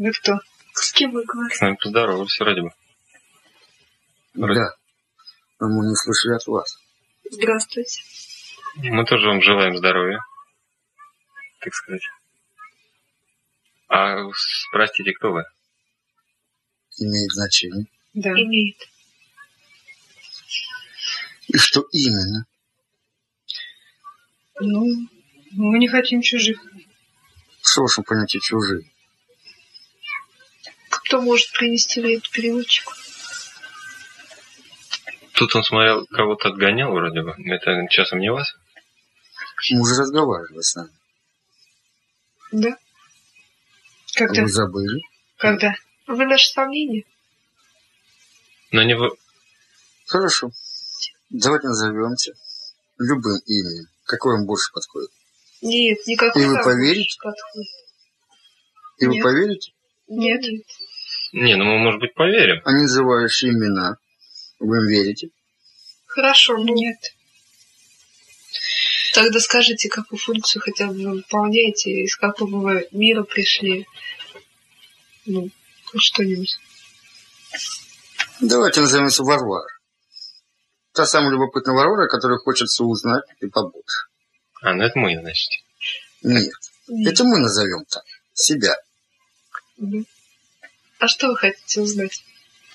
Вы кто? С кем вы говорите? С нами поздоровались вроде бы. Вроде- Да. Но мы не слышали от вас. Здравствуйте. Мы тоже вам желаем здоровья. Так сказать. А простите, кто вы? Имеет значение. Да. Имеет. И что именно? Ну, мы не хотим чужих. Что в вашем понятии чужие? Кто может принести эту переводчику? Тут он смотрел, кого-то отгонял вроде бы. Это часом не вас? Мы уже разговаривали с нами. Да? Когда? Вы забыли? Когда? Вы наше сомнение? Но не вы... Хорошо. Давайте назовемся любым именем. Какое вам больше подходит? Нет, никакой И вы поверите? И вы Нет. поверите? Нет. Не, ну мы, может быть, поверим. А не имена. Вы им верите? Хорошо, ну Нет. тогда скажите, какую функцию хотя бы вы выполняете, из какого вы мира пришли. Ну, хоть что-нибудь. Давайте назовемся Варвара. Та самая любопытная Варвара, которую хочется узнать и побольше. А, ну это мы, значит. Нет. Нет. Это мы назовем так. Себя. Мгм. А что вы хотите узнать?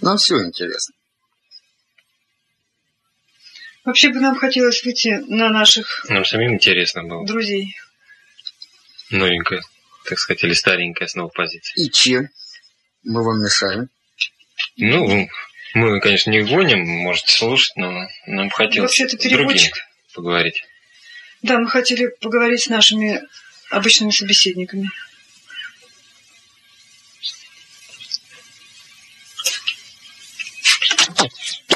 Нам все интересно. Вообще бы нам хотелось выйти на наших Нам самим интересно было. друзей. Новенькая, так сказать, или старенькая снова позиция. И чем мы вам мешаем? Ну, мы, конечно, не гоним, можете слушать, но нам хотелось Вообще-то переводчик. поговорить. Да, мы хотели поговорить с нашими обычными собеседниками.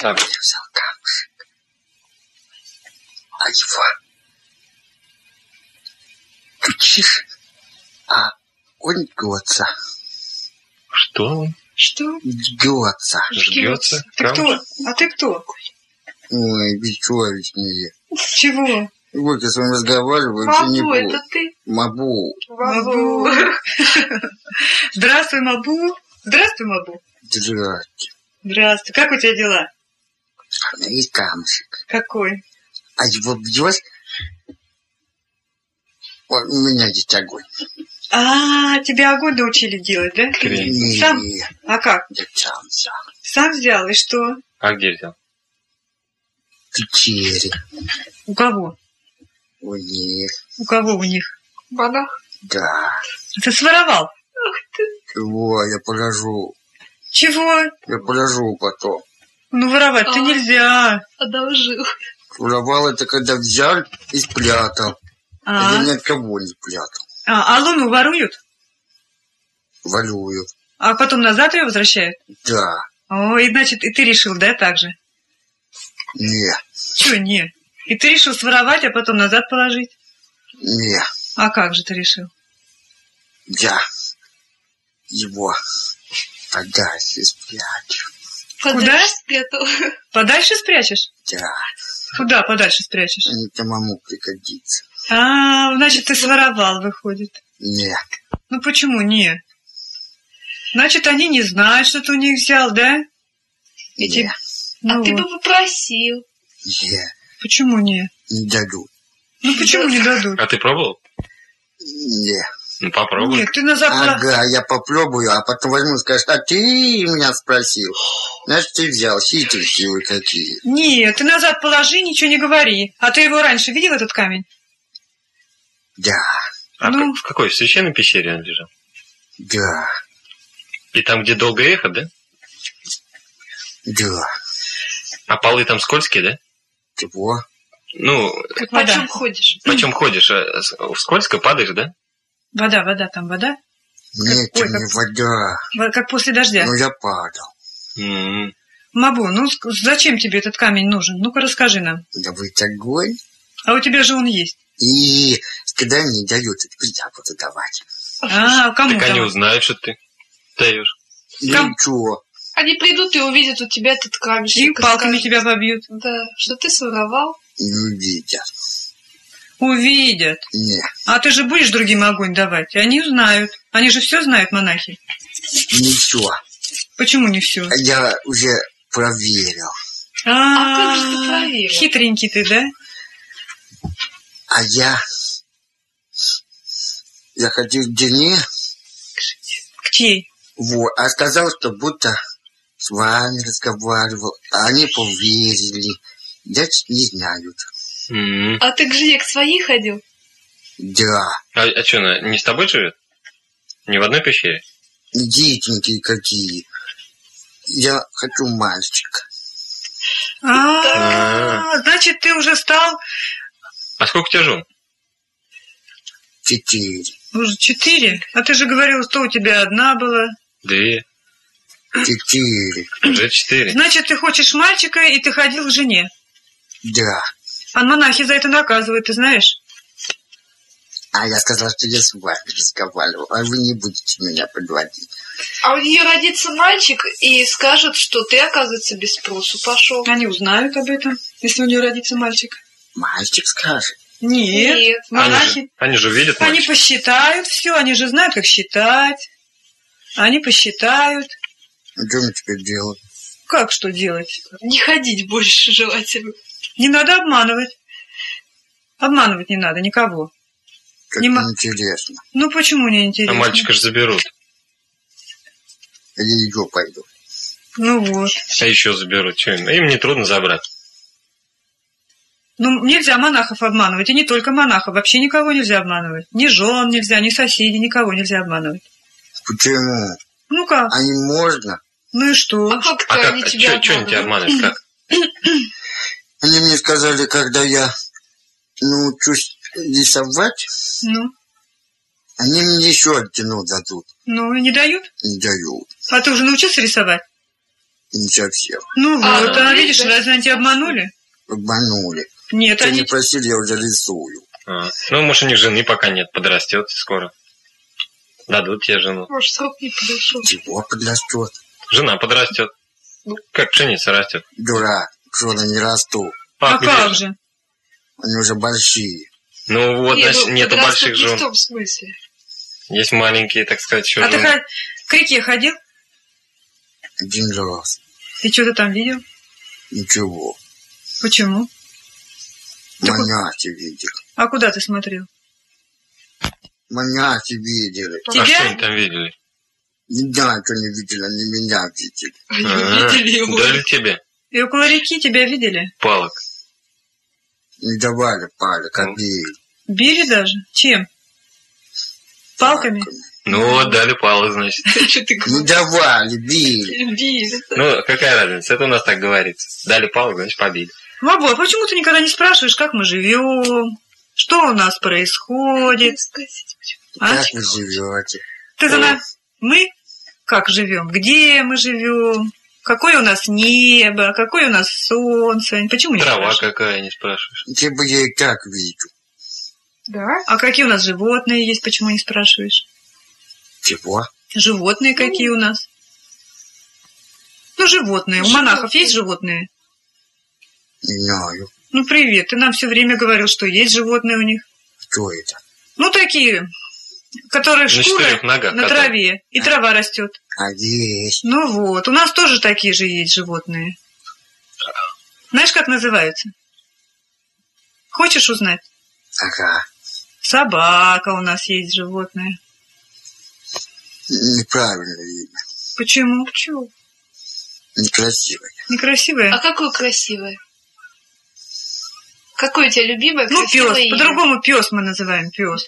Так, Я взял камушек. А его чуть а он жгется. что он? Что? Жгется. Жгется? Ты кто? А ты кто? Ой, бесчеловечные. Чего? Вот я с вами разговариваю, вообще не Мабу, буду. это ты? Мабу. Мабу. Здравствуй, Мабу. Здравствуй, Мабу. Здрасте. Здравствуй. Как у тебя дела? У есть камушек. Какой? А его бьешь? Вот у меня есть огонь. А, тебя огонь научили делать, да? Крень. Сам? А как? я сам взял. Сам взял? И что? А где взял? В пещере. У кого? У них. У кого у них? Монах? Да. Ты своровал? Чего я положу? Чего? Я положу потом. Ну, воровать-то А. нельзя. Одолжил. Воровал это, когда взял и спрятал. А А, я ни от кого не спрятал. а, а луну воруют? Валюю. А потом назад ее возвращают? Да. О, и значит, и ты решил, да, так же? Не. Чего не? И ты решил своровать, а потом назад положить? Не. А как же ты решил? Я его подальше спрячу. Куда? Подальше спрятал. Подальше спрячешь? Да. Куда подальше спрячешь? Они самому пригодится. А, значит, ты своровал, выходит. Нет. Ну почему не? Значит, они не знают, что ты у них взял, да? Эти- Не. Ну а ты бы попросил. Не. Почему не? Не дадут. Ну почему не дадут? А ты пробовал? Не. Ну, попробуй. Нет, ты назад пора- Ага, я попробую, а потом возьму и скажешь, а ты меня спросил. Значит, ты взял. Хитрости вы какие. Нет, ты назад положи, ничего не говори. А ты его раньше видел, этот камень? Да. А Ну. в какой? В священной пещере он лежал? Да. И там, где долго эхо, да? Да. А полы там скользкие, да? Чего? Ну, Как По вода. чем ходишь? почем ходишь? с- Скользко падаешь, да? Вода, вода, там вода. Нет, ой, это не как- вода. Во- Как после дождя. Ну, я падал. М, Мабу, ну зачем тебе этот камень нужен? Ну-ка расскажи нам. Добыть огонь. А у тебя же он есть. И когда мне дают, это я буду давать. А, кому Так они там? узнают, что ты даешь. Там- Ну, чего? Они придут и увидят у тебя этот камешек. И палками скажут, тебя побьют. Да, что ты своровал. Не увидят. Увидят. Не, А ты же будешь другим огонь давать? Они знают. Они же все знают, монахи. не все. Почему не все? Я уже проверил. А как же ты проверил? Хитренький ты, да? А я... Я ходил к Дине, К чьей? вот, а сказал, что будто с вами разговаривал. А они поверили. Значит, не знают. М. А ты к жене к своей ходил? Да, А, а что, она не с тобой живет? Не в одной пещере? детенькие какие. Я хочу мальчика. А, значит, ты уже стал А сколько у тебя жен? Четыре. уже четыре. А ты же говорил, что у тебя одна была. Две. Четыре. Уже четыре. Значит, ты хочешь мальчика, и ты ходил к жене. Да. А монахи за это наказывают, ты знаешь? А я сказал, что я с вами разговаривал, а вы не будете меня подводить. А у нее родится мальчик и скажет, что ты, оказывается, без спросу пошел. Они узнают об этом, если у нее родится мальчик. Мальчик скажет. Нет, Нет. Они монахи. же, они же видят Они мальчика. посчитают все, они же знают, как считать. Они посчитают. А что мне теперь делать? Как что делать? Не ходить больше желательно. Не надо обманывать. Обманывать не надо никого. Как Не мо- интересно. Ну почему не А интересно? мальчика же заберут. Я ее пойду. Ну вот. А еще заберут. Че им? Им не трудно забрать. Ну нельзя монахов обманывать. И не только монахов. Вообще никого нельзя обманывать. Ни жен нельзя, ни соседей, никого нельзя обманывать. Почему? Ну как? А не можно? Ну и что? А как А как? они тебя Что они тебя обманывают? обманывают? Как? Они мне сказали, когда я научусь рисовать, Ну, они мне еще оттянут дадут. ну и не дают? Не дают. А ты уже научился рисовать? Не совсем. Ну А, вот, а, ну, видишь, да. разве они тебя обманули? Обманули. Нет, не они... просили, я уже рисую. А. Ну, может, у них жены пока нет, подрастет скоро. Дадут тебе жену. Может, срок не подошел. Чего подрастет? Жена подрастет. Ну. Как пшеница растет. Дурак. Что они не растут? А где как же? Они уже большие. Ну вот, Не, значит, ну, нету больших не в жен. том смысле. Есть маленькие, так сказать, еще А ты жены. хо- к реке ходил? Один раз. Ты что-то там видел? Ничего. Почему? Маняки видели. А куда ты смотрел? Маняки видели. А Тебя? что они там видели? Не знаю, что не видели, они меня видели. Они А, видели его. Дали тебе И около реки тебя видели? палок. Не давали палек, а Ну. били. Били даже? Чем? Палками? Ну вот, дали палок, значит. Что ты Не говоришь? давали, били. Били. Ну, какая разница? Это у нас так говорится. Дали палок, значит, побили. Баба, а почему ты никогда не спрашиваешь, как мы живем? Что у нас происходит? А? Как вы живете? Ты за нами... Мы как живем? Где мы живем? Какое у нас небо? Какое у нас солнце? Почему не Трава спрашиваешь? какая, не спрашиваешь. Типа я и так вижу. Да? А какие у нас животные есть? Почему не спрашиваешь? Чего? Животные какие у нас? Ну, животные. У монахов есть животные? Не знаю. Ну, привет. Ты нам все время говорил, что есть животные у них. Что это? Ну, такие, которые На шкура четырех ногах. на которые. траве, и трава растет. А есть. Ну вот, у нас тоже такие же есть животные. Знаешь, как называются? Хочешь узнать? Ага. Собака у нас есть животное. Неправильное имя. Почему? Почему? Некрасивое. Некрасивое? А какое красивое? Какое у тебя любимое ну, пес. По-другому пес мы называем пес.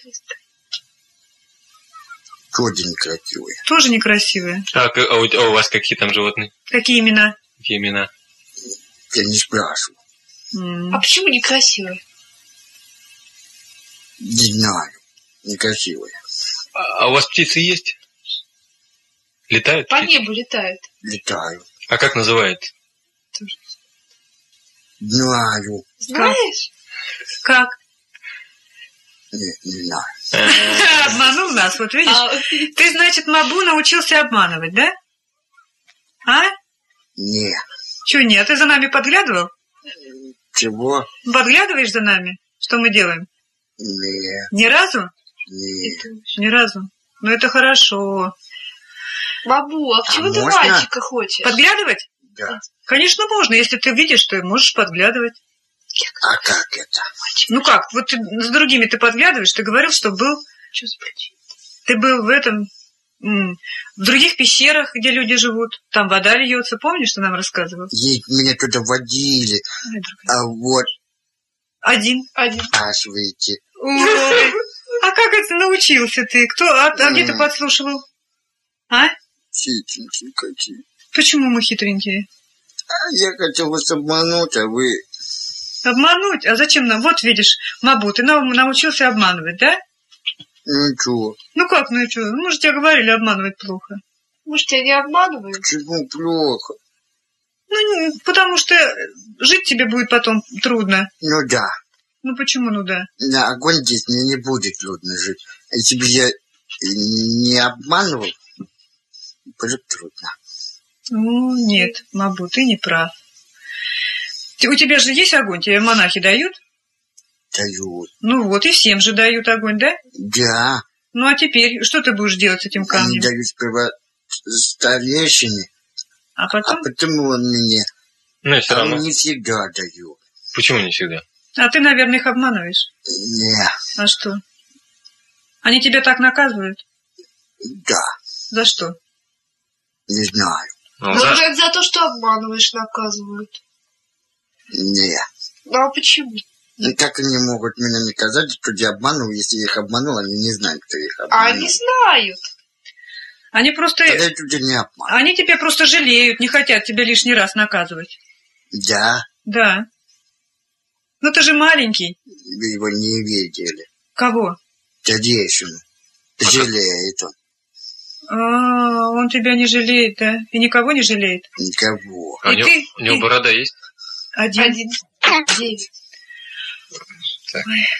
Тоже некрасивое. Тоже некрасивое. А, а у, а у вас какие там животные? Какие имена? Какие имена? Я не спрашиваю. М. А почему некрасивое? Не знаю. Некрасивое. А, а у вас птицы есть? Летают По птицы? небу летают. Летаю. А как называется? Знаю. Знаешь? Как? А, Обманул нас, вот видишь? А, Ты, значит, Мабу научился обманывать, да? А? Не. Че нет? Ты за нами подглядывал? Чего? Подглядываешь за нами? Что мы делаем? Не, Ни разу? не. Ни разу. Ну это хорошо. Бабу, а А почему ты можно? мальчика хочешь? Подглядывать? Да. Конечно, можно. Если ты видишь, то можешь подглядывать. А как это? Ну как, вот ты с другими ты подглядываешь, ты говорил, что был, Что за причина? ты был в этом, в других пещерах, где люди живут. Там вода льется, помнишь, ты нам рассказывал? Ей- Меня туда водили. А вот, Один. Один. спрашиваете. Ой, а как это научился ты? Кто? А, а где ты подслушивал? А? Хитренькие какие. Почему мы хитренькие? А я хотел вас обмануть, а вы... Обмануть? А зачем нам? Вот видишь, Мабу, ты нам научился обманывать, да? Ну чего? Ну как, ну и что? Ну, мы же тебе говорили, обманывать плохо. Может, тебя не обманывают? Почему плохо? Ну, не- потому что жить тебе будет потом трудно. Ну да. Ну почему, ну да? На огонь здесь мне не будет трудно жить. А Если бы я не обманывал, будет трудно. Ну, нет, Мабу, ты не прав. Ты- У тебя же есть огонь, тебе монахи дают? Дают. Ну вот, и всем же дают огонь, да? Да. Ну а теперь, что ты будешь делать с этим Они камнем? дают сперва старейшине, А а потом? потом он мне. Ну, все А равно. он не всегда дают. Почему не всегда? А ты, наверное, их обманываешь. Не, А что? Они тебя так наказывают? да, За что? не знаю. Ну, Ну, за- как за то, что обманываешь, наказывают. Не. Ну, а почему? Ну как они могут меня наказать, что я обманывал, если я их обманул, они не знают, кто их А обманул. они знают. Они просто... Тогда это уже не обман. Они тебя просто жалеют, не хотят тебя лишний раз наказывать. Да, Да. Ну ты же маленький. вы его не видели. Кого? Старейшину. Жалеет он. А, он тебя не жалеет, да? И никого не жалеет. Никого. А у И него, ты- у него ты- борода есть? Один. Один. Девять.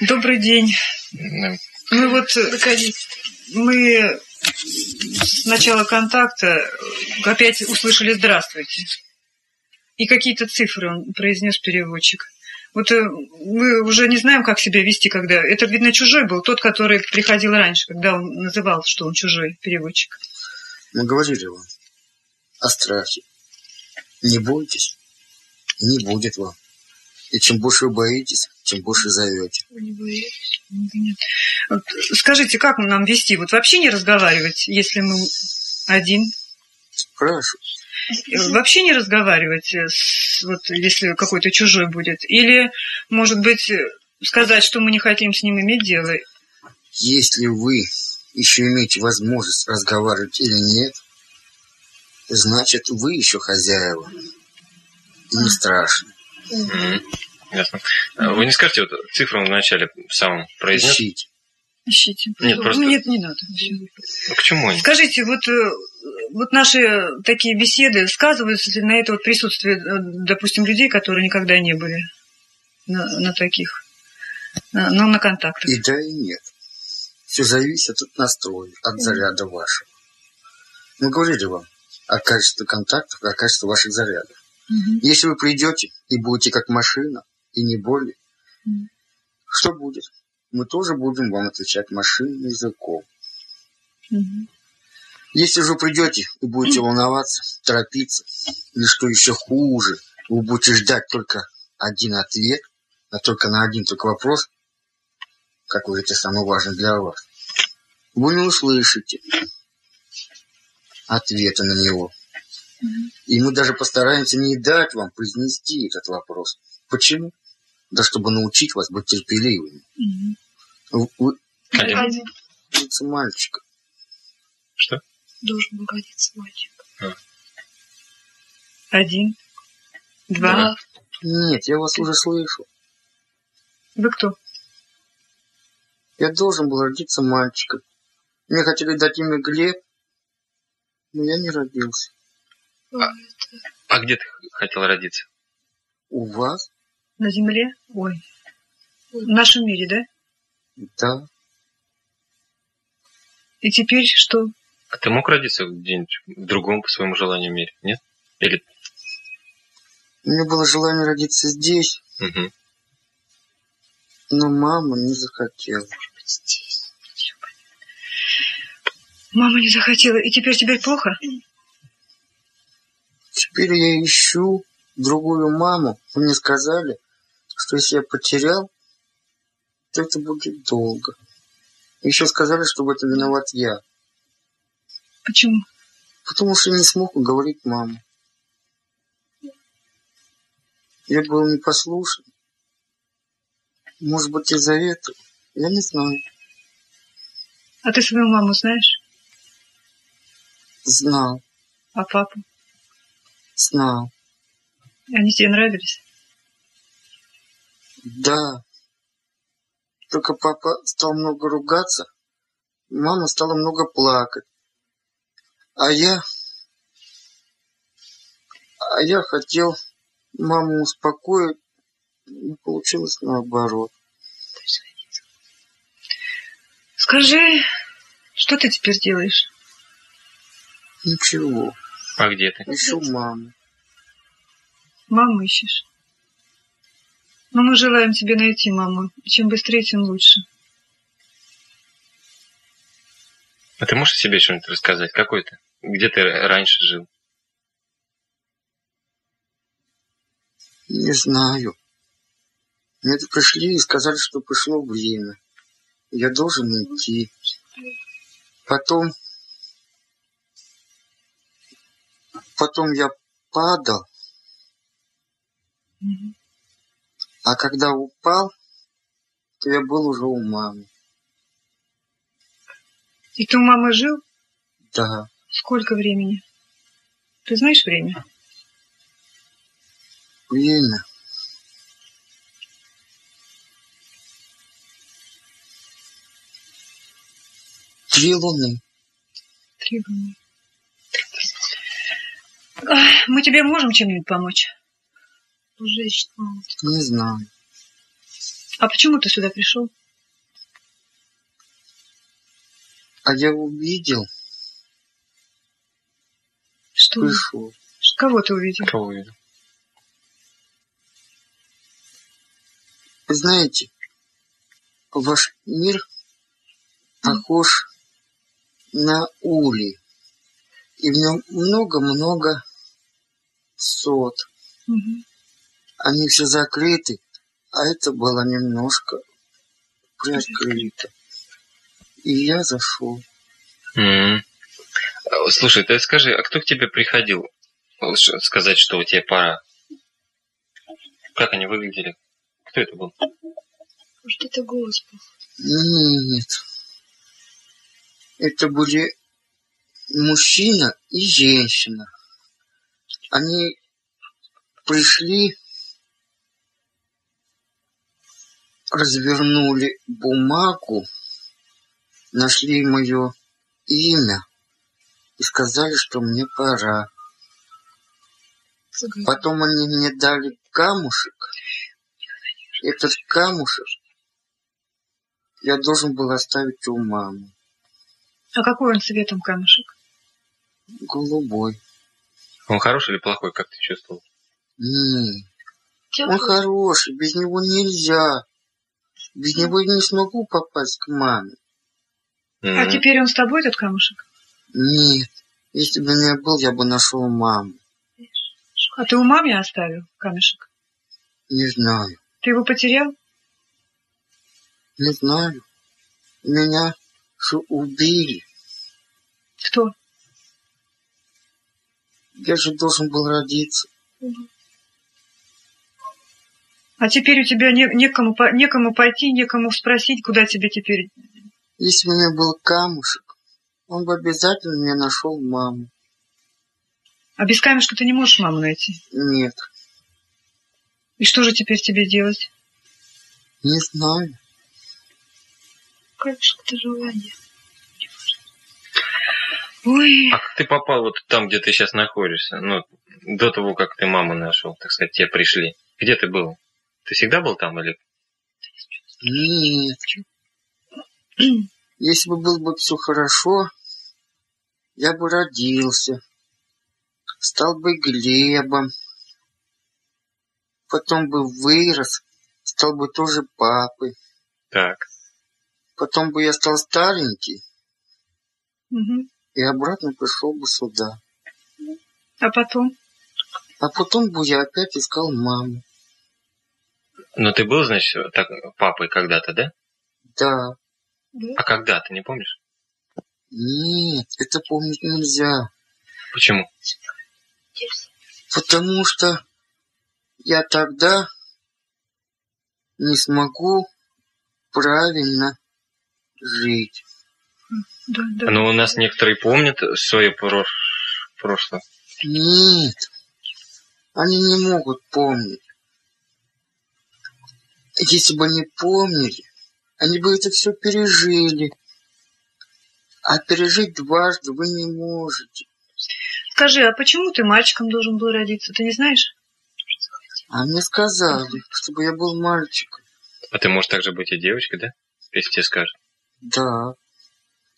Добрый день. Да. Мы вот, э, Наконец. мы с начала контакта опять услышали «здравствуйте». И какие-то цифры он произнес переводчик. Вот э, мы уже не знаем, как себя вести, когда... Это, видно, чужой был, тот, который приходил раньше, когда он называл, что он чужой переводчик. Мы говорили вам о страхе. Не бойтесь. Не будет вам. И чем больше вы боитесь, тем больше зовете. Вот скажите, как нам вести? Вот вообще не разговаривать, если мы один? Спрашиваю. Э, Вообще не разговаривать, э, с- вот если какой-то чужой будет? Или, может быть, э, сказать, что мы не хотим с ним иметь дело? Если вы еще имеете возможность разговаривать или нет, значит, вы еще хозяева. Не страшно. Ясно. А Вы не скажете, вот цифру вначале в самом произнес? Ищите. Ищите. Нет, Ну, просто- Нет, не надо. Ну, к чему они? Скажите, вот, э, вот наши такие беседы сказываются ли на это вот присутствие, э, допустим, людей, которые никогда не были на, на таких, на, ну, на контактах? И да, и нет. Все зависит от настроя, от заряда вашего. Мы говорили вам о качестве контактов, о качестве ваших зарядов. Мгм. Если вы придете и будете как машина, и не более, Мгм. что будет? Мы тоже будем вам отвечать машинным языком. Мгм. Если же вы придете и будете волноваться, торопиться, или что еще хуже, вы будете ждать только один ответ, а только на один только вопрос, какой это самый важный для вас, вы не услышите ответа на него. И мы даже постараемся не дать вам произнести этот вопрос. Почему? Да чтобы научить вас быть терпеливыми. Мгм. Вы, вы Один. Мальчика. Что? Должен был родиться мальчик. Один, два. Да. Нет, я вас уже слышу. Вы кто? Я должен был родиться мальчиком. Мне хотели дать имя Глеб, но я не родился. А. А где ты хотел родиться? У вас? На земле? Ой. В нашем мире, да? Да. И теперь что? А ты мог родиться где-нибудь в другом по своему желанию мире? Нет? Или... У меня было желание родиться здесь, Мгм. Но мама не захотела. Мама не захотела, и теперь тебе плохо? Теперь я ищу другую маму. Мне сказали, что если я потерял, то это будет долго. Еще сказали, что в этом виноват я. Почему? Потому что не смог уговорить маму. Я был непослушен. Может быть, из-за этого? Я не знаю. А ты свою маму знаешь? Знал, А папу? Знал. Они тебе нравились? Да. Только папа стал много ругаться, мама стала много плакать. А я... А я хотел маму успокоить, но получилось наоборот. Скажи, что ты теперь делаешь? Ничего, А где ты? ищу маму. Маму ищешь? Но мы желаем тебе найти маму. Чем быстрее, тем лучше. А ты можешь себе что-нибудь рассказать? Какой ты? Где ты раньше жил? Не знаю. Мне это пришли и сказали, что пришло время. Я должен идти. Потом... Потом я падал, Мгм. а когда упал, то я был уже у мамы. И ты у мамы жил? Да, Сколько времени? Ты знаешь время? время. Три луны. Три года. Мы тебе можем чем-нибудь помочь? Мама. Не знаю. А почему ты сюда пришел? А я увидел, Что? пришел. Кого ты увидел? Кого увидел? Вы знаете, ваш мир похож на улей. И в нем много-много сот. Мгм. Они все закрыты, а это было немножко приоткрыто. И я зашел. А, Слушай, ты скажи, а кто к тебе приходил сказать, что у тебя пора? Как они выглядели? Кто это был? Может, это голос был? Нет. Это были мужчина и женщина. Они пришли, развернули бумагу, нашли мое имя и сказали, что мне пора. Потом они мне дали камушек. Этот камушек я должен был оставить у мамы. А какой он цветом камушек? Голубой. Он хороший или плохой, как ты чувствовал? Тёплый. Он хороший, без него нельзя. Без него я не смогу попасть к маме. М. А теперь он с тобой, этот камушек? Нет, если бы не был, я бы нашел маму. А ты у мамы оставил камешек? Не знаю, Ты его потерял? не знаю. Меня убили. Кто? Я же должен был родиться. А теперь у тебя не, некому, некому пойти, некому спросить, куда тебе теперь. Если бы у меня был камушек, он бы обязательно мне нашел маму. А без камешка ты не можешь маму найти. Нет, И что же теперь тебе делать? не знаю. Камешек-то желание. Ой, А как ты попал вот там, где ты сейчас находишься? Ну, до того, как ты маму нашел, так сказать, тебе пришли. Где ты был? Ты всегда был там или? Нет. Если бы было бы все хорошо, я бы родился, стал бы Глебом, потом бы вырос, стал бы тоже папой. Так. Потом бы я стал старенький Мгм. И обратно пришел бы сюда. А потом? А потом бы я опять искал маму. Но ты был, значит, так, папой когда-то, да? Да. А когда, ты не помнишь? Нет, это помнить нельзя. Почему? Потому что я тогда не смогу правильно жить. Да, да. Ну, у нас некоторые помнят свое прош- прошлое. Нет, они не могут помнить. Если бы они помнили, они бы это все пережили. А пережить дважды вы не можете. Скажи, а почему ты мальчиком должен был родиться? Ты не знаешь? А мне сказали, чтобы я был мальчиком. А ты можешь также быть и девочкой, да? Если тебе скажут. Да.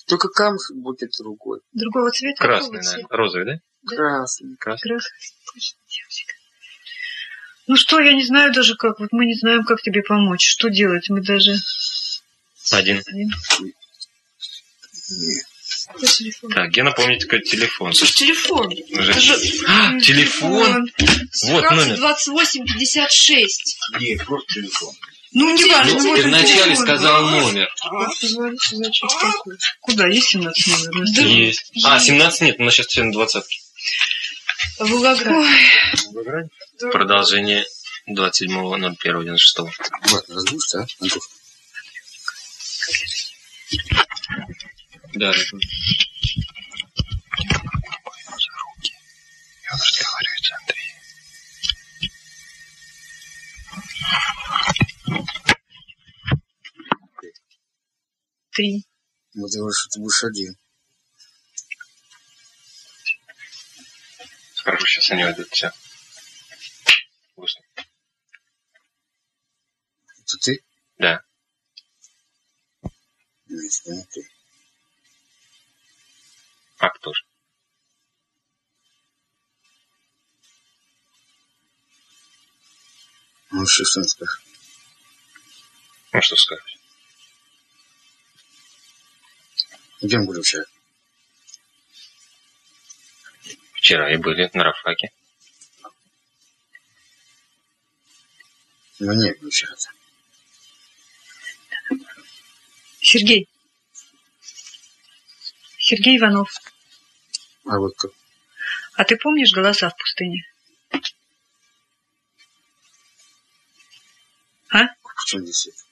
Только камушек будет другой. Другого цвета? Красный, наверное. Розовый, да? Красный. Красный. Красный. Девочка. Ну что, я не знаю даже как. Вот мы не знаем, как тебе помочь. Что делать? Мы даже... Один. Один. Так, Гена, помните, какой телефон. Слушай, телефон. Уже- же А, телефон! Вот номер. 28 56. Нет, просто телефон. Ну, не важно. Ну, вначале сказал номер. Куда? Есть 17 номер? Столе? Есть. А, 17 нет, у нас сейчас все на двадцатке. Волгоград. Продолжение 27.01.96. Вот, разбудишься, а, Антох? Да. И он разговаривает с Андреем. Три. Вот я говорю, что ты будешь один. Хорошо, сейчас они уйдут, все. Вышли. Это ты? Да. Нет, это не ты. А кто же? Ну, что скажешь? Ну, что сказать? Где мы были вчера? Вчера и были на Рафаке. Ну, не было вчера-то. Сергей. Сергей Иванов. А вот кто? А ты помнишь голоса в пустыне? А? Почему здесь это?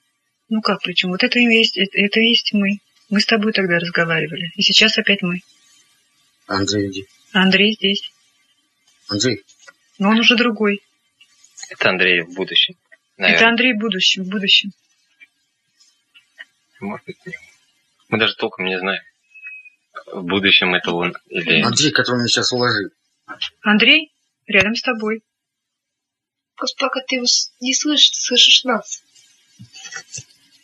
Ну как, причем? Вот это и есть, это, это и есть мы. Мы с тобой тогда разговаривали. И сейчас опять мы. Андрей, где? А Андрей здесь. Андрей, Но он уже другой. Это Андрей в будущем. Это Наверное. Андрей в будущем, в будущем. Может быть, не. Мы даже толком не знаем. В будущем это он или... Андрей, который меня сейчас уложил. Андрей рядом с тобой. Просто пока ты его не слышишь, ты слышишь нас.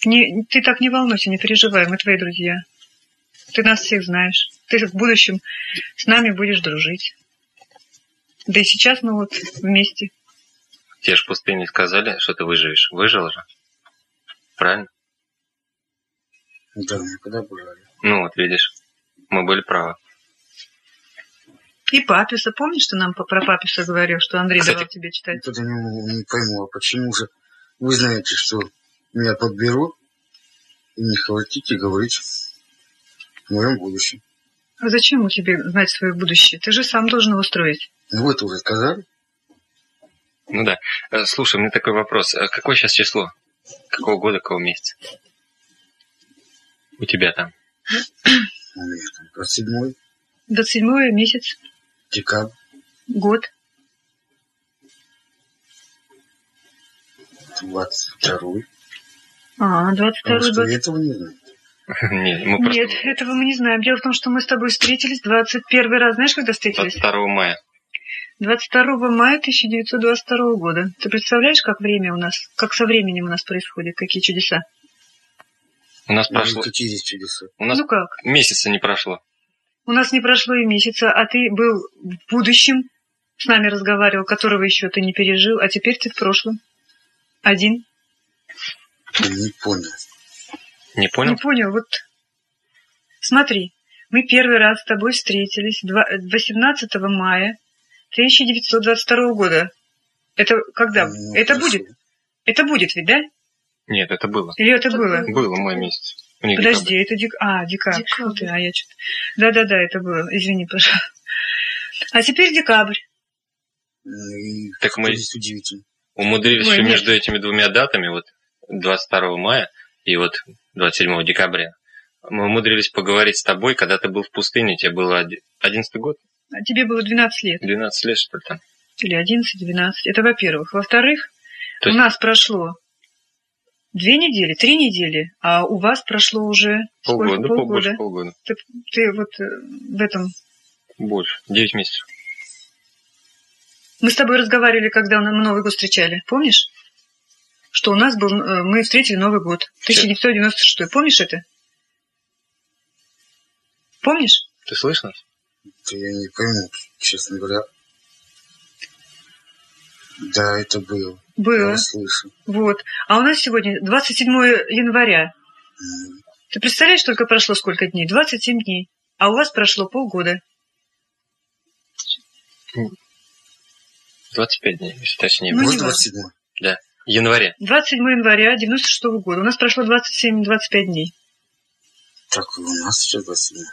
Не, ты так не волнуйся, не переживай, мы твои друзья. Ты нас всех знаешь. Ты в будущем с нами будешь дружить. Да и сейчас мы вот вместе. Те же в пустыне сказали, что ты выживешь. Выжил же. Правильно? Да, меня подобрали. Ну вот, видишь. Мы были правы. И Паписа, помнишь, что нам про Паписа говорил, что Андрей Кстати, давал тебе читать? Я не, не пойму, а почему же вы знаете, что меня подберут и не хотите говорить в моем будущем? А зачем тебе знать свое будущее? Ты же сам должен его строить. Ну, вы это уже сказали? Ну да. Э, Слушай, у меня такой вопрос. А Какое сейчас число? Какого года, какого месяца? У тебя там. У меня там 27 27 месяц, декабрь, год. 22 А, 22 А вы что, 20. этого не знаете? Не, мы просто Нет, этого мы не знаем. Дело в том, что мы с тобой встретились 21 раз. Знаешь, когда встретились? 22 мая. 22 мая 1922 года. Ты представляешь, как время у нас, как со временем у нас происходит, какие чудеса? У нас Ну, прошло... Какие здесь чудеса? У нас Ну как? месяца не прошло. У нас не прошло и месяца, а ты был в будущем, с нами разговаривал, которого еще ты не пережил, а теперь ты в прошлом. Один. Не понял. Не понял? Не понял, вот смотри, мы первый раз с тобой встретились два- 18 мая 1922 года. Это когда? Ну, это хорошо. будет? Это будет ведь, да? Нет, это было. Или это Это было? Было май месяц. Подожди, это дек... А, декабрь. Декабрь. Ты, а я что-то... Да-да-да, это было. Извини, пожалуйста. А теперь декабрь. Ну и Так мы- здесь удивительно. Умудрились Ой, между этими двумя датами, вот 22 мая и вот 27 декабря, мы умудрились поговорить с тобой, когда ты был в пустыне, тебе было оди- 11 год, А тебе было 12 лет. 12 лет, что ли, там. Или 11-12. Это во-первых. Во-вторых, То у есть- нас прошло две недели, три недели, а у вас прошло уже Полгода, сколько? ну, пол- больше полгода. Ты, ты вот э, в этом... Больше. 9 месяцев. Мы с тобой разговаривали, когда мы Новый год встречали. Помнишь? Что у нас был... э, Мы встретили Новый год. 1996. Помнишь это? Помнишь? Ты слышишь нас? Да я не пойму, честно говоря. Да, это было. Я Было. вас слышу. Вот. А у нас сегодня 27 января. М, Ты представляешь, только прошло сколько дней? 27 дней. А у вас прошло полгода. 25 дней, если точнее. Ну, Вот не важно. 27 Января. 27 января 96 года. У нас прошло 27-25 дней. Так, у нас сейчас 27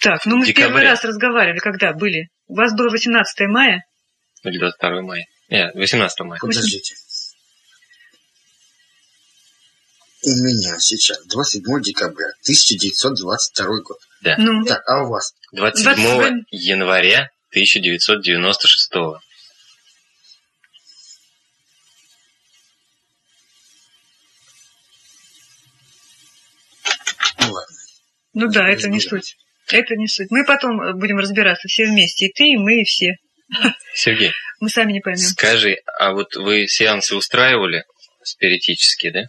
Так, ну мы в Декабря. первый раз разговаривали, когда были? У вас было 18 мая? Или 22 мая. Нет, 18 мая. Подождите. У меня сейчас 27 декабря 1922 год. Да. Ну, Так, а у вас? 27 27 января 1996. Ну ну да, это не суть. Это не суть. Мы потом э, будем разбираться все вместе. И ты, и мы, и все. Сергей, Мы сами не поймем. скажи, а вот вы сеансы устраивали спиритические, да?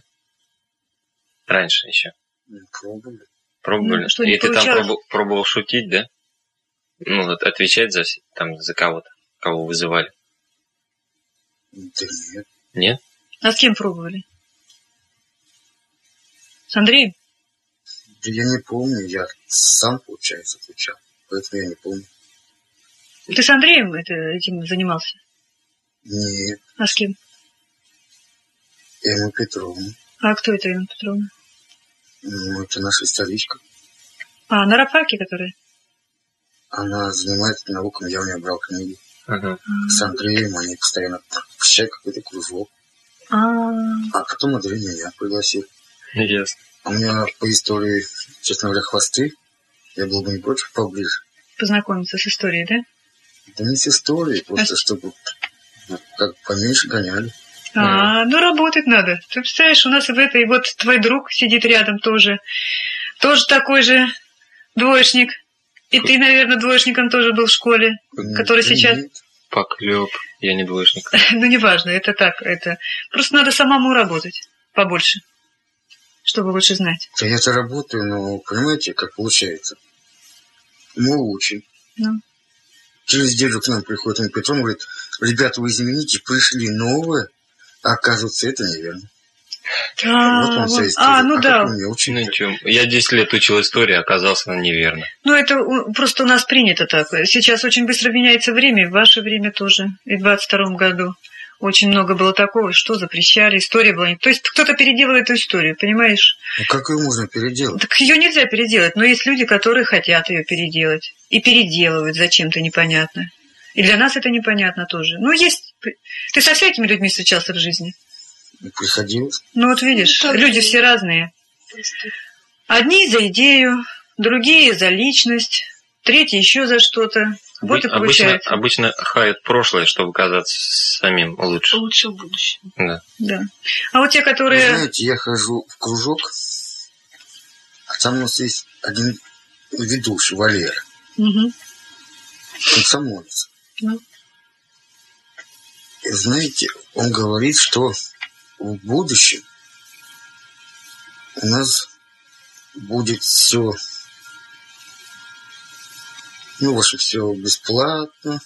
Раньше еще. Ну, Пробовали. Пробовали? Ну, что, И ты там получалось? пробовал, пробовал шутить, да? Ну, вот отвечать за, там, за кого-то, кого вызывали. Да нет. Нет? А с кем пробовали? С Андреем? Да я не помню, я сам, получается, отвечал. Поэтому я не помню. Ты с Андреем это, этим занимался? Нет, А с кем? Эмма Петровна. А кто это, Ирина Петровна? Ну, это наша историчка. А, на рапаке, которая? Она занимается науками, я у нее брал книги. Ага. С Андреем они постоянно посещают какой-то кружок. А, А потом Андрей меня пригласил. Ясно. У меня по истории, честно говоря, хвосты. Я был бы не против поближе. познакомиться с историей, да? Да не с историей, просто чтобы ну, как поменьше гоняли. А, ну работать надо. Ты представляешь, у нас в этой вот твой друг сидит рядом тоже. Тоже такой же двоечник. И ты, наверное, двоечником тоже был в школе. Который Да сейчас- нет. Поклеп. Я не двоечник. Ну, неважно, это так, это... Просто надо самому работать побольше, чтобы лучше знать. Да я-то работаю, но понимаете, как получается? Мы учим. Ну. Через неделю к нам приходит Анна Петровна, говорит, ребята, вы извините, пришли новые, а оказывается, это неверно. А, вот вам вся вот. история. А, ну как да. Ну ничего. Я 10 лет учил историю, оказался неверно. Ну, это просто у нас принято так. Сейчас очень быстро меняется время, и в ваше время тоже, и в 22 году. Очень много было такого, что запрещали, история была... не- То есть кто-то переделал эту историю, понимаешь? Ну как ее можно переделать? Так ее нельзя переделать, но есть люди, которые хотят ее переделать. И переделывают зачем-то непонятно. И для нас это непонятно тоже. Ну, есть... Ты со всякими людьми встречался в жизни? Ну, Приходилось. Ну, вот видишь, Ну, люди все разные. Одни за идею, другие за личность, третьи еще за что-то. Вот и обычно, обычно хаят прошлое, чтобы казаться самим лучше. лучше в будущем. Да. Да. А вот те, Вы которые... знаете, я хожу в кружок, а там у нас есть один ведущий, Валера, Мгм. комсомолец. Ну. И знаете, он говорит, что в будущем у нас будет все, ну, в общем, все бесплатно.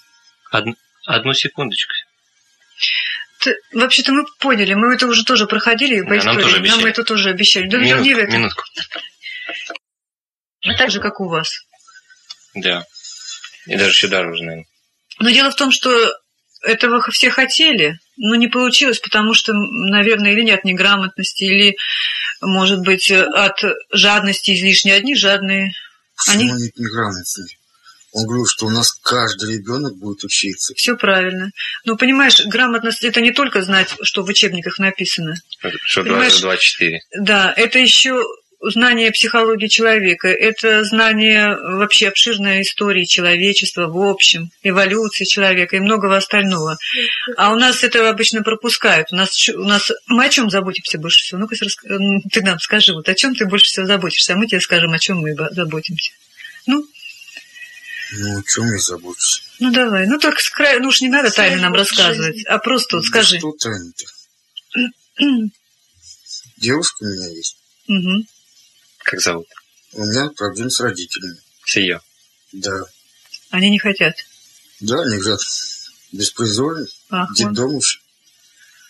Од- Одну секундочку. Ты- Вообще-то мы поняли, мы это уже тоже проходили по Да, нам истории. тоже обещали. это тоже обещали. Да, не в Минутку, этом. минутку. Так же, как у вас. Да. И даже еще дороже, наверное. Но дело в том, что этого все хотели, но не получилось, потому что, наверное, или не от неграмотности, или, может быть, от жадности излишней. Одни жадные. Они- Почему нет неграмотности? Он говорил, что у нас каждый ребенок будет учиться. Все правильно. Но, понимаешь, грамотность – это не только знать, что в учебниках написано. Что Понимаешь? 2-4. Да, это еще знание психологии человека, это знание вообще обширной истории человечества в общем, эволюции человека и многого остального. А у нас это обычно пропускают. У нас, у нас мы о чем заботимся больше всего? Ну-ка, ты нам скажи, вот о чем ты больше всего заботишься, а мы тебе скажем, о чем мы заботимся. Ну, Ну, о чем я забочусь? ну давай. Ну только с края, ну уж не надо тайны нам рассказывать, а просто вот скажи. Что тайна-то? Девушка у меня есть. Мгм. Как зовут? У меня проблемы с родителями. С ее. Да. Они не хотят. Да, они говорят, беспризорный, Ах, вон. детдом еще.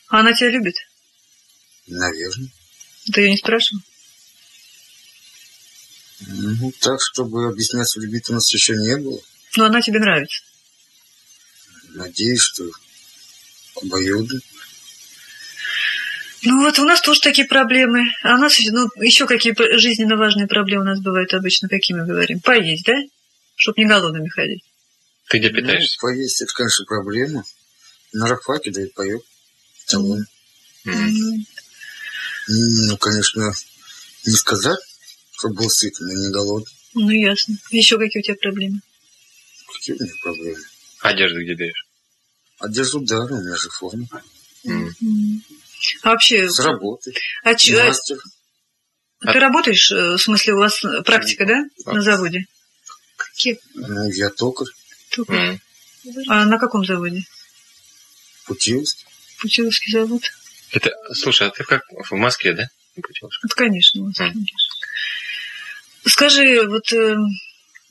А она тебя любит? Наверное. Ты ее не спрашивал? Ну, так, чтобы объясняться в любви у нас еще не было. Но она тебе нравится. Надеюсь, что обоюдно. Ну вот у нас тоже такие проблемы. А у нас ну, еще какие жизненно важные проблемы у нас бывают обычно, какие мы говорим. Поесть, да? Чтоб не голодными ходить. Ты где питаешься? Ну, поесть, это, конечно, проблема. На рабфаке дают поет. Талон. Мгм. М, Ну, конечно, не сказать, что был сыт, но не голодный. Ну ясно. Еще какие у тебя проблемы? Какие у меня проблемы? Одежду где берешь? Одежду даром, у меня же форма. М. М. А вообще, С работы. а чё- а Мастер. ты работаешь, э, в смысле, у вас практика, да, Да. на заводе? Какие? Ну, я токарь. М. А на каком заводе? Путиловский. Путиловский завод? Это, слушай, а ты как в Москве, да? Путиловск? Вот, конечно. вот, М. конечно. Скажи, вот, э,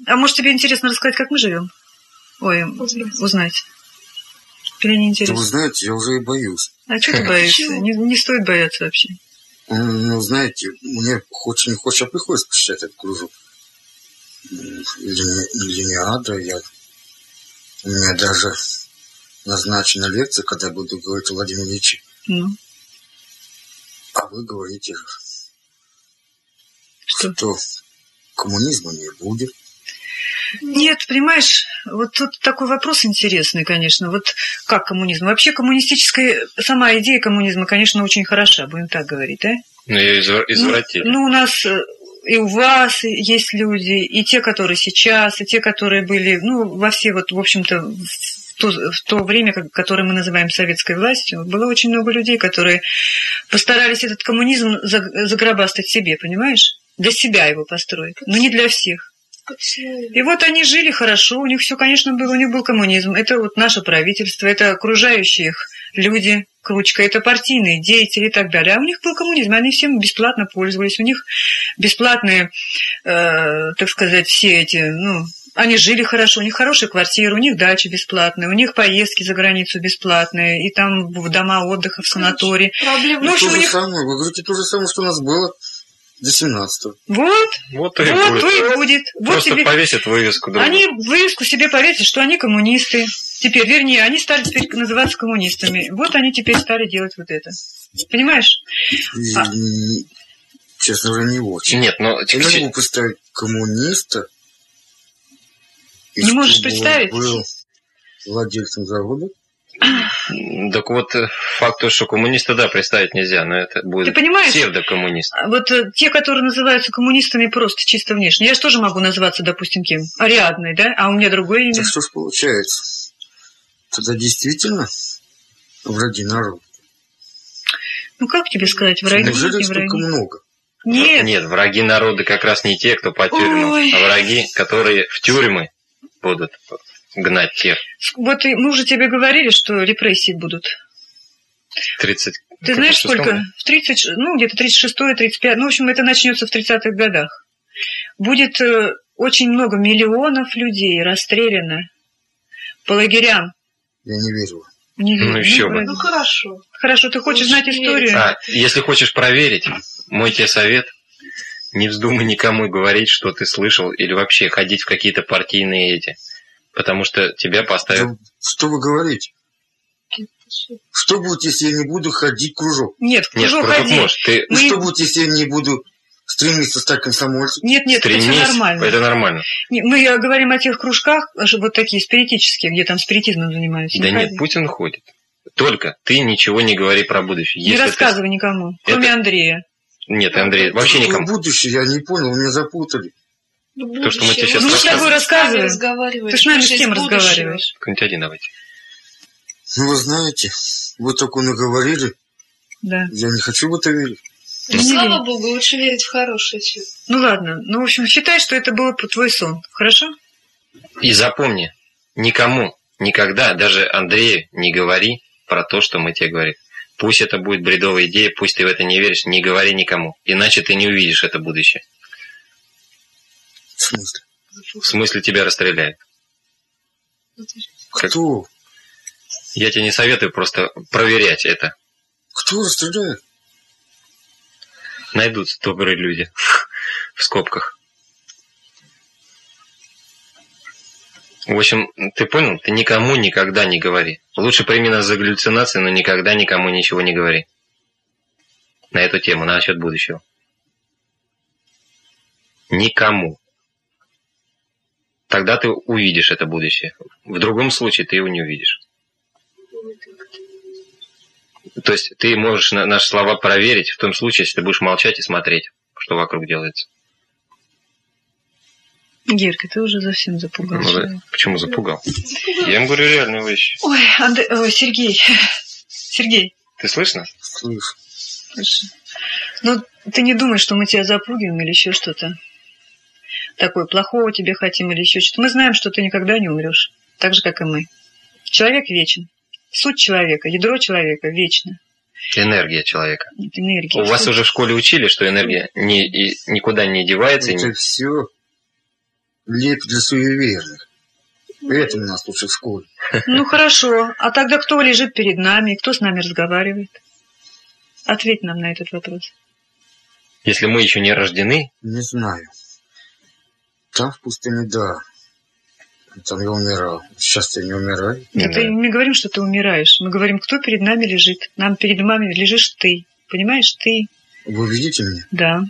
а может тебе интересно рассказать, как мы живем? Ой, Узнать. узнать. Или не Да вы интересно? знаете, я уже и боюсь. А что ты боишься? Не, не стоит бояться вообще. Ну, знаете, мне хочешь не хочешь, а приходится посещать этот кружок. Линиада, я... У меня даже назначена лекция, когда я буду говорить о Владимире Ильиче. Ну, А вы говорите, что? что коммунизма не будет. Нет, понимаешь, вот тут такой вопрос интересный, конечно. Вот как коммунизм? Вообще коммунистическая, сама идея коммунизма, конечно, очень хороша, будем так говорить, да? Ну, ее извра- извратили. Ну, ну, у нас э, и у вас есть люди, и те, которые сейчас, и те, которые были, ну, во все вот, в общем-то, в то, в то время, как- которое мы называем советской властью, было очень много людей, которые постарались этот коммунизм за- загробастать себе, понимаешь? Для себя его построить, но не для всех. И вот они жили хорошо, у них все, конечно, было, у них был коммунизм. Это вот наше правительство, это окружающие их люди, кручка, это партийные деятели и так далее. А у них был коммунизм, они всем бесплатно пользовались, у них бесплатные, э, так сказать, все эти, ну, они жили хорошо, у них хорошие квартиры, у них дачи бесплатные, у них поездки за границу бесплатные, и там в дома отдыха, в санатории. Проблема. Ну, в общем, то же них- самое, вы говорите то же самое, что у нас было до 17-го. Вот, Вот и вот, будет. то и будет. Вот Просто тебе повесят вывеску другую. Они вывеску себе повесили, что они коммунисты. Теперь, вернее, они стали теперь называться коммунистами. Вот они теперь стали делать вот это. Понимаешь? А. Честно говоря, не очень. Нет, но Я не могу представить коммуниста. Не можешь представить? был владельцем завода. Так вот э, факт то, что коммуниста, да, представить нельзя, но это будет Ты понимаешь? псевдокоммунист. А Вот э, те, которые называются коммунистами просто чисто внешне. Я же тоже могу называться, допустим, кем? Ариадной, да? А у меня другое имя. Так что ж получается? Тогда действительно враги народа. Ну, как тебе сказать, враги, Неужели не враги? много? Нет, Нет, враги народа как раз не те, кто по тюрьмам, Ой. а враги, которые в тюрьмы будут гнать тех. вот мы уже тебе говорили, что репрессии будут. 30... Ты знаешь, сколько? В 30, ш- ну, где-то 36 35 ну, в общем, это начнется в 30-х годах. Будет э, очень много миллионов людей расстреляно по лагерям. Я не верю. Не верю. Ну, еще бы. Ну хорошо. Хорошо, ты хочешь Лучше знать историю? А, если хочешь проверить, мой тебе совет, не вздумай никому говорить, что ты слышал, или вообще ходить в какие-то партийные эти. Потому что тебя поставят... Да Что вы говорите? Что будет, если я не буду ходить кружок? Нет, в Нет, кружок кружок ходи. можешь. Ты Мы- что будет, если я не буду стремиться стать комсомольцем? Нет, нет, это стремись, все нормально. это нормально. Не, Мы говорим о тех кружках, вот такие спиритические, где там спиритизмом занимаются. Да Не нет, ходи. Путин ходит. Только ты ничего не говори про будущее. Не Если ты- рассказывай никому, кроме Это- Андрея. Нет, Андрей, вообще никому. будущее? Я не понял, меня запутали. То, что мы тебе сейчас Ну, мы с тобой рассказываем. Ты с нами с кем разговариваешь? Какой-нибудь один давайте. Ну, вы знаете, вы такое наговорили, Да. я не хочу в это верить. Ну, слава богу, лучше верить в хорошее, чем... Ну ладно, ну в общем считай, что это был твой сон, хорошо? И запомни, никому, никогда, даже Андрею не говори про то, что мы тебе говорим. Пусть это будет бредовая идея, пусть ты в это не веришь, не говори никому. Иначе ты не увидишь это будущее. Смысле? В смысле тебя расстреляют. Кто? Я тебе не советую просто проверять это. Кто расстреляет? Найдутся добрые люди. В скобках. В общем, ты понял? Ты никому никогда не говори. Лучше прими нас за галлюцинации, но никогда никому ничего не говори. На эту тему, насчет будущего. Никому. Тогда ты увидишь это будущее. В другом случае ты его не увидишь. То есть ты можешь на- наши слова проверить в том случае, если ты будешь молчать и смотреть, что вокруг делается. Герка, ты уже совсем запугал. Ну, да. Почему запугал? Я им говорю реальную вещь. Ой, Анд- ой, Сергей, Сергей, Ты слышишь нас? Слышь, слушай, ну ты не думай, что мы тебя запугиваем или еще что-то такое плохого тебе хотим или еще что-то. Мы знаем, что ты никогда не умрешь, так же, как и мы. Человек вечен. Суть человека, ядро человека вечно. Энергия человека. Это энергия. У вас уже в школе учили, что энергия ни- и никуда не девается. и не- это все лепит для суеверных. Это у нас лучше в школе. Ну хорошо, а тогда кто лежит перед нами, кто с нами разговаривает? Ответь нам на этот вопрос. Если мы еще не рождены, Не знаю. Там в пустыне, да. Там я умирал. Сейчас я не умираю. Не Да ты знаю. не говорим, что ты умираешь. Мы говорим, кто перед нами лежит. Нам перед нами лежишь ты. Понимаешь, ты. Вы видите меня? Да.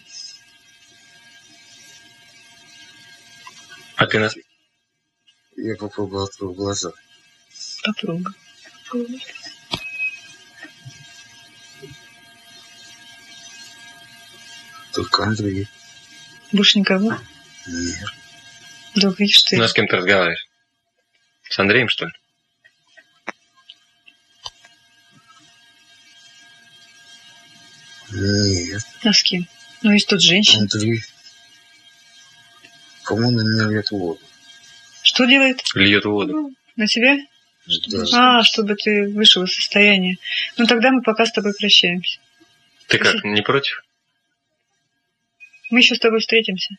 а ты нас... Я попробовал открыть глаза. Попробуй. Только Андрей. Больше никого? Видишь ты. Ну, а с кем ты разговариваешь? С Андреем, что ли? Нет. А с кем? Ну, есть тут женщина. Андрей. По-моему, на меня льет воду. Что делает? Льет воду. На тебя? Да. А, чтобы ты вышел из состояния. Ну, тогда мы пока с тобой прощаемся. Ты как, не против? Мы еще с тобой встретимся.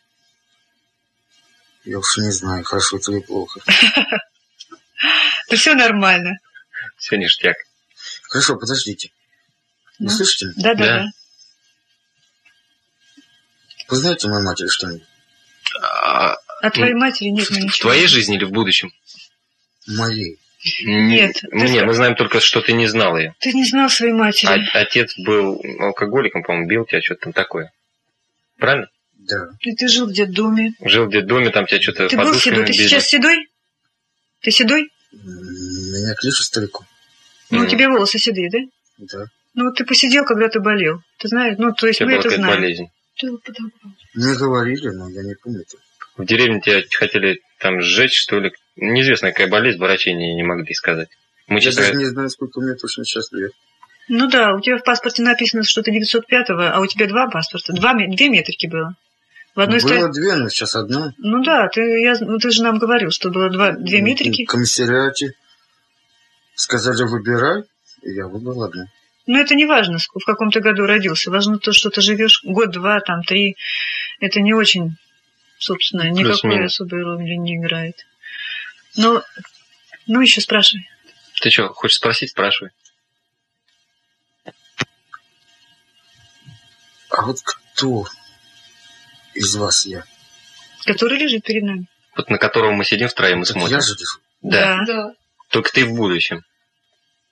Я уж не знаю, хорошо или плохо. Да все нормально. Все ништяк. Хорошо, подождите. Вы Ну. слышите? меня? Да-да-да. Вы знаете мою матери что-нибудь? А твоей матери нет, мы в ничего. твоей жизни или в будущем? Моей. Нет, нет, что? мы знаем только, что ты не знал ее. Ты не знал своей матери. А- отец был алкоголиком, по-моему, бил тебя, что-то там такое. Правильно? Да. И ты жил где-то в доме. Жил в детдоме, там тебя что-то Ты был седой. Ты били. сейчас седой? Ты седой? Меня кличут стариком. Ну, у тебя волосы седые, да? Да. Ну, вот ты посидел, когда ты болел. Ты знаешь, ну, то есть тебя мы это знаем. болезнь. Ты. Мне говорили, но я не помню. В деревне тебя хотели там сжечь, что ли. Неизвестно, какая болезнь, врачи не, не могли сказать. Мы Я честно даже не знаю, сколько мне точно сейчас лет. Ну да, у тебя в паспорте написано, что ты 905-го, а у тебя два паспорта. Два, две метрики было. В одной Было стоит... две, но сейчас одна. Ну да, ты, я, ну, ты же нам говорил, что было два, две В метрики. комиссариате сказали, выбирай, и я выбрал одну. Но это не важно, в каком ты году родился. Важно то, что ты живешь год, два, там, три. Это не очень, собственно, никакой особой роли не играет. Но, ну еще спрашивай. Ты что, хочешь спросить? Спрашивай. А вот кто из вас я? Который лежит перед нами. Вот на которого мы сидим втроем и Так смотрим. я же лежу. Да. Да. Только ты в будущем.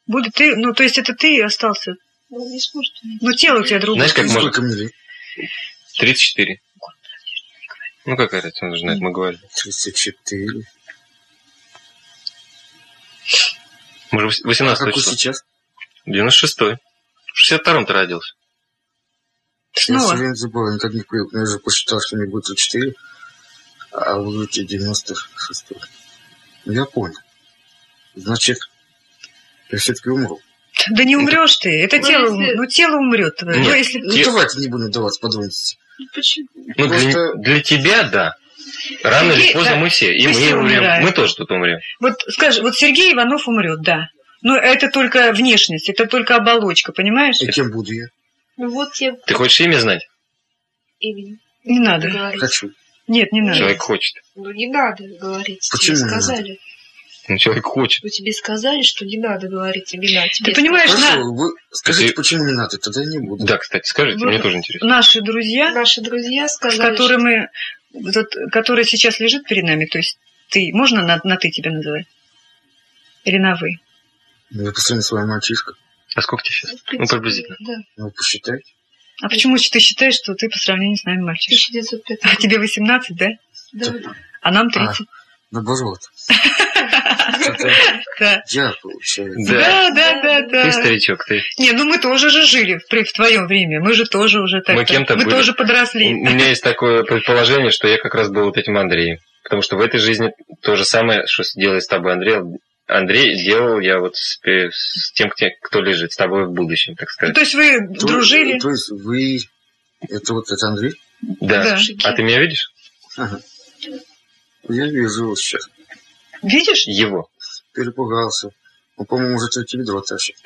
Будет ты, ну, то есть это ты остался. Он не сможет. Но тело у тебя другое. Знаешь, как можно- Сколько мне лет? 34. Ну какая разница, он же знает, мы говорили. 34. Мы же в А 18 какой числа. сейчас? 96-й. В 62-м ты родился. Я Снова. все время забыл, никак не привык. Я же посчитал, что мне будет 34, а вы будете 96. Ну, я понял. Значит, я все-таки умру. Да не умрешь ты. Это Ну, тело, если- ну тело умрет твое. Нет. Ну, если... Ну, Те- давайте не будем давать подробности. Ну, Почему? Ну, для, Просто- для тебя, да. Рано или Сергей, поздно да, мы все. И мы мы все умрем. умираем. Мы тоже тут умрем. Вот скажи, вот Сергей Иванов умрет, да. Но это только внешность, это только оболочка, понимаешь? И кем буду я? Ну вот я Ты хочешь имя знать? имени Не надо. говорить. Хочу. Нет, не надо. Человек хочет. Ну не надо говорить. Почему Тебе сказали. Ну, человек хочет. Ну тебе сказали, что не надо говорить имена. Тебе Ты понимаешь, Хорошо, на- вы скажите, Ты- почему не надо, тогда я не буду. Да, кстати, скажите, Вот. мне тоже интересно. наши друзья, Наши друзья сказали, которыми, вот, который сейчас лежит перед нами, то есть ты, можно на, на ты тебя называть? Или на вы? Ну, Я по сравнению с вами мальчишка. А сколько тебе сейчас? Ну, приблизительно. Да, Ну, посчитайте. А почему ты считаешь, что ты по сравнению с нами мальчик? 1905 А тебе 18, да? Да. А нам 30. Наоборот. Что-то Да. я, получается. Да, да, да, да. Ты старичок, ты. Не, ну мы тоже же жили в, при- в твоем время. Мы же тоже уже так. Мы кем-то Мы тоже У подросли. меня есть такое предположение, что я как раз был вот этим Андреем. Потому что в этой жизни то же самое, что делает с тобой Андрей. Андрей делал я вот с, с тем, кто- лежит, с тобой в будущем, так Ну, сказать. то есть вы То- дружили? То есть вы... Это вот это Андрей? Да. Да. А ты меня видишь? Ага. Я вижу его сейчас. Видишь? Его. Перепугался. Он, по-моему, уже третье ведро тащит.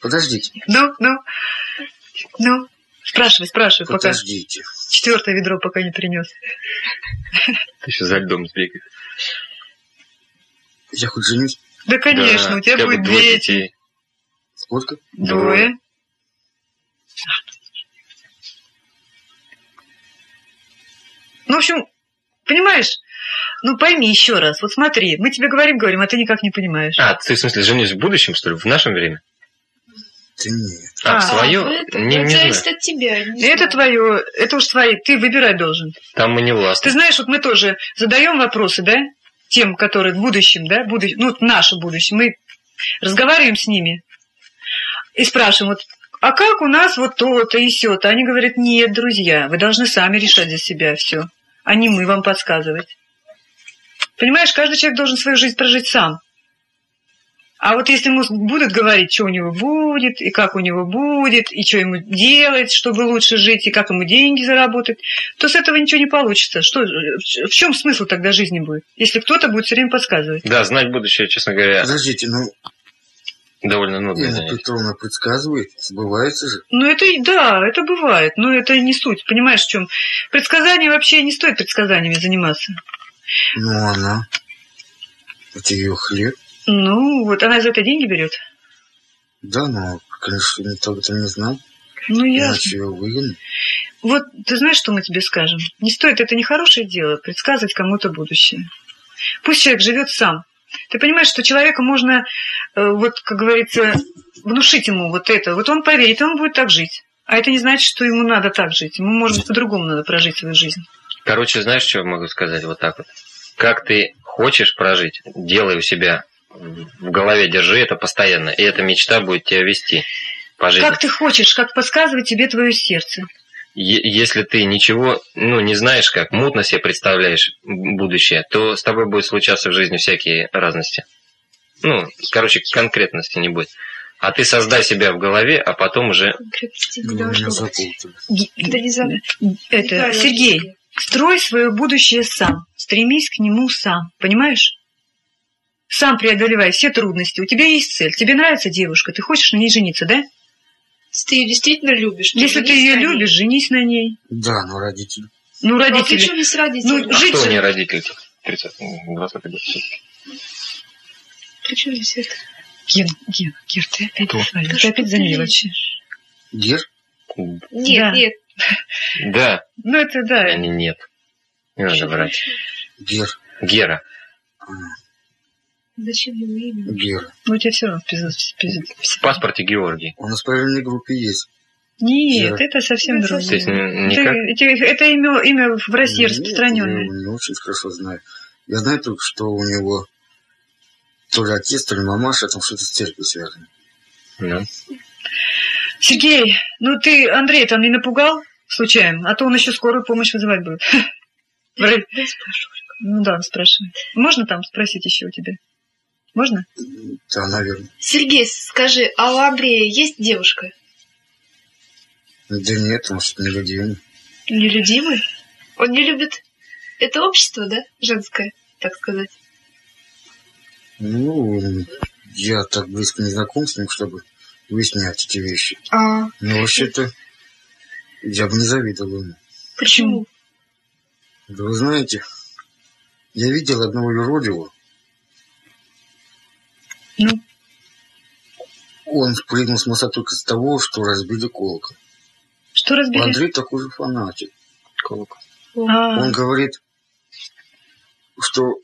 Подождите, Ну, ну, ну. Спрашивай, спрашивай, пока подождите. четвертое ведро пока не принес. Ты еще за льдом сбегай. Я хоть женюсь? Да, конечно, Да, у тебя будет двое дети. детей. Сколько? Двое. Ну, в общем, понимаешь, ну пойми еще раз. Вот смотри, мы тебе говорим, говорим, а ты никак не понимаешь. А, ты в смысле женюсь в будущем, что ли? В нашем время? Да нет. А, А, в свое? это, не, это не знаю. зависит от тебя. не Это знаю. твое, это уж твои, ты выбирать должен. Там мы не Ты властны. знаешь, вот мы тоже задаем вопросы, да, тем, которые в будущем, да, будущем, ну, наше будущее, мы разговариваем с ними и спрашиваем, вот, а как у нас вот то-то и сё-то? Они говорят, нет, друзья, вы должны сами решать за себя все, а не мы вам подсказывать. Понимаешь, каждый человек должен свою жизнь прожить сам. А вот если ему будут говорить, что у него будет, и как у него будет, и что ему делать, чтобы лучше жить, и как ему деньги заработать, то с этого ничего не получится. Что, в чем смысл тогда жизни будет, если кто-то будет все время подсказывать? Да, знать будущее, честно говоря, Подождите, ну, довольно нудное Инна занятие. Петровна предсказывает, сбывается же. Ну, это, и- да, это бывает, но это не суть. Понимаешь, в чем? Предсказания вообще не стоит предсказаниями заниматься. Ну, она. Это ее хлеб. Ну, вот она за это деньги берет. Да, но, конечно, никто об этом не знал. Ну, ясно. Иначе ее выгонят. Вот ты знаешь, что мы тебе скажем? Не стоит, это не хорошее дело, предсказывать кому-то будущее. Пусть человек живет сам. Ты понимаешь, что человека можно, э, вот, как говорится, внушить ему вот это. Вот он поверит, и он будет так жить. А это не значит, что ему надо так жить. Ему, может быть, по-другому надо прожить свою жизнь. Короче, знаешь, что я могу сказать вот так вот? Как ты хочешь прожить, делай у себя в голове, держи это постоянно, и эта мечта будет тебя вести по жизни. Как ты хочешь, как подсказывает тебе твое сердце. Е- Если ты ничего, ну, не знаешь как, мутно себе представляешь будущее, то с тобой будет случаться в жизни всякие разности. Ну, короче, конкретности не будет. А ты создай себя в голове, а потом уже... Ну. Да не за... Это, Сергей, строй свое будущее сам. Стремись к нему сам. Понимаешь? Сам преодолевай все трудности. У тебя есть цель. Тебе нравится девушка, ты хочешь на ней жениться, да? Если ты ее действительно любишь, Если ты ее любишь, женись на ней. Да, но родители. Ну, Ну, а при родители. чем здесь родители? Ну, А Жить кто же- не родитель? 30, 20 год. При чем здесь это? Ген, Ген, Гер, ты опять Кто? Ты что опять за ты мелочи. Гер? Нет, Да. нет. Да, Ну, это да. а не нет. Не надо врать. Гер. Гера. Зачем ему имя? Гер. Ну, у тебя все равно в пизду- в паспорте Георгий. У нас в параллельной группе есть. Нет, Гера. это совсем Это другое. Это, никак... эти- это имя, имя в России Нет, распространенное. Я его не очень хорошо знаю. Я знаю только, что у него то ли отец, то ли мамаша, там что-то с церковью связано. Ну, Сергей, ну ты Андрей там не напугал случайно? А то он еще скорую помощь вызывать будет. Ну да, он спрашивает. Можно там спросить еще у тебя? Можно? Да, наверное. Сергей, скажи, а у Андрея есть девушка? Да нет, он нелюдимый. Нелюдимый? Он не любит это общество, да? Женское, так сказать. Ну, я так близко не знаком с ним, чтобы выяснять эти вещи. А Но вообще-то я бы не завидовал ему. почему? Да вы знаете, я видел одного юродивого. Ну, Он спрыгнул с моста только из-за того, что разбили колокол. что разбили? Андрей такой же фанатик. колокол. А, Он говорит, что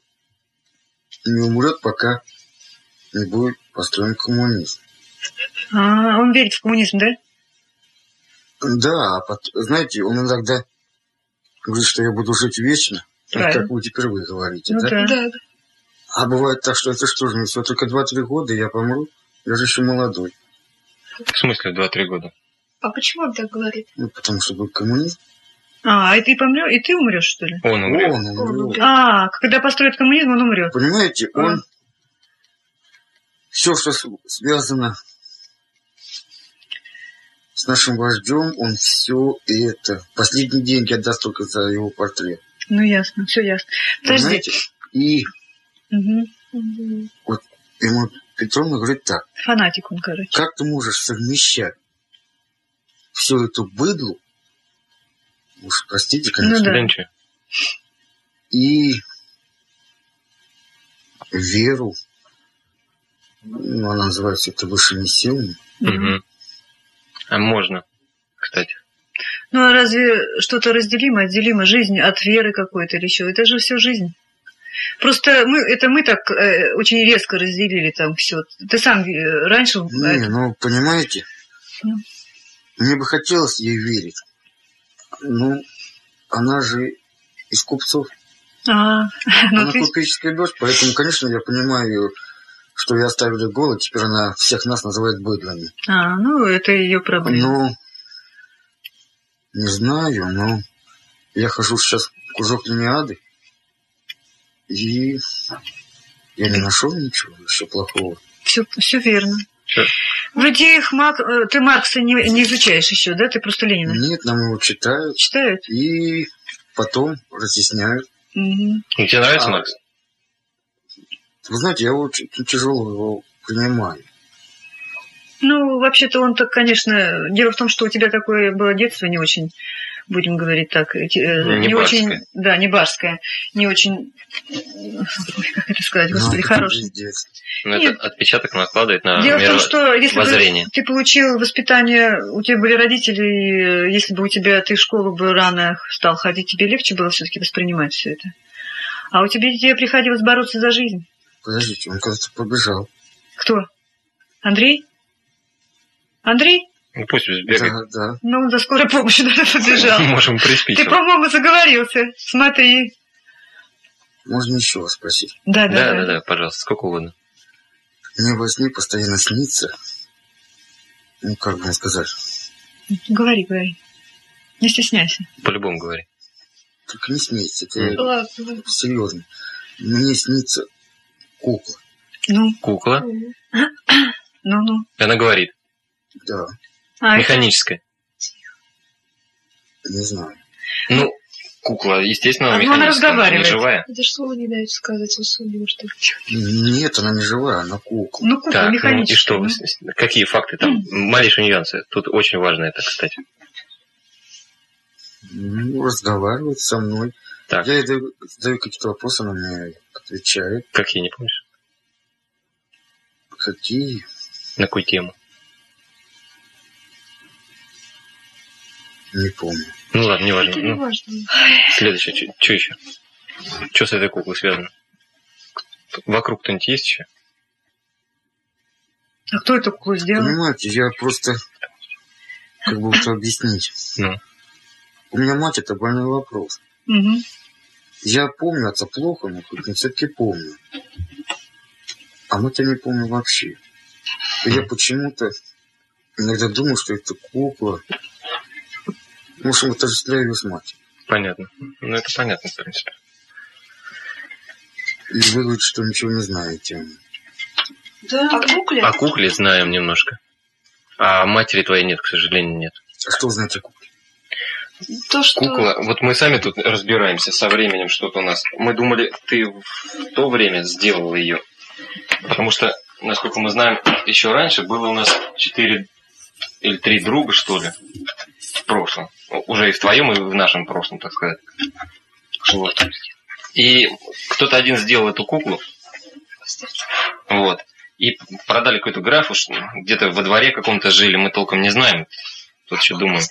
не умрет, пока не будет построен коммунизм. а, он верит в коммунизм, да? Да, а знаете, он иногда говорит, что я буду жить вечно, вот как вы теперь вы говорите, Ну да. Да, да. А бывает так, что это что же, всего только 2-3 года, и я помру. Я же еще молодой. В смысле, 2-3 года? А почему он так говорит? Ну, потому что будет коммунизм. А, и ты помрешь, и ты умрешь, что ли? Он умрет. Он умрет. А, когда построят коммунизм, он умрет. Понимаете, А. он... Все, что связано с нашим вождем, он все это... Последние деньги отдаст только за его портрет. Ну, ясно, все ясно. Подожди. Понимаете? И Мгм. Мгм. ему Петровна говорит так. Фанатик он, короче. Как ты можешь совмещать всю эту быдлу, уж простите, конечно, Ну да. И веру, ну, она называется это высшими силами. Мгм. А можно, кстати. Ну, а разве что-то разделимо, отделимо жизнь от веры какой-то или еще? Это же все жизнь. Просто мы, это мы так э, очень резко разделили там все. Ты сам э, раньше... Не, ну, понимаете, Ну. мне бы хотелось ей верить. Ну, она же из купцов. А, ну, она ты- купеческая дочь, поэтому, конечно, я понимаю, что ее оставили голод, теперь она всех нас называет быдлами. а, ну, это ее проблема. Ну, не знаю, но я хожу сейчас в кружок линиады, и я не нашел ничего еще плохого. Все, все верно. Всё. Вроде их Мак... э, ты Маркса не, не изучаешь еще, да? Ты просто Ленина. Нет, нам его читают, Читают? и потом разъясняют. Ну, Тебе нравится, А, Макс? Вы знаете, я очень тяжело его принимаю. Ну, вообще-то он так, конечно... Дело в том, что у тебя такое было детство не очень, будем говорить так, э, э, Не не очень... Да, не барское. Не очень... Ой, как это сказать, господи, Ну, хороший. пиздец. Ну, Нет. это отпечаток накладывает на Дело в том, что если бы воззрение. ты получил воспитание, у тебя были родители, и, э, если бы у тебя ты в школу бы рано стал ходить, тебе легче было все-таки воспринимать все это. А у тебя тебе приходилось бороться за жизнь. Подождите, он кажется побежал. Кто? Андрей? Андрей? Ну, пусть сбегает. Да, да. Ну, он за скорой помощью даже побежал. Можем приспичить. Ты, по-моему, заговорился. Смотри. Можно еще вас спросить. Да, Да, да, да, да, пожалуйста, сколько угодно. Мне во сне постоянно снится, ну, как вам сказать, Говори, говори. Не стесняйся. По-любому говори. только не смейтесь, это. Ладно, серьезно. Мне снится кукла, Ну, Кукла. Ну-ну. И она говорит. да, Механическая. не знаю. Ну, кукла, естественно, она механическая. она разговаривает. Не живая. Это же слово не дают сказать, не может Нет, она не живая, она кукла. ну, кукла Так, ну и механическая. что? ну. Какие факты там? Малейшие нюансы. Тут очень важно это, кстати. Ну, разговаривает со мной. Так, Я ей даю, задаю какие-то вопросы, она мне отвечает. какие, не помнишь? Какие? На какую тему? Не помню. Ну ладно, не важно. Это Ну, важно. следующее, что еще? Что с этой куклой связано? Вокруг кто-нибудь есть еще? А кто эту куклу сделал? Понимаете, я просто как бы вот объяснить. Ну. У меня мать это больной вопрос. Мгм. Я помню отца плохо, но хоть все-таки помню. А мы-то не помню вообще. И я почему-то иногда думаю, что это кукла. Может, мы отождествляю ее с матерью. Понятно. Ну, это понятно, в принципе. И вы говорите, что ничего не знаете. Да. О кукле? О кукле знаем немножко. А матери твоей нет, к сожалению, нет. А что знаете о кукле? То, что... Кукла, вот мы сами тут разбираемся со временем, что-то у нас. Мы думали, ты в то время сделал ее. Потому что, насколько мы знаем, еще раньше было у нас четыре или три друга, что ли, в прошлом. Уже и в твоем, и в нашем прошлом, так сказать. Вот. И кто-то один сделал эту куклу, вот. И продали какую-то графу, что где-то во дворе каком-то жили, мы толком не знаем. Тут еще думаем.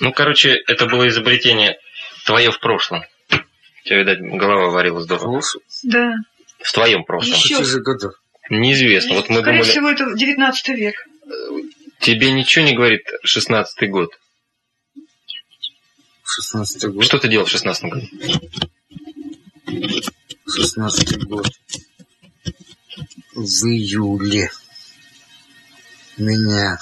Ну, короче, это было изобретение твое в прошлом. У тебя, видать, голова варила здорово. Да. В твоем прошлом. Еще. Неизвестно. Вот мы Скорее думали, всего, это 19 век. Тебе ничего не говорит 16-й год. 16 год. Что ты делал в 16 году? 16 год. В июле меня...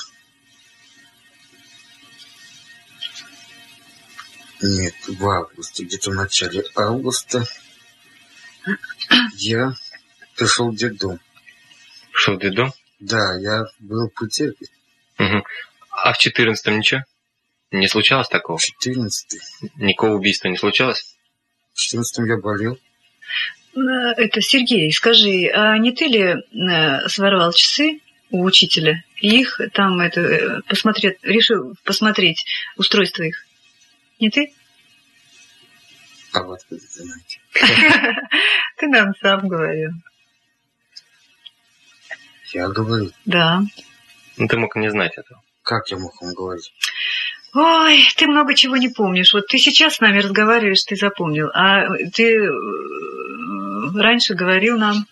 Нет, в августе, где-то в начале августа я пришел в детдом. Что, в детдом? Да, я был в Мгм. А в 14-м ничего? Не случалось такого? 14 Никакого убийства не случалось? В 14 я болел. Э, Это, Сергей, скажи, а не ты ли э, своровал часы у учителя? И их там это, э, посмотреть, решил посмотреть устройство их? Не ты? А вот это знаете. Ты нам сам говорил. Я говорю, Да. Ну, ты мог не знать этого. как я мог вам говорить? Ой, ты много чего не помнишь. Вот ты сейчас с нами разговариваешь, ты запомнил. А ты э, раньше говорил нам,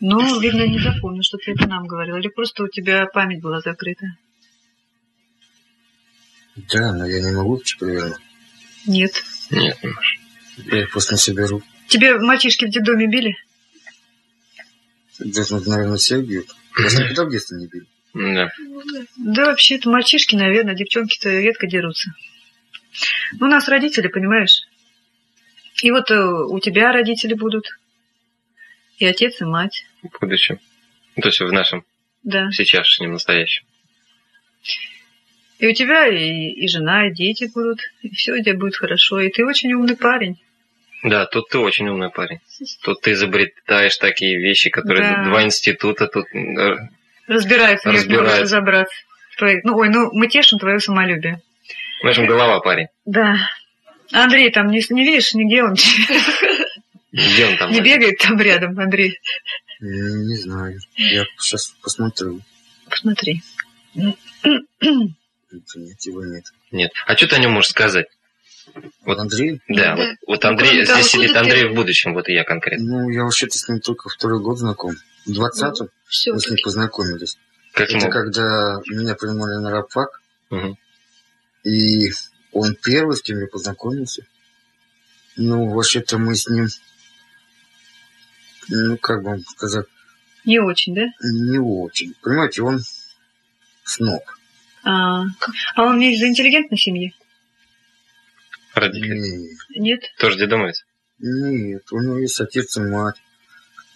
ну, видно, не запомнил, что ты это нам говорил. Или просто у тебя память была закрыта. Да, но я не могу теперь вернуть. Нет. Нет, не можешь. Я их просто не соберу. Тебе мальчишки в детдоме били? Где-то, наверное, все бьют. Вас никогда в детстве не били? Да. Да, вообще-то мальчишки, наверное, девчонки-то редко дерутся. Ну, у нас родители, понимаешь? И вот э, у тебя родители будут. И отец, и мать. В будущем. Ну, То есть в нашем Да. сейчасшнем настоящем. И у тебя и, и жена, и дети будут. И все у тебя будет хорошо. И ты очень умный парень. Да, тут ты очень умный парень. Тут ты изобретаешь такие вещи, которые Да. два института тут... Разбирается, Разбирается. разобраться. в твоих- Ну, ой, ну, мы тешим твое самолюбие. В общем, голова парень. Да. Андрей там не, не видишь, нигде он Где он там? не бегает там рядом, Андрей. Не, не знаю. Я сейчас посмотрю. Посмотри. Нет, его нет. Нет. А что ты о нем можешь сказать? Вот Андрей? Да, Да. вот, вот Ну, Андрей, того, здесь сидит Андрей ты- в будущем, вот и я конкретно. Ну, я вообще-то с ним только второй год знаком. В двадцатом Все. мы с ним познакомились. Каким Это образом? когда меня принимали на рабфак, Мгм. и он первый, с кем я познакомился. Ну, вообще-то мы с ним, ну, как вам сказать, Не очень, да? не очень. Понимаете, он сноб. А, а он не из интеллигентной семьи? Родители. Нет, Нет? Тоже дедомовец? нет, у него есть отец и мать.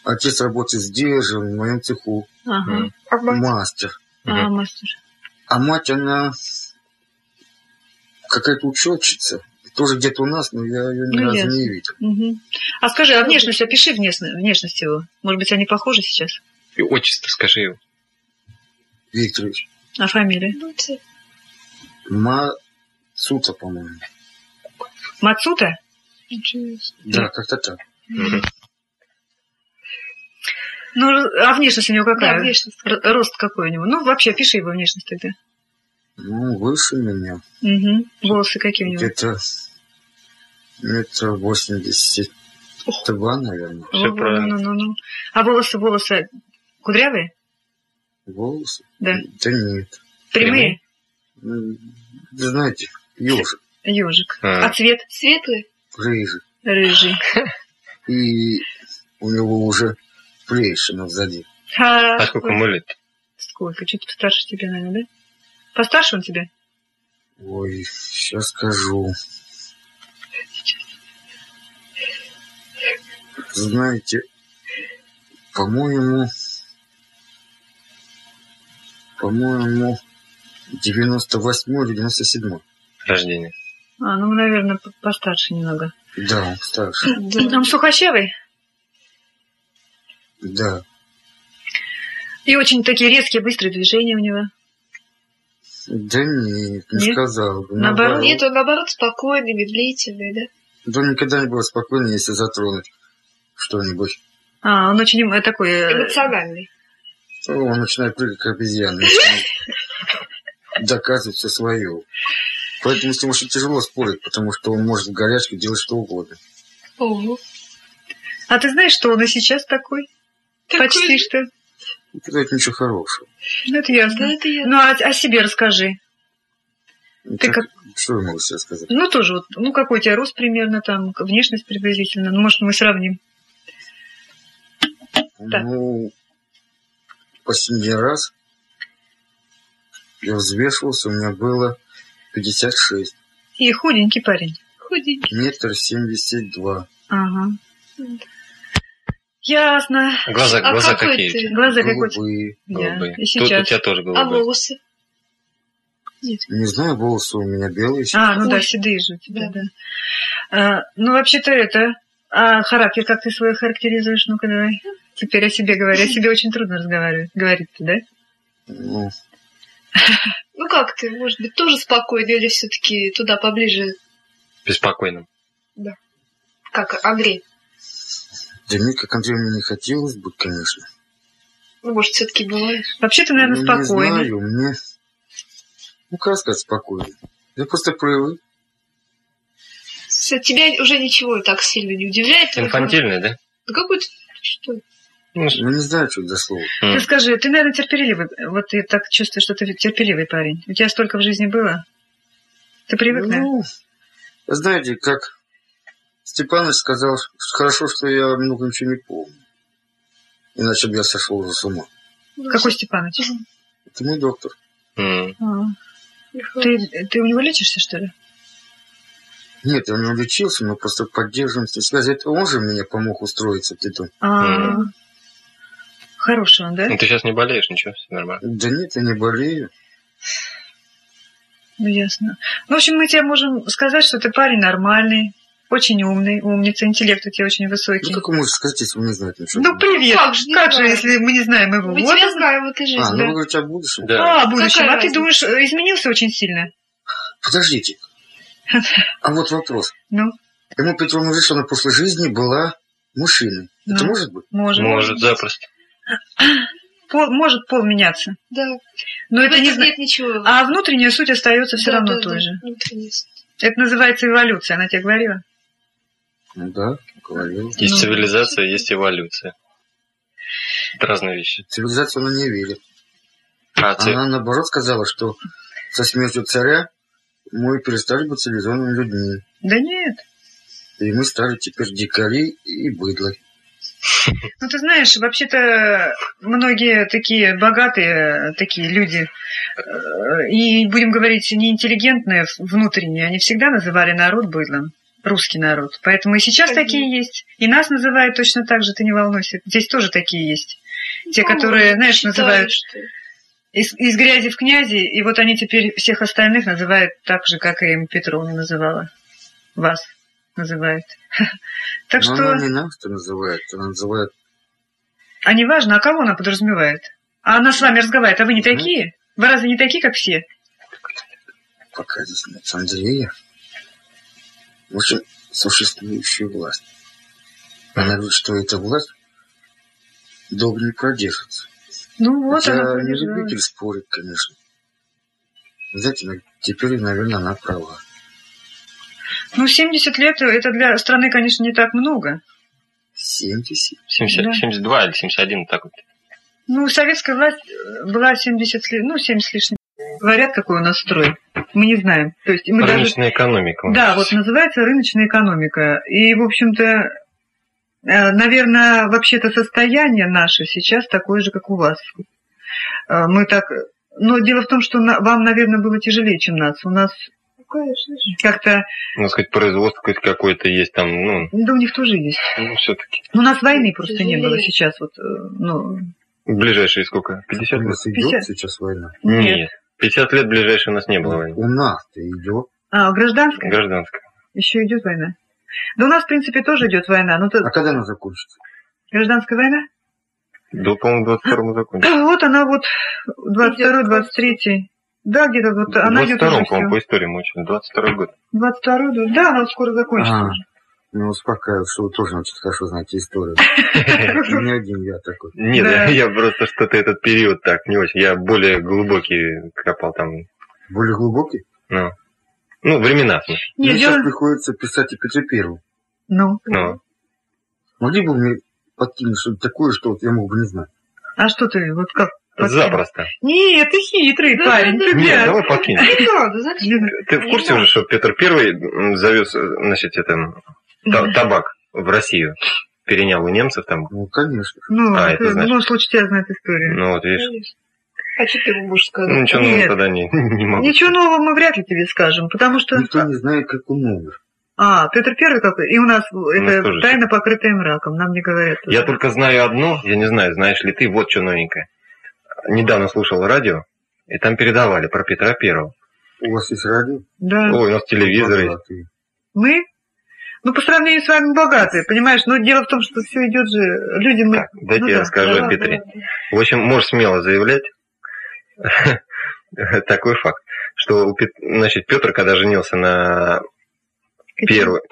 Отец работает здесь же, в моем цеху. Ага. А мать? Мастер. А, Мгм. мастер. А мать, она какая-то учетчица. Тоже где-то у нас, но я ее ни Ну, разу ясно. не видел. Мгм. А скажи, а внешность, опиши внешность, внешность его. Может быть, они похожи сейчас? И отчество скажи его. Викторович. А фамилия? Ты- Мацута, по-моему. Мацута? Да, как-то так. Ну, а внешность у него какая? Да, внешность. Р- рост какой у него? Ну, вообще, опиши его внешность тогда. Ну, выше меня. Угу. Волосы какие у него? Где-то метр восемьдесят два, наверное. Всё Во- правильно. Ну, ну, ну. А волосы, волосы кудрявые? Волосы? Да. Да нет. Прямые? Вы знаете, ежик, Ежик. А. А цвет? Светлый? рыжий. Рыжий. И у него уже плещина сзади. А, А сколько ему лет? Сколько? Чуть постарше тебя, наверное, да? Постарше он тебя? Ой, сейчас скажу. Знаете, по-моему, по-моему, 98 или 97 Рождение. А, ну, наверное, по- постарше немного. Да, он старше. Да. Он сухощавый Да. и очень такие резкие, быстрые движения у него. Да нет, не Нет? сказал бы. Наоборот? Нет, он наоборот спокойный, медлительный, да? Да он никогда не был спокойно, если затронуть что-нибудь. А, он очень э, такой... э, Эмоциональный. О, Он начинает прыгать, как обезьяна. Доказывать все свое. Поэтому с ним очень тяжело спорить, потому что он может в горячке делать что угодно. Ого. А ты знаешь, что он и сейчас такой? Такой Почти же. что. Дает ничего хорошего. Ну, это Да, ясно. это я. Ну, а о себе расскажи. Ну, Ты как- Что я могу себе сказать? Ну, тоже вот, ну, какой у тебя рост примерно там, внешность приблизительно. Ну, может, мы сравним. Так. Ну, последний раз я взвешивался, у меня было 56. И худенький парень. Худенький. Метр семьдесят два. Ага. Ясно. Глаза, А глаза какой какие? ты? Глаза какой Голубые. Я. Голубые. И Тут у сейчас. тебя тоже А голубые. волосы? Не знаю, волосы у меня белые. А, ну да, Ой. седые же у тебя, да. Да. А, ну, вообще-то это... А характер как ты свой характеризуешь? Ну-ка, давай. Теперь о себе говори. О себе очень трудно разговаривать. Говорить-то, да? Ну, Ну как ты, может быть, тоже спокойный или все-таки туда поближе, Беспокойным. как Андрей? да мне, как Андрею, мне не хотелось быть, конечно. Ну, может, все-таки бываешь? Вообще ты, наверное, Ну, спокойный. Не знаю, мне... Ну, как сказать спокойно? Я просто привык. С- Тебя уже ничего так сильно не удивляет? твой Инфантильный, да? Ну, какой-то... Что? Ну, не знаю, что это за слово. Ты скажи, ты, наверное, терпеливый. Вот я так чувствую, что ты терпеливый парень. У тебя столько в жизни было. Ты привык? Ну, знаете, как Степаныч сказал, что хорошо, что я много ничего не помню. Иначе бы я сошел уже с ума. Ну, Какой Степаныч? Это мой доктор. А, всё- Ты, ты у него лечишься, что ли? Нет, я у него лечился, мы просто поддерживаем связь. Это он же мне помог устроиться в детдом. А, Хороший он, да? Ну, ты сейчас не болеешь, ничего, все нормально. Да нет, я не болею. Ну, ясно. Ну, в общем, мы тебе можем сказать, что ты парень нормальный, очень умный, умница, интеллект у тебя очень Ну, высокий. как вы можете сказать, если вы не знаете ничего? Ну, привет! Как же, Как же, если мы не знаем его? Мы Вот тебя знаем в этой жизни. а, ну да. вы говорите о будущем? Да. А, о будущем. Какая А ты разница? думаешь, э, изменился очень сильно? Подождите. А вот вопрос. Ну, Ему Петровна говорит, что на прошлой жизни была мужчиной. Это Ну. может быть? может. Может, запросто. Пол, может пол меняться. Да. Но В это этом не нет ничего. А внутренняя суть остается все Да, равно да, той да, же. Это называется эволюция, она тебе говорила? Ну да, говорил. Есть Ну. цивилизация, есть эволюция. Это разные вещи. Цивилизацию она не верит. А, ци- Она наоборот сказала, что со смертью царя мы перестали быть цивилизованными людьми. Да нет. И мы стали теперь дикари и быдло. Ну, ты знаешь, вообще-то многие такие богатые такие люди, э, и, будем говорить, неинтеллигентные внутренние, они всегда называли народ быдлом, русский народ. Поэтому и сейчас Конечно. такие есть. И нас называют точно так же, ты не волнуйся. Здесь тоже такие есть. Те, Ну, которые, знаешь, считаю, называют что- из, из грязи в князи, и вот они теперь всех остальных называют так же, как и им Петровна называла. Вас называет. Так Но что... она не нас что называет, она называет... А не важно, а кого она подразумевает? А она с вами разговаривает, а вы не такие? Вы разве не такие, как все? Пока здесь нет Андрея. В общем, существующая власть. Она говорит, что эта власть долго не продержится. Ну вот Я она не любитель спорить, конечно. Знаете, ну, теперь, наверное, она права. Ну, 70 лет это для страны, конечно, не так много. 70. 70, Да. 72 или 71, так вот. Ну, советская власть э, была 70 с ли- ну, 70 с лишним. Говорят, какой у нас строй. Мы не знаем. То есть мы даже... Рыночная экономика. у нас. Да, вот называется рыночная экономика. И, в общем-то, э, наверное, вообще-то состояние наше сейчас такое же, как у вас. Э, Мы так... Но дело в том, что вам, наверное, было тяжелее, чем нас. У нас конечно. как-то... Ну, сказать, производство какое-то есть там, ну, Да у них тоже есть. ну все-таки. У нас войны просто не было сейчас. Вот, э, ну, Ближайшие сколько? 50 У лет? нас идет 50. сейчас война. Нет. 50 лет ближайшие у нас не было войны. У нас-то идет. А, гражданская? Гражданская. Еще идет война. Да у нас, в принципе, тоже идет война. Ну, то, А когда она закончится? гражданская война? До, по-моему, 22 закончится. Вот она вот 22 23 Да, где-то вот она идет 22 уже по-моему, по все. истории мы учили. 22 год. 22 да. Да, она вот скоро закончится. А, ну, успокаиваю, что вы тоже очень хорошо знаете историю. Не один я такой. Нет, я просто что-то этот период так не очень. Я более глубокий копал там. Более глубокий? Ну, ну времена, в смысле. Не, Мне сейчас приходится писать о Петре Первом. Ну, Ну, Могли бы мне подкинуть что-то такое, что вот я мог бы не знать? а что ты, вот как? Запросто. Нет, ты хитрый Да, парень, да, ты да. Нет, да. давай покинь. Неправда, зачем? Ты в курсе уже, что Петр Первый завез, э, значит, это, та- табак в Россию? Перенял у немцев там. Ну, конечно. Ну, А, это ты- значит- в любом случае тебя знает историю. Ну, вот видишь. Конечно. А что ты ему будешь Ну, сказать? ничего нового Нет. тогда не, не могу. Ничего нового мы вряд ли тебе скажем, потому что... Никто не знает, как он умер. А, Петр Первый какой? И у нас это тоже тайна, покрытая мраком, нам не говорят. Я только знаю одно, я не знаю, знаешь ли ты, вот что новенькое. Недавно слушал радио, и там передавали про Петра Первого. У вас есть радио? Да. Ой, у нас телевизор есть. Мы? Ну, по сравнению с вами богатые, понимаешь? Но дело в том, что все идет же... Люди мы... Так, дайте Ну я да, расскажу да, о Петре. В общем, можешь смело заявлять такой факт, что значит, Петр, когда женился на первой,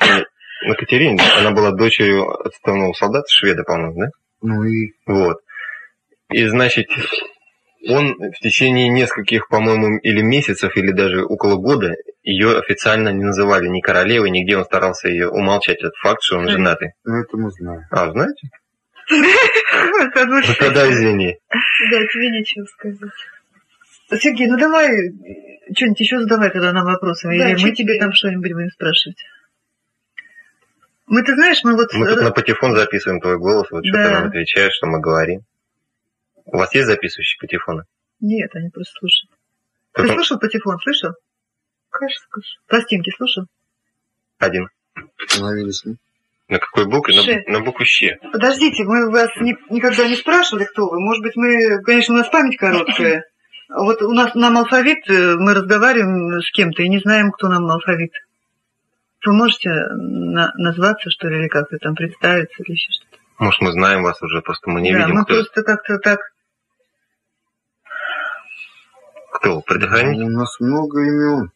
на Катерине, она была дочерью отставного солдата, шведа, по-моему, да? Ну и Вот. И, значит, он в течение нескольких, по-моему, или месяцев, или даже около года ее официально не называли ни королевой, нигде он старался ее умолчать этот факт, что он женатый. ну, это мы знаем. А, знаете? Вот тогда извини. Да, тебе нечего сказать. Сергей, ну давай что-нибудь еще задавай тогда нам вопросы, Да, или мы тебе там что-нибудь будем спрашивать. Мы, ты знаешь, мы вот... Мы тут на патефон записываем твой голос, вот что ты нам отвечаешь, что мы говорим. У вас есть записывающие патефоны? Нет, они просто слушают. Ты слушал патефон, слышал? Конечно, конечно. Пластинки слушал? один. Остановились. На какой букве? На, на букву Щ. Подождите, мы вас ни- никогда не спрашивали, кто вы. Может быть, мы, конечно, у нас память короткая. Вот у нас нам алфавит, э, мы разговариваем с кем-то и не знаем, кто нам алфавит. Вы можете на- назваться, что ли, или как-то там представиться, или еще что-то? Может, мы знаем вас уже, просто мы не да, видим, мы кто, просто как-то так... кто. Предохранитель? У нас много имен.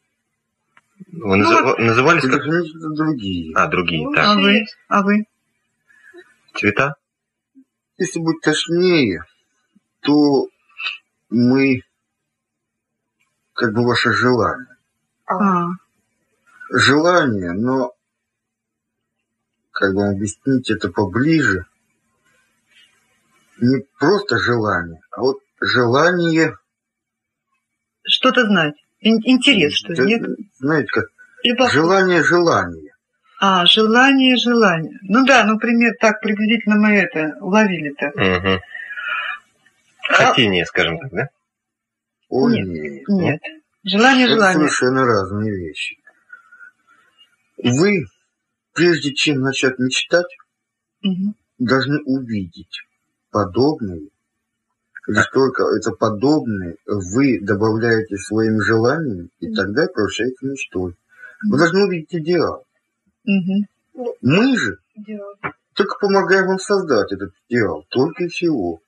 Вы называ- назывались как? Предохранители это другие. А, другие. Ну, Так, А вы? А вы? цвета? Если быть точнее, то мы как бы ваше желание. А, Желание, но как бы вам объяснить это поближе, не просто желание, а вот желание... что-то знать. Ин- Интерес, что ли, Да, нет? Знаете, как Любопытно. желание желания. А, желание, желание. Ну да, ну, пример, так приблизительно мы это уловили так. Угу. Хотение, скажем так, да? О, Нет, нет. Нет. Желание, Это желание. совершенно разные вещи. Вы, прежде чем начать мечтать, Мгм. должны увидеть подобное. Лишь только это подобное вы добавляете своим желанием, и тогда превращается в мечтой. Вы должны увидеть идеал. Мгм. Мы же только помогаем вам создать этот идеал, только и всего.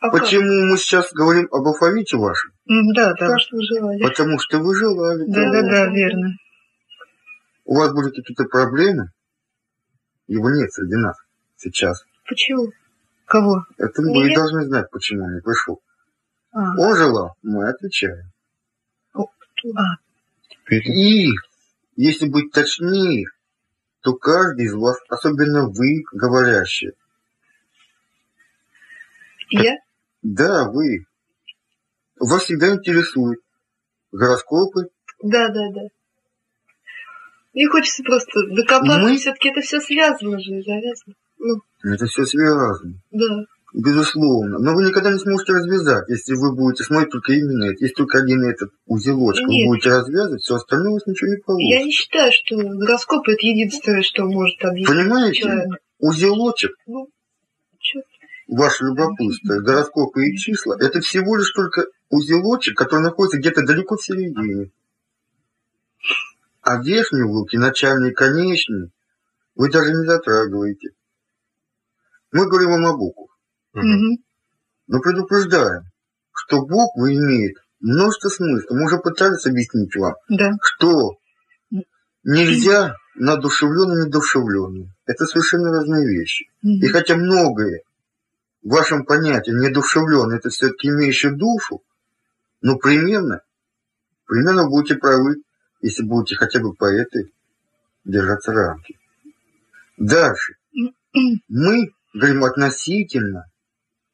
А как? Почему мы сейчас говорим об алфавите вашем? Да, да. Как что вы желали? Потому что вы желали. Да, да, да, верно. у вас были какие-то проблемы, его нет среди нас сейчас. Почему? Кого? Это вы Нет. должны знать, почему он не пришел. А, Он желал, мы отвечаем. а, И, если быть точнее, то каждый из вас, особенно вы, говорящие, Я? да, вы, вас всегда интересуют гороскопы, Да, да, да. Мне хочется просто докопаться. Мы- Все-таки это все связано же, завязано. Ну, это все связано. да. Безусловно. Но вы никогда не сможете развязать, если вы будете смотреть только именно это. Если только один этот узелочек Нет. вы будете развязывать, все остальное у вас ничего не Я получится. не считаю, что гороскоп это единственное, что может объяснить Понимаете? человека. Узелочек, Ну, ваше любопытство, гороскопы и числа, это всего лишь только узелочек, который находится где-то далеко в середине. А верхние уголки, начальные и конечные, вы даже не затрагиваете. Мы говорим вам о. Мгм. мгм. Но предупреждаем, что буквы имеют множество смыслов. Мы уже пытались объяснить вам, Да. что нельзя надушевленным и недушевленным. Это совершенно разные вещи. И Мгм. хотя многое в вашем понятии недушевленное, это все-таки имеющее душу, но примерно, примерно будете правы, если будете хотя бы по этой держаться рамки. Дальше. Мы говорим относительно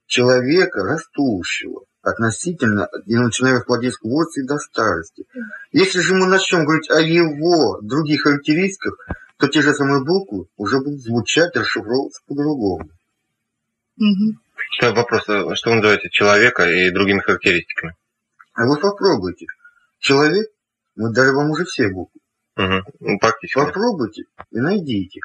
человека растущего, относительно, и начиная от младенческого возраста и до старости. Если же мы начнем говорить о его других характеристиках, то те же самые буквы уже будут звучать, расшифровываться по-другому. Что, вопрос, что вы называете человека и другими характеристиками? А вы попробуйте. Человек, мы дали вам уже все буквы. Ну, практически. Попробуйте и найдите.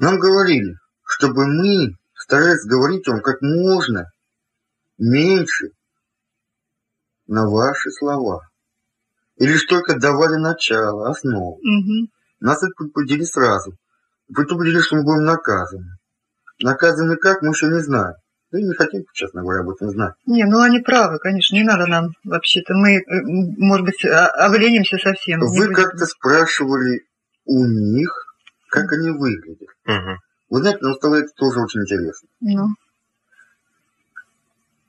Нам говорили, чтобы мы старались говорить вам как можно меньше на ваши слова. И лишь только давали начало, основу. Мгм. Нас это предупредили сразу. Предупредили, что мы будем наказаны. Наказаны как, мы еще не знаем. Да и не хотим, честно говоря, об этом знать. Не, ну они правы, конечно, не надо нам вообще-то. Мы, э, может быть, а- обленимся совсем. Вы как-то спрашивали у них, как они выглядят. Мгм. Вы знаете, нам стало это тоже очень интересно. Ну,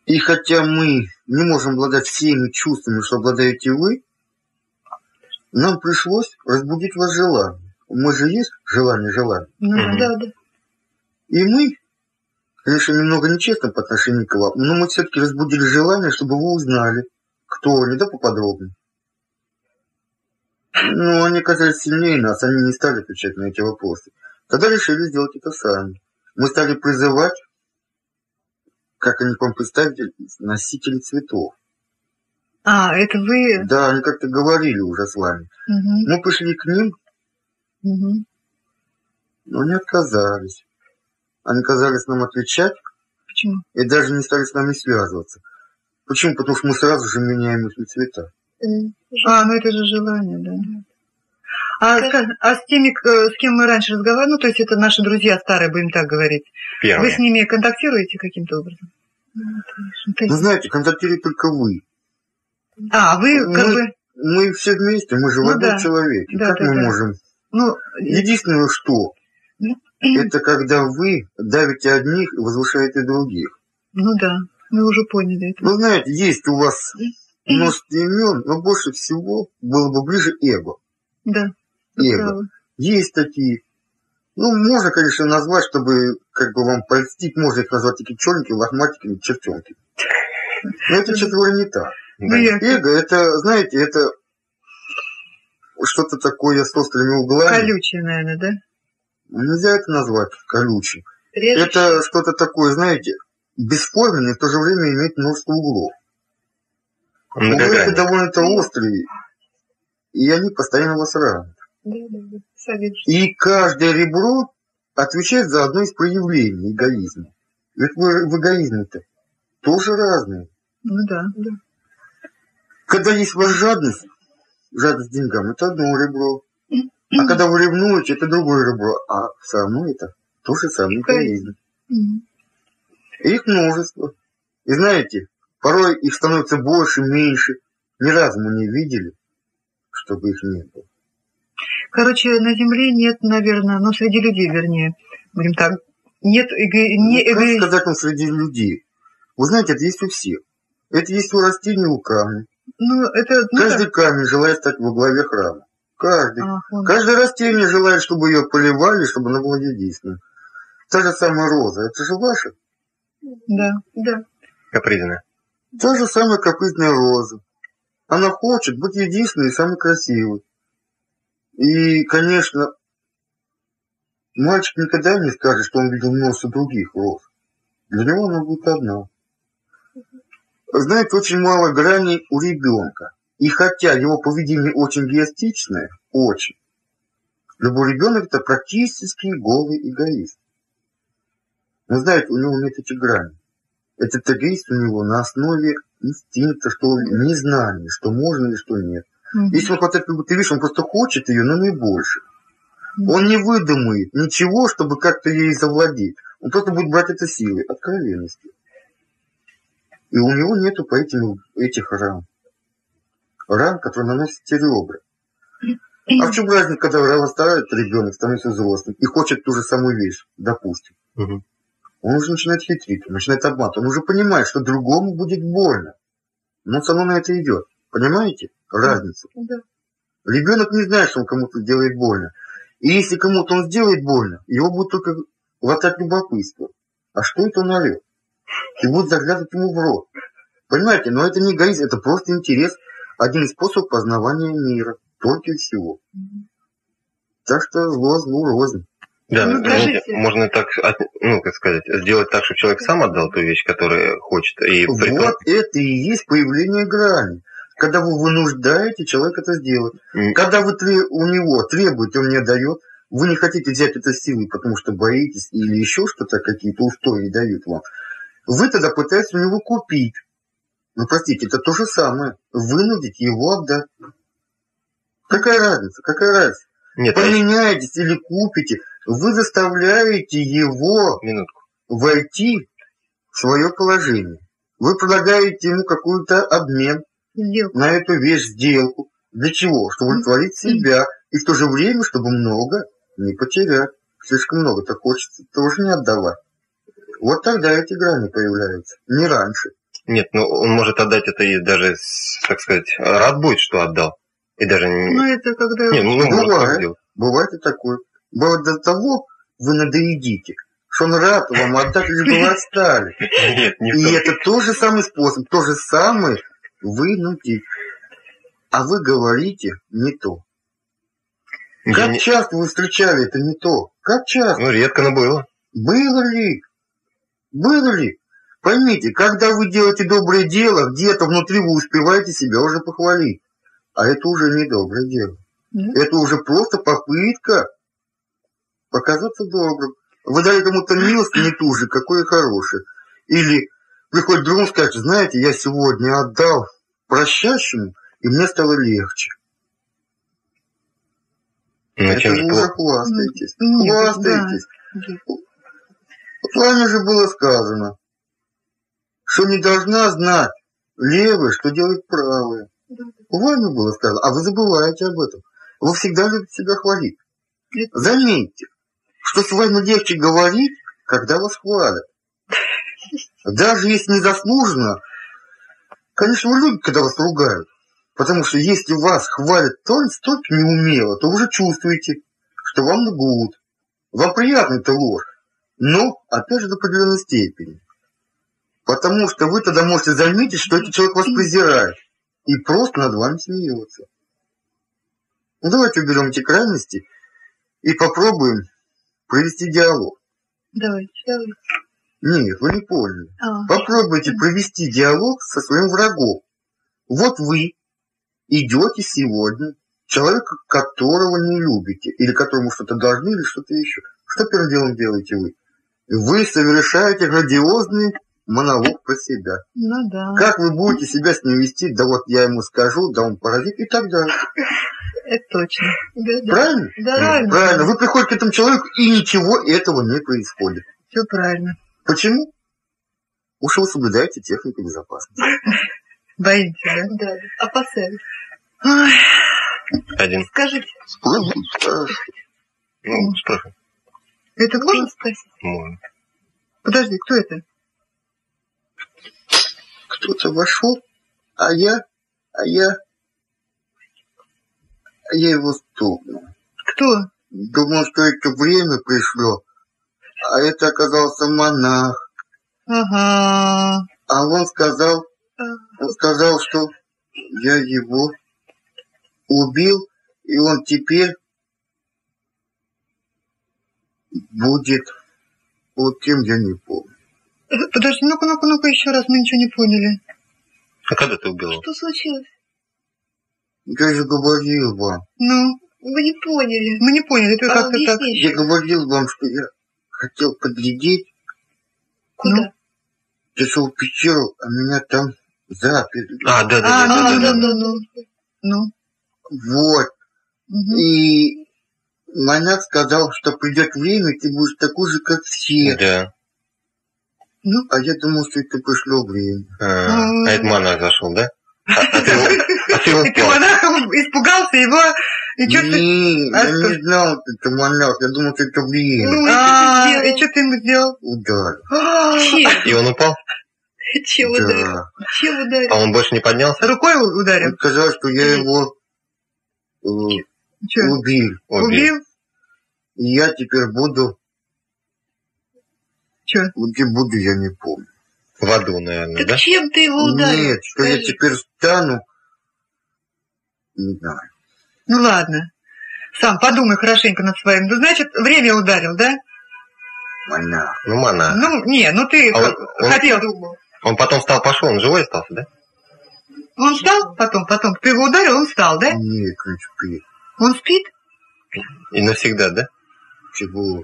И хотя мы не можем обладать всеми чувствами, что обладаете вы, нам пришлось разбудить вас желание. Мы же есть желание, желание. ну, Мгм. Да, да. И мы, конечно, немного нечестно по отношению к вам, но мы все-таки разбудили желание, чтобы вы узнали, кто они, да, поподробнее. Но они казались сильнее нас, они не стали отвечать на эти вопросы. Тогда решили сделать это сами. Мы стали призывать, как они вам представили, носители цветов. А, это вы... Да, они как-то говорили уже с вами. Мгм. Мы пришли к ним, Мгм. но они отказались. Они отказались нам отвечать Почему? и даже не стали с нами связываться. Почему? Потому что мы сразу же меняем их на цвета. М, А, ну это же желание, да. А, а с теми, к- с кем мы раньше разговаривали, ну, то есть это наши друзья старые, будем так говорить, вы Первое. с ними контактируете каким-то образом? Ну, Вы знаете, контактирует только вы. А, вы как мы, бы, мы все вместе, мы же в Ну одном да. человеке. Да, как да, мы да. можем? ну, Единственное, что это когда вы давите одних и возвышаете других. ну да, мы уже поняли это. Вы знаете, есть у вас множество имен, но больше всего было бы ближе эго. Да, вы Эго. Есть такие. Ну, можно, конечно, назвать, чтобы как бы вам польстить, можно их назвать такие черненькие, лохматиками, чертенки. Но это говорю не так. Ну, я- Эго, это, знаете, это что-то такое с острыми углами. Колючие, наверное, да? Нельзя это назвать колючим. режущий. Это что-то такое, знаете, бесформенное, в то же время имеет множество углов. Углы довольно-то острые, и они постоянно вас ранят. Да, да. И каждое ребро отвечает за одно из проявлений эгоизма. Ведь вы в эгоизме-то тоже разные. Ну да. Да. Когда есть вас жадность, жадность к деньгам, это одно ребро. А когда вы ревнуете, это другое ребро. А все равно это то же самое эгоизм. Их множество. И знаете, порой их становится больше, меньше. Ни разу мы не видели, чтобы их не было. Короче, на Земле нет, наверное, ну, среди людей, вернее, будем так, нет эго... не Ну, Как эго... сказать он среди людей? Вы знаете, это есть у всех. Это есть у растений, у камня. Ну, это... Ну, Каждый так. камень желает стать во главе храма. Каждый. Ах. Каждое растение желает, чтобы ее поливали, чтобы она была единственной. Та же самая роза, это же ваша. Да, да. Капризная. Та же самая капризная роза. Она хочет быть единственной и самой красивой. И, конечно, мальчик никогда не скажет, что он видел множество других роз. Для него она будет одна. Знаете, очень мало граней у ребенка. И хотя его поведение очень эгоистичное, очень, любой ребенок это практически голый эгоист. Но знаете, у него нет этих граней. Этот эгоист у него на основе инстинкта, что незнания, что можно или что нет. Мгм. Если он хватает какую-то вещь, он просто хочет ее, но не больше. Он не выдумает ничего, чтобы как-то ей завладеть. Он просто будет брать это силой, откровенностью. И у него нету по этим, этих ран. Ран, которые наносят те ребра. А в чем разница, когда вырастает ребенок, становится взрослым и хочет ту же самую вещь, допустим. Мгм. Он уже начинает хитрить, он начинает обманывать. Он уже понимает, что другому будет больно. Но он все равно на это идет. Понимаете разницу? Да. Ребенок не знает, что он кому-то делает больно. И если кому-то он сделает больно, его будет только хватать любопытство. А что это он орет? И будет заглядывать ему в рот. Понимаете, но это не эгоизм, это просто интерес. Один из способов познавания мира. Только и всего. Так что зло злу рознь. Да, Ну, знаете, можно так, от- ну, как сказать, сделать так, чтобы человек сам отдал ту вещь, которую хочет. И при том- Вот это и есть появление грани. Когда вы вынуждаете человека это сделать. М, Когда вы у него требуете, он не дает, вы не хотите взять это силой, потому что боитесь или еще что-то, какие-то устои дают вам, вы тогда пытаетесь у него купить. Ну, простите, это то же самое. Вынудить его отдать. Какая разница? Какая разница? Нет, Поменяетесь или купите, вы заставляете его минутку. войти в свое положение. Вы предлагаете ему какой-то обмен Сделка. на эту вещь, сделку. Для чего? Чтобы удовлетворить себя. И в то же время, чтобы много не потерять. Слишком много так хочется тоже не отдавать. Вот тогда эти грани появляются. Не раньше. Нет, ну он может отдать это и даже, так сказать, рад будет, что отдал. И даже не... Ну, это когда... не, ну, бывает. Бывает и такое. Бывает до того, вы надоедите, что он рад вам отдать, лишь бы вы отстали. Нет, не И это тот же самый способ, то же самое вынудить. А вы говорите не то. Я Как не- часто вы встречали это не то? Как часто? Ну, редко, но было. Было ли? Было ли? Поймите, когда вы делаете доброе дело, где-то внутри вы успеваете себя уже похвалить. А это уже не доброе дело. Да. Это уже просто попытка показаться добрым. Вы дали кому-то милость, не ту же, какое хорошее. Или приходит друг и скажет, знаете, я сегодня отдал прощащему, и мне стало легче. Ну, это чем же вы уже плохо? хвастаетесь. Нет, хвастаетесь. да. Вами же было сказано, что не должна знать левая, что делает правая. Да. Вами было сказано, а вы забываете об этом. Вы всегда любите себя хвалить. Заметьте, что с вами легче говорить, когда вас хвалят. Даже если незаслуженно, конечно, вы любите, когда вас ругают. Потому что если вас хвалят то столько неумело, то уже чувствуете, что вам лгут. Вам приятна эта ложь. Но, опять же, до определенной степени. Потому что вы тогда можете заметить, что этот человек вас презирает. И просто над вами смеется. Ну, давайте уберем эти крайности и попробуем провести диалог. Давай, давай. Нет, вы не поняли. А, Попробуйте провести диалог со своим врагом. Вот вы идете сегодня, человека, которого не любите, или которому что-то должны, или что-то еще. Что первым делом делаете вы? Вы совершаете грандиозный монолог про себя. ну да. Как вы будете себя с ним вести, да вот я ему скажу, да он поразит и так далее. Это точно. Да, да. Правильно? Да, правильно. Правильно. Вы приходите к этому человеку, и ничего этого не происходит. Все правильно. Почему? Уж вы соблюдаете технику безопасности. Боимся, да? Да, опасаюсь. Ой, Один. Скажите, Ну, спрашивай. Это можно спросить? Можно. Подожди, кто это? Кто-то вошел, а я, а я, а я его стукнул. Кто? Думал, что это время пришло, а это оказался монах. Ага. А он сказал, он сказал, что я его убил, и он теперь будет вот кем я не помню. Э, Подожди, ну-ка, ну-ка, ну-ка, еще раз, мы ничего не поняли. А когда ты убил его? Что случилось? Я же говорил вам, Ну, Вы не поняли. мы не поняли, ты А как-то так... я говорил вам, что я хотел подглядеть, Куда? зашел в пещеру, а меня там заперли. А, да, А, да, да, да, ну, да, ну, да. ну, ну, ну. Вот. Мгм. И монах сказал, что придет время, ты будешь такой же, как все. Да. Ну, А я думал, что это пришло время. А, а это монах зашел, да? А, а ты его, а ты его ты монахом испугался его, и что ты... А я не знал, что это монах. Я думал, что это время. Ну, А, и что ты ему сделал? Ударил. А, Чем? И он упал? Чем ударил? Да. Чем ударил? А он больше не поднялся? Рукой ударил? Он сказал, что я его э, убил. убил? И я теперь буду, Что? где буду, я не помню. В аду, наверное, Так да? чем ты его ударил? Нет, что я теперь стану, не знаю. Ну ладно. Сам подумай хорошенько над своим. Ну, значит, время ударил, да? Монах. Ну, монах. Ну, не, ну ты А он- х- он- хотел... Он потом встал, пошел, он живой остался, да? Он встал потом, потом. Ты его ударил, он встал, да? Нет, не спит. Он спит? И навсегда, да? Чего?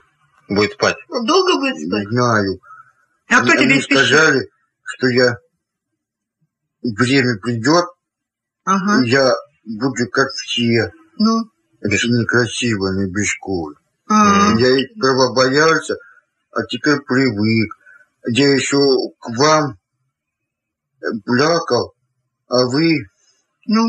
Будет спать. Он долго будет Не спать? знаю. А кто Они- тебе они сказали, что я время придет, Ага, я буду как все. ну. Это же некрасиво, не без школы. а. Я и сперва боялся, а теперь привык. Я еще к вам плакал, а вы, Ну.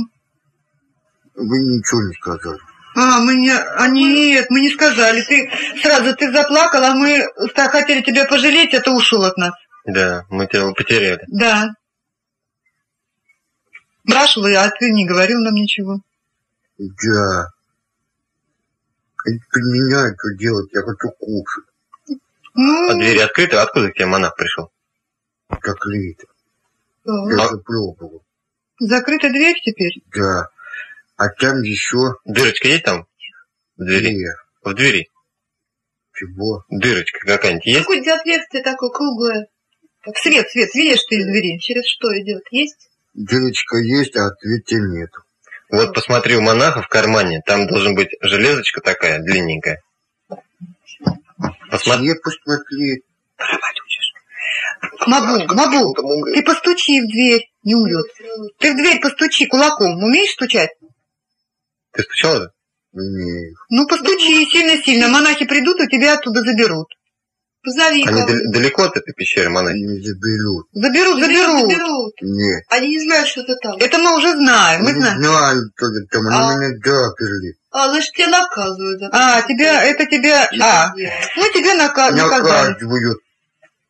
вы ничего не сказали. А, мы не... А нет, мы не сказали. Ты сразу ты заплакал, а мы хотели тебя пожалеть, а ты ушел от нас. Да, мы тебя потеряли. Да. Спрашивал, я, а ты не говорил нам ничего. Да. И под меня это делать, я хочу кушать, Ну, А двери открыты, откуда к тебе монах пришел? как лето. Да. Я А- же пробовал. закрыта дверь теперь. Да. А там еще Дырочка есть там? В двери? две. В двери. Чего? Дырочка какая-нибудь есть? Какое отверстие такое круглое? Свет, свет, видишь ты из двери? Через что идет? Есть? Дырочка есть, а ответа нет. Вот посмотри у монаха в кармане, там должен быть железочка такая, длинненькая. Посмотри. Посмотри. Мабу, Мабу, ты постучи в дверь, не умрет. Ты в дверь постучи кулаком. Умеешь стучать? Ты стучал уже? Не. Ну, постучи сильно-сильно. Монахи придут и тебя оттуда заберут. Позови Они дал- далеко от этой пещеры, монахи? Они не заберут. Заберут, Заберут, заберут. Нет. Они не знают, что ты там. Это мы уже знаем, мы не знаем. знаю, кто это там. Они А. меня заперли. А, значит, тебя наказывают. за А, что тебя, ты это тебя... это А, делаешь. ну тебя нака- наказали. Наказывают.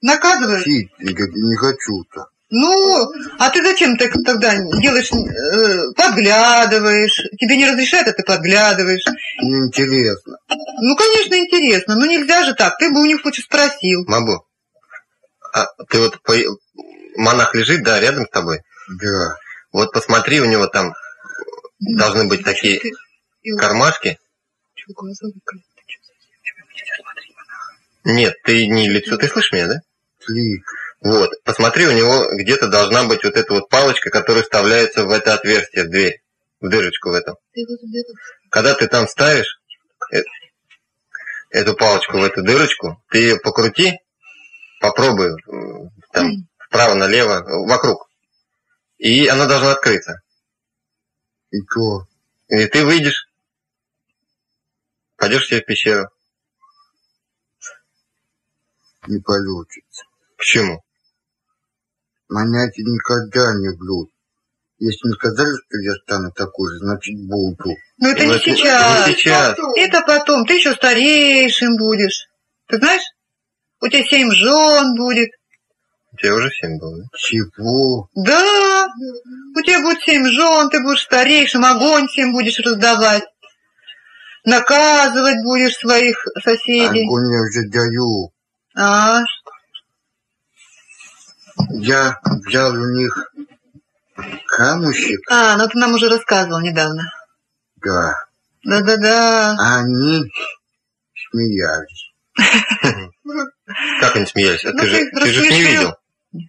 Наказывают? Я говорю, не хочу-то. Ну, а ты зачем так тогда делаешь, э, подглядываешь? Тебе не разрешают, а ты подглядываешь. Неинтересно. Ну, конечно, интересно, но нельзя же так. Ты бы у них лучше спросил. Мабу, а ты вот по- монах лежит, да, рядом с тобой? Да. Вот посмотри, у него там должны быть такие Ты- кармашки. чё, глаза выколи? Ты чё Нет, ты не лицо, ты слышишь меня, да? Фиг. Вот, посмотри, у него где-то должна быть вот эта вот палочка, которая вставляется в это отверстие, в дверь, в дырочку в этом. Когда ты там ставишь э- эту палочку в эту дырочку, ты ее покрути, попробуй э, там вправо-налево, вокруг. И она должна открыться. И то. И ты выйдешь, пойдешь себе в пещеру. Не получится. Почему? Монахи никогда не врут. Если не сказали, что я стану такой же, значит буду. Ну это Ну, не это- сейчас. не сейчас. Это потом. Ты еще старейшим будешь. Ты знаешь? У тебя семь жен будет. У тебя уже семь было, да? Чего? Да. У тебя будет семь жен, ты будешь старейшим, огонь всем будешь раздавать. Наказывать будешь своих соседей. Огонь я уже даю. А, Я взял у них камушек, а, ну ты нам уже рассказывал недавно. да. Да-да-да. Они смеялись. Как они смеялись? А Ну, ты, же, ты же их не видел.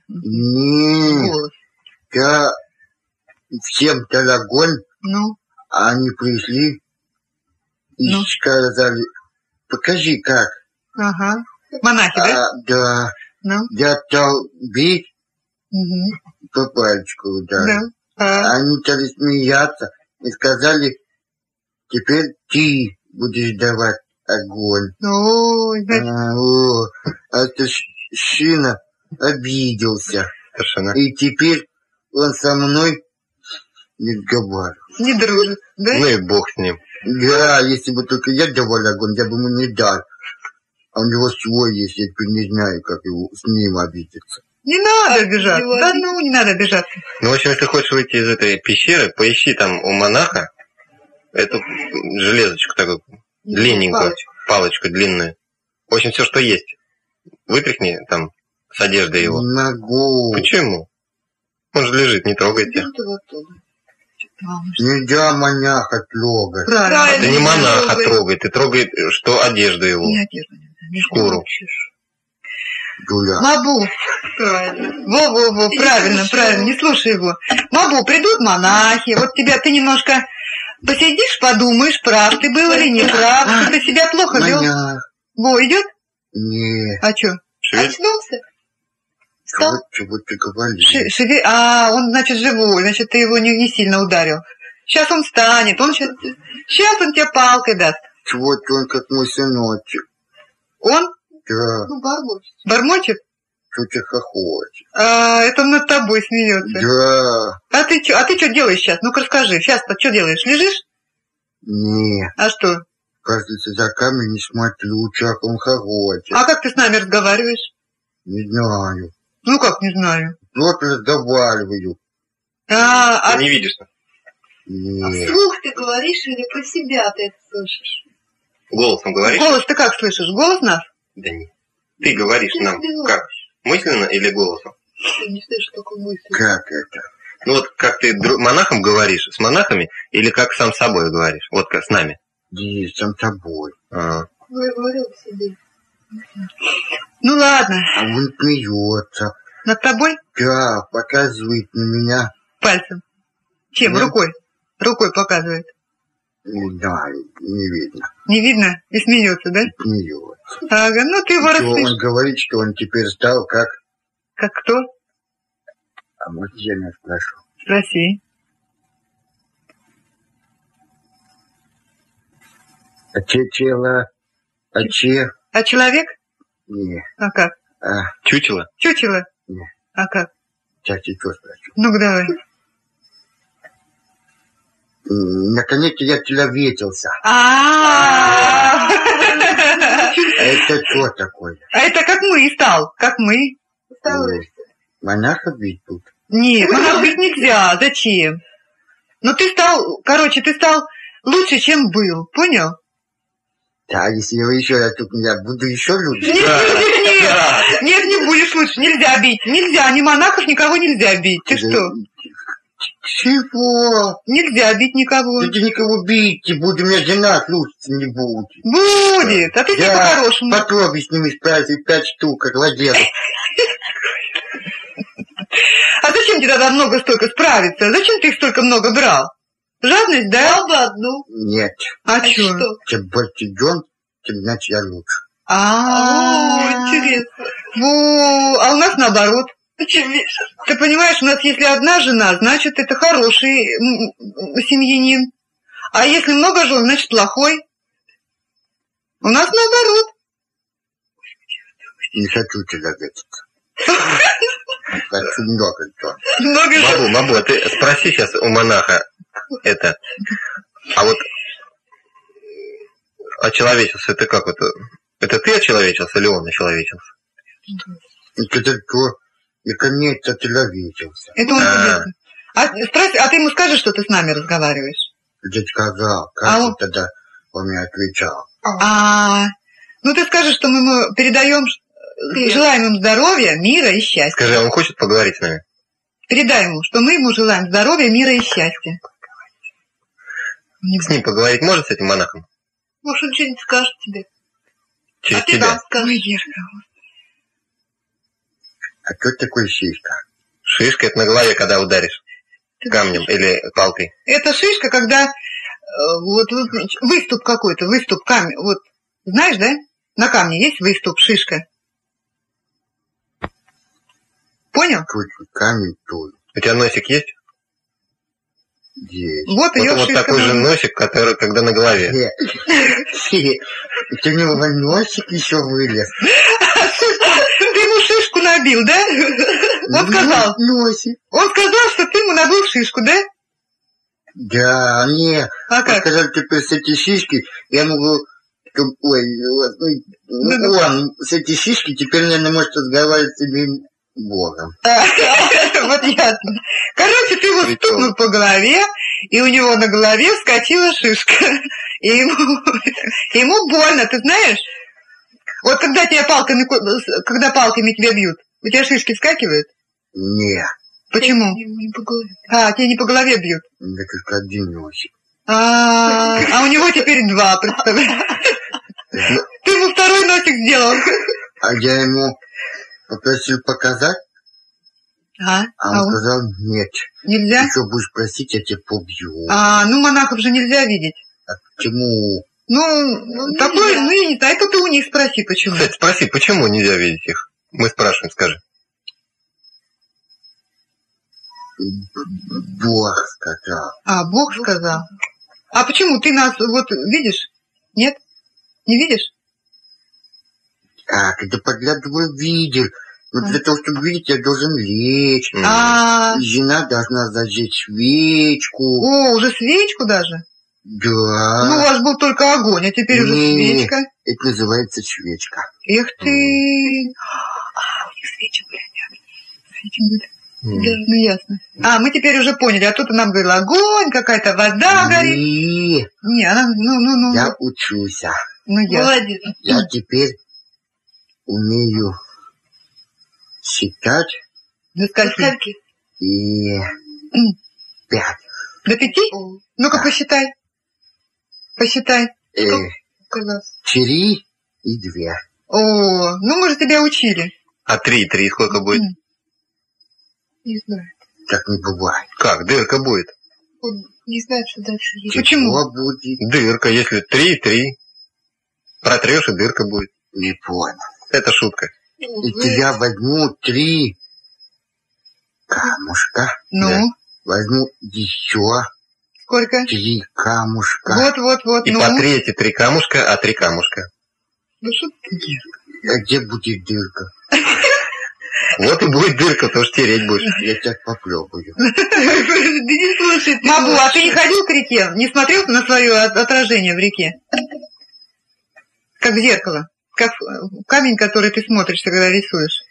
Нет, я всем дал огонь, Ну, а они пришли и Ну. сказали, покажи как. ага. Монахи, да? А, да, Ну, я стал бить, мгм. по пальчику ударил. да. А, Они стали смеяться и сказали, теперь ты будешь давать огонь. ой, значит, А, о, а ты Шина обиделся. Старшина. И теперь он со мной не разговаривает. не дружит, да? Ну и бог с ним. Да, если бы только я давал огонь, я бы ему не дал. А у него свой есть, я теперь не знаю, как его с ним обидеться. Не надо обижаться. его Да ну, не надо обижаться. Ну, в общем, если хочешь выйти из этой пещеры, поищи там у монаха эту железочку такую, длинненькую, Палочку. палочку длинную. В общем, все, что есть. Вытряхни там с одежды его. Не могу. Почему? Он же лежит, не трогайте. Нельзя маняха трогать. Правильно. А ты не монаха трогай. ты трогай, что одежду его. Не одежду, не Шкуру. Мабу. Правильно. Во-во-во, правильно, правильно, не слушай его. Мабу, придут монахи, вот тебя ты немножко посидишь, подумаешь, прав ты был или не прав, что ты себя плохо вел. Во, идет? Не. А что? Очнулся? Чего, чего ты говоришь? Ши- шеве- А, он, значит, живой, значит, ты его не, не сильно ударил. Сейчас он встанет, он сейчас, сейчас он тебе палкой даст. Чего ты он как мой сыночек? Он Да, Ну, бормочет. бормочет, что ты хохочешь? а это над тобой смеется. Да, А ты что, а ты что делаешь сейчас? Ну-ка расскажи, сейчас-то что делаешь? Лежишь? не. А что? Кажется, за камень не смотрю, как он хохочет. А как ты с нами разговариваешь? Не знаю. Ну как, не знаю. Вот разговариваю. А, а Ты не видишь. Не. Вслух ты говоришь или про себя ты это слышишь? Голосом говоришь? голос ты как слышишь? Голос нас? Да нет. Ты говоришь Ты нам как? Мысленно или голосом? Ты не слышишь такой мысли. Как это? Ну вот как ты монахам говоришь, с монахами, или как сам с собой говоришь? Вот как с нами. Есть сам тобой. А. Ну, я говорил себе. Ну ладно, А он смеется. над тобой Да, показывает на меня. пальцем. Чем? Да. Рукой. Рукой показывает. Знаю, не видно. Не видно? И смеется, да? Смеется. Ага, ну ты его Что рассмешишь. он говорит, что он теперь стал как... Как кто? А может, я не спрошу. Спроси. А че тело? А че? А человек? Не. А как? А, Чучело? Чучело? Не. А как? сейчас еще спрошу. Ну-ка давай. Наконец-то я человечился. А А это что такое? А это как мы стал, как мы. Монаха бить тут? Нет, нас бить нельзя. Зачем? Ну ты стал, короче, ты стал лучше, чем был. Понял? Да, если я еще раз тут я буду еще лучше. нет, нет, нет. Нет, не будешь лучше. Нельзя бить. Нельзя. Ни монахов, никого нельзя бить. Ты что? Чего? Нельзя бить никого. Да ты никого бить не буду, у меня жена слушаться не будет. Будет. А ты Я по-хорошему. попробуй с ними справиться пять штук, как владелец. А зачем тебе тогда много столько справиться? Зачем ты их столько много брал? Жадность, да? Дал бы одну. Нет, А, А чё? что? чем больше жен, тем значит я лучше. А, О, интересно. Во, а у нас наоборот. Ты понимаешь, у нас если одна жена, значит это хороший семьянин. А если много жен, значит плохой. У нас наоборот. Не хочу человечиться. Хочу много чего. Много же. Мабу, Мабу, а ты спроси сейчас у монаха это. А вот очеловечился, это как это? Это ты очеловечился или он очеловечился? Это кто? Наконец очеловечился. Это он А. тебе. А, спроси, а ты ему скажешь, что ты с нами разговариваешь? Я сказал, А как он- же тогда он мне отвечал. А, ну ты скажешь, что мы ему передаем, э, желаем им здоровья, мира и счастья. Скажи, а он хочет поговорить с нами? Передай ему, что мы ему желаем здоровья, мира и счастья. Не С ним поговорить может, с этим монахом? Может, он что-нибудь скажет тебе. Через а ты тебя? нам скажешь. Ой. А кто такой Сишка? Шишка это на голове, когда ударишь камнем или палкой. Это шишка, когда э, вот вы- выступ какой-то, выступ камень, вот знаешь, да? На камне есть выступ, шишка. Понял? Камень тут У тебя носик есть? есть. Вот Вот, ее вот шишка. такой же носик, который когда на голове. Это у него носик еще вылез. Ты набил, да? Он сказал, Носик. он сказал, что ты ему набил шишку, да? Да, не. А Он как? сказал, теперь с этой шишки я могу... Ой, вот, ну, Ну-ну. он с этой шишки теперь, наверное, может разговаривать с самим Богом. Вот ясно. Короче, ты его стукнул по голове, и у него на голове вскочила шишка. И ему, ему больно, ты знаешь? Вот когда тебя палками, ко- когда палками тебя бьют, у тебя шишки вскакивают? Не, Почему? Ему не по голове. А, тебе не по голове бьют. меня только один носик. А, а у него теперь два, представляешь? Ты ему второй носик сделал. А я ему попросил показать, А, а а он он- сказал, нет. нельзя? Еще будешь просить, я тебя побью. А, ну монахов же нельзя видеть. Почему? Ну, такое, ну я не знаю, это ты у них спроси, почему. Кстати, спроси, почему нельзя видеть их? Мы спрашиваем, скажи. Бог сказал. А, Бог сказал. А почему ты нас вот видишь? Нет? Не видишь? А, когда подглядывал, видел. Но для того, чтобы видеть, я должен лечь. А, Жена должна зажечь свечку. о, уже свечку даже? Да. Ну, у вас был только огонь, а теперь уже Не. свечка. Это называется свечка. Эх ты. А, у них свечи были, нет. Свечи были. М. Да, ну ясно. А, мы теперь уже поняли, а тут нам говорила огонь, какая-то вода горит. Не, Не, она, ну, ну, ну, я учусь. ну, я. Молодец. Я теперь умею считать До скольки? И М. пять. До пяти? Ну-ка, Да. посчитай. Посчитай. Э, три и две. О, ну мы же тебя учили. А три, три сколько будет? М. Не знаю. Так не бывает. Как? Дырка будет. Он не знает, что дальше есть. Почему? Чего будет? Дырка, если три, три. Протрешь, и дырка будет. Не понял. Это шутка. И я возьму три камушка. Ну, Да. Возьму еще сколько? три камушка. Вот, вот, вот, И ну. по три эти три камушка, а три камушка. Ну что ты? А где будет дырка? Вот и будет дырка, то что тереть будешь. Я сейчас попробую. Да не слушай ты. Мабу, а ты не ходил к реке? Не смотрел на свое от- отражение в реке? Как в зеркало. Как камень, который ты смотришь, когда рисуешь.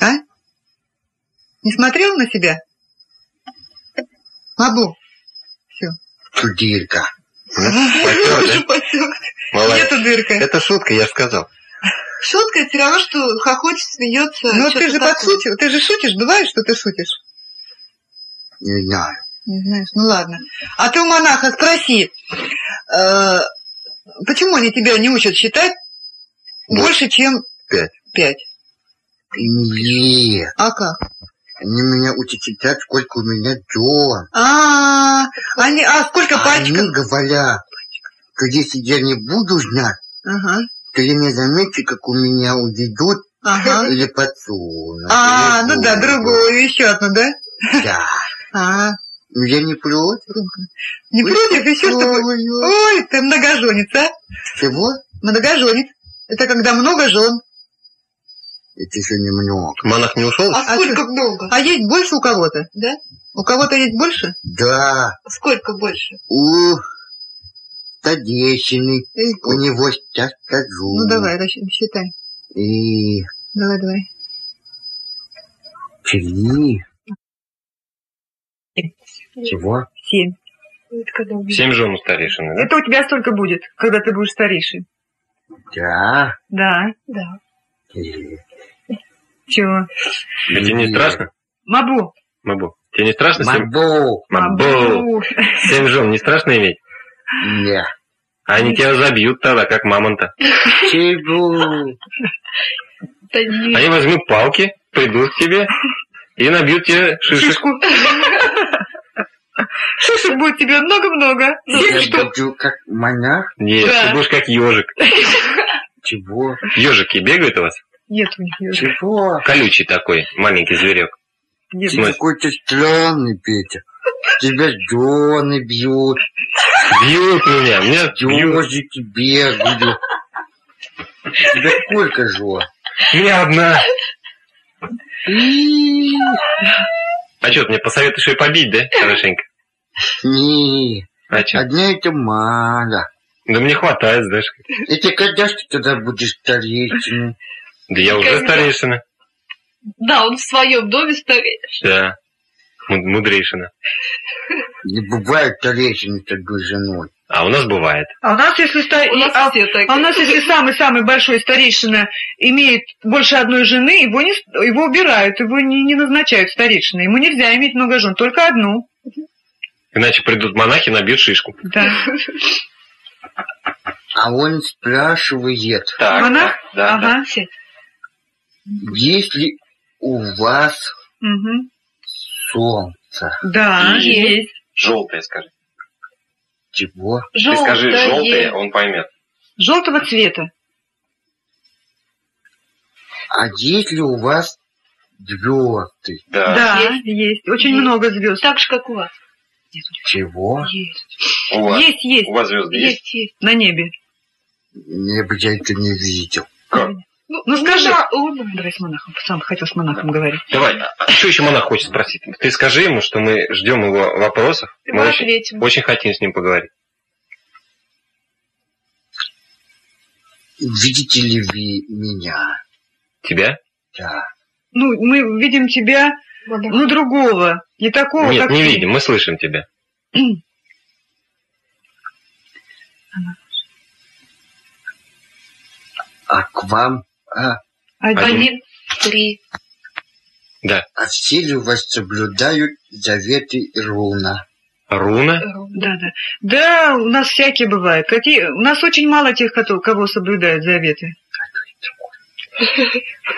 А? Не смотрел на себя? Мабу. Все. Тут дырка. Молодец. Нету дырка. Это шутка, я сказал. Шутка это все равно, что хохочет, смеется. Ну что-то ты же такое. подшутил. Ты же шутишь, бывает, что ты шутишь? Не знаю. Не знаешь, ну ладно. А ты у монаха спроси, э, почему они тебя не учат считать Вот. больше, чем Пять. пять? Нет. А как? Они меня учат читать, сколько у меня дён. А, они, а сколько пальчиков? они говорят, что если я не буду знать, Ага, я не замечу, как у меня уведут ага. или подсунут. А, или ну да, другую, еще одну, да? Да. А, Ну я не против. не против, еще чтобы... Попробую. Ой, ты многоженец, а? Чего? Многоженец. Это когда много жен. Это еще немного. Монах не ушел? А сколько много? А есть больше у кого-то? Да? У кого-то есть больше? Да, Сколько больше? у Тадещины. Эй, У него сейчас скажу. Ну давай, считай. И Давай, давай. три. Чего? Семь. Это когда убили. Семь жен у старейшины, да? Это у тебя столько будет, когда ты будешь старейший. Да. Да. Да. Э, Чего? А тебе не страшно? Мабу. Мабу. Тебе не страшно? Семь... Мабу. Мабу. Семь жен не страшно иметь? Не. Они тебя забьют тогда, как мамонта. Чего? Они возьмут палки, придут к тебе и набьют тебе шишек. Шишку. Шишек будет тебе много-много. Я что? буду как монах? Нет, Да. ты будешь как ежик. Чего? Ежики бегают у вас? Нет у них ежик. Чего? Колючий такой, маленький зверек. Нет. Ты какой-то странный, Петя. Тебя жены бьют, Бьют меня, меня ежики бегают. Тебя сколько жен? Меня одна. А что, ты мне посоветуешь ее побить, да, хорошенько? Не, А что? одна это мало. Да мне хватает, знаешь. Это когда ж ты тогда будешь старейшиной? Да я уже старейшина. Да, он в своем доме стоит. Да. Му- Мудрейшина. Не бывает старейшины с такой женой. А у нас бывает. А у нас, если ста- У нас а- а у нас, если самый-самый большой старейшина имеет больше одной жены, его, не, его убирают, его не, не назначают старейшиной. Ему нельзя иметь много жен, только одну. Иначе придут монахи, набьют шишку. Да. А он спрашивает, Так, Монах? да, ага. Все. есть ли у вас Мгм. Солнце? Да, Есть. есть. Желтое скажи. Чего? Ты скажи Желтое. желтое, он поймет. Желтого цвета. А есть ли у вас звезды? Да. Да, Есть. есть. Очень Есть. много звезд. Так же, как у вас. Чего? Есть. У вас, Есть, есть. у вас звезды есть? Есть, есть. На небе. Не бы я это не видел. Как? Ну скажи. Луна, луна. Давай с монахом. Сам хотел с монахом говорить. Давай, а что еще монах хочет спросить? Ты скажи ему, что мы ждем его вопросов. И Мы мы очень, очень хотим с ним поговорить. Видите ли вы меня? Тебя? Да. Ну, мы видим тебя, Монах. ну, другого. Не такого, Нет, как не ты. видим, мы слышим тебя. А к вам? А, Один. Один, три. Да. а все ли у вас соблюдают заветы Руна? Руна? Да, да. Да, у нас всякие бывают. Какие... У нас очень мало тех, кто, кого соблюдают заветы.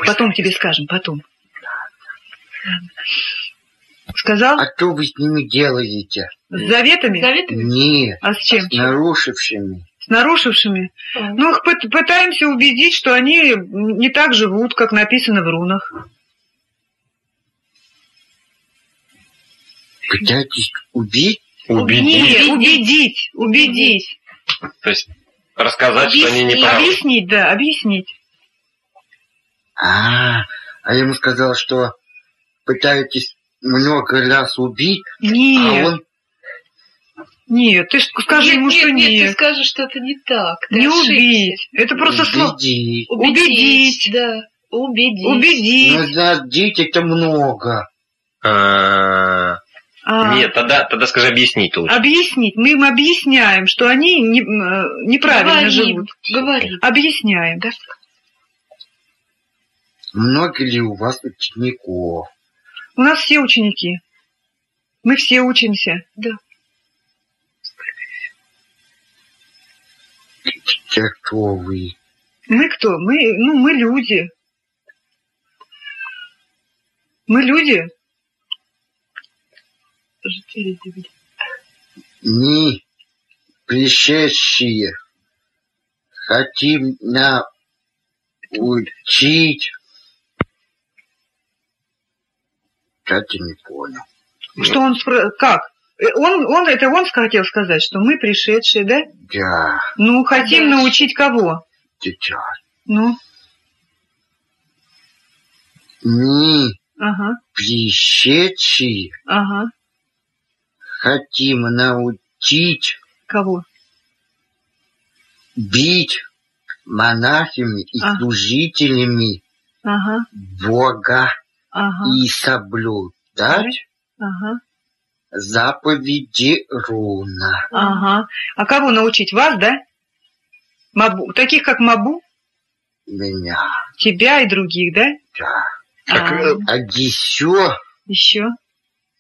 Потом тебе скажем, потом. Сказал? А что вы с ними делаете? С заветами? Заветами? Нет, А с чем? с нарушившими. С нарушившими? А. Ну, их пыт- пытаемся убедить, что они не так живут, как написано в рунах. Пытаетесь убить? Убедить. Нет, убедить, убедить. То есть рассказать, что они не Объяснить. правы. Объяснить, да, объяснить. А, а я ему сказал, что пытаетесь много раз убить, а Нет, он нет, ты скажи нет, ему, нет, что нет, нет. ты скажешь, что это не так. Ты Не ошибся. убить. Это просто слово. убедить. Убедить. Убедить. Да. Убедить. Убедить. Но знаете, это много. А, А, Нет, тогда, тогда скажи объяснить лучше. Объяснить. Мы им объясняем, что они не- э, неправильно Говорим, живут. Говорим. Объясняем. Да. Много ли у вас учеников? У нас все ученики. Мы все учимся. Кто вы? Мы кто? Мы, ну, мы люди. Мы люди. Жители земли. Мы пришедшие хотим научить. Как я не понял. Что он спро- как? Э, Он, он, это он хотел сказать, что мы пришедшие, да? Да, Ну, хотим Да. научить кого? сейчас. Ну, мы, Ага, пришедшие, ага. хотим научить Кого? быть монахами и А. служителями Ага, Бога ага, и соблюдать ага, заповеди Руна. ага. А кого научить? Вас, да? Мабу. Таких, как Мабу? Меня. Тебя и других, да? Да. Так, А, э, А еще еще?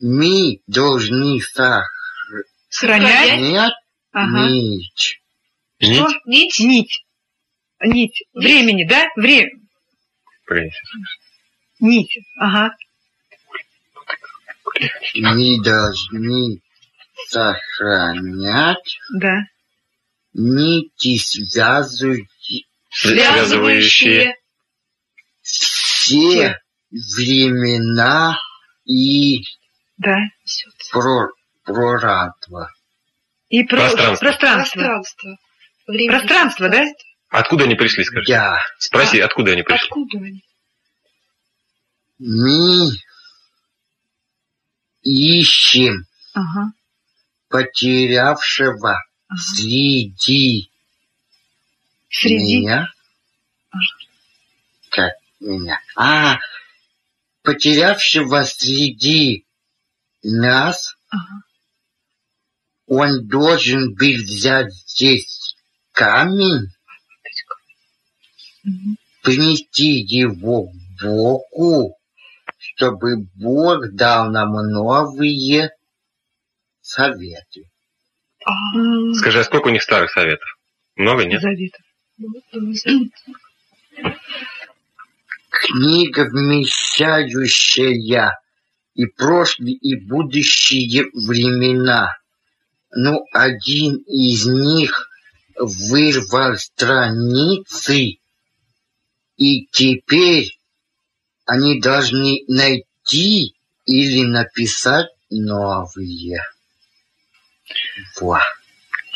мы должны Сохранять? сохранять Ага. нить. Что? Нить? Нить? Нить. Времени, да? Время. Блин, Нить. Ага. Мы должны сохранять Да. нити, связывающие Связывающие. все времена и Да. про прорабство. И про... Пространство. Пространство. Пространство. Время. Пространство, да? Откуда они пришли, скажи? Да, Спроси, откуда они пришли? Откуда они? мы ищем Ага. потерявшего ага. среди Среди. меня. Как меня? А, потерявшего среди нас, Ага. он должен был взять здесь камень, принести его к Богу, чтобы Бог дал нам новые советы. М, Скажи, а сколько у них старых советов? Много, нет? Заветов. Завет. Книга, вмещающая и прошлые, и будущие времена. Ну, один из них вырвал страницы, и теперь они должны найти или написать новые. Во.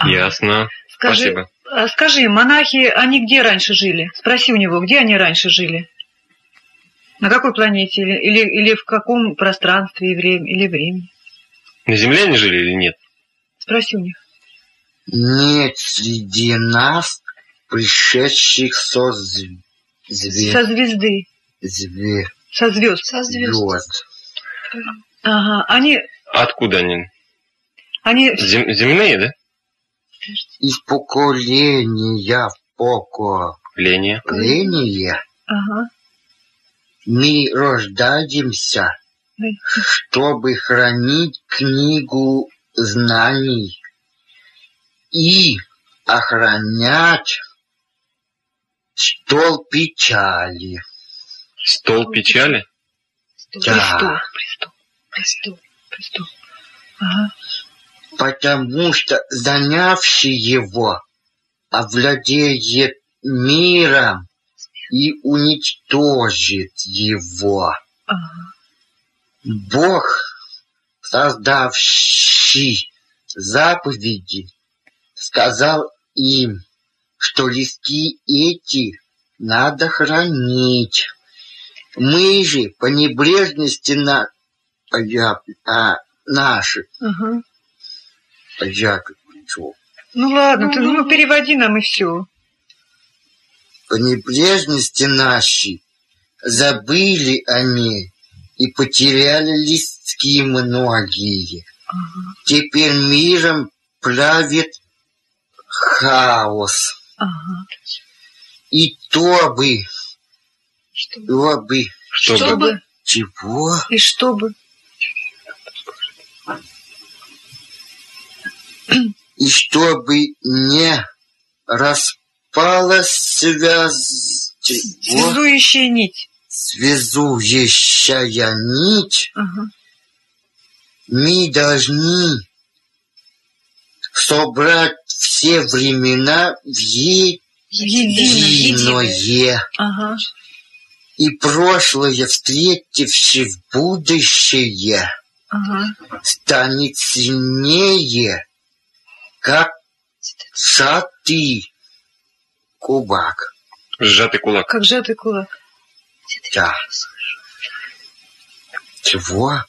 Ясно. Скажи, Спасибо. а скажи, монахи, они где раньше жили? Спроси у него, где они раньше жили? На какой планете? Или, или, или в каком пространстве и время, или времени? На Земле они жили или нет? Спроси у них. Нет среди нас пришедших со зв- зве- Со звезды. Зве- Со звезд. Со звезд. звезд. Ага. Они, Откуда они? они Зем- земные, да? Из поколения в поколение Ления. Ага. мы рождаемся, Да. чтобы хранить книгу знаний и охранять стол печали. Стол печали? Да. Престол. Престол. Престол. Ага. потому что занявший его овладеет миром и уничтожит его. Ага. Бог, создавший заповеди, сказал им, что листки эти надо хранить. Мы же по небрежности на а я, а, наши, Ага. а я тут при чём? Ну ладно, ты ну, переводи нам и все. по небрежности нашей забыли они и потеряли листки многие. Ага. Теперь миром правит хаос. Ага. И то бы, Чтобы то бы, Чтобы... Чтобы- чего? И чтобы. И чтобы не распалась связь, чего? Связующая нить. связующая нить, Ага. мы должны собрать все времена в Едино. единое, Ага. И прошлое, встретивши в будущее, Ага. станет сильнее, как сжатый кубак. Сжатый кулак. Как сжатый кулак. Да. Чего?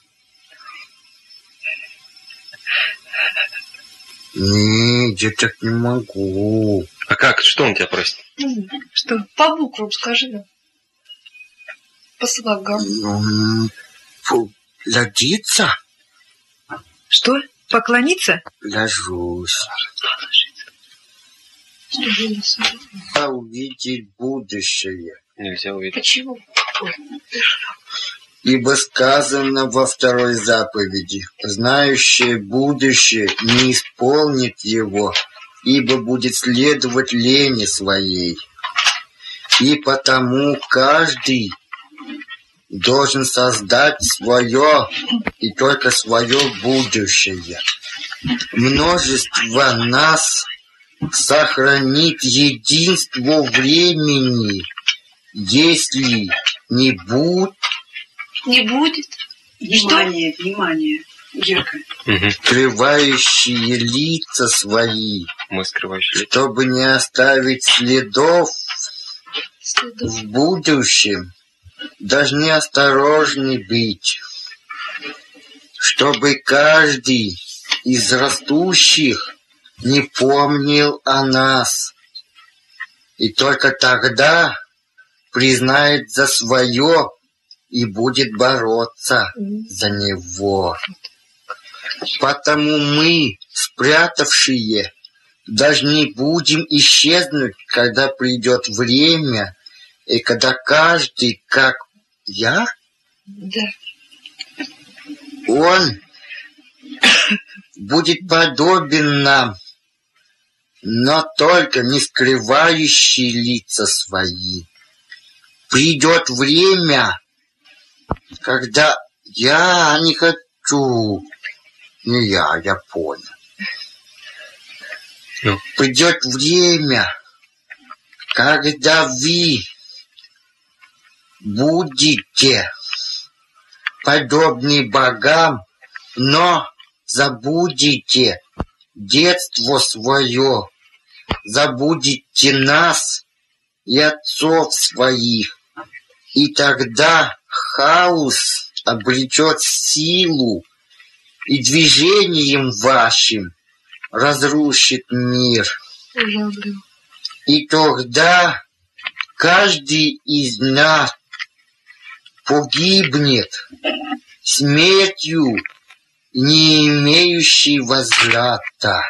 Нет, я так не могу. А как? Что он тебя просит? Что? По буквам скажи. По М, фу, Ложиться? Что? Поклониться? Ложусь. А увидеть будущее. Нельзя увидеть. Почему? Ибо сказано во второй заповеди, знающее будущее не исполнит его, ибо будет следовать лени своей. И потому каждый должен создать свое и только свое будущее. Множество нас сохранит единство времени, если не будет Не будет? Внимание, внимание. Герка. Мгм. скрывающие лица свои, Мы скрывающие лица. чтобы не оставить следов Следов. в будущем, должны осторожны быть, чтобы каждый из растущих не помнил о нас, и только тогда признает за свое и будет бороться за него. Потому мы, спрятавшие, должны будем исчезнуть, когда придет время, и когда каждый, как я, Да. он будет подобен нам, но только не скрывающий лица свои. Придет время, когда я не хочу, не я, я понял. Ну. Придет время, когда вы будете подобны богам, но забудете детство свое, забудете нас и отцов своих, и тогда хаос обретет силу и движением вашим разрушит мир. И тогда каждый из нас погибнет смертью, не имеющей возврата.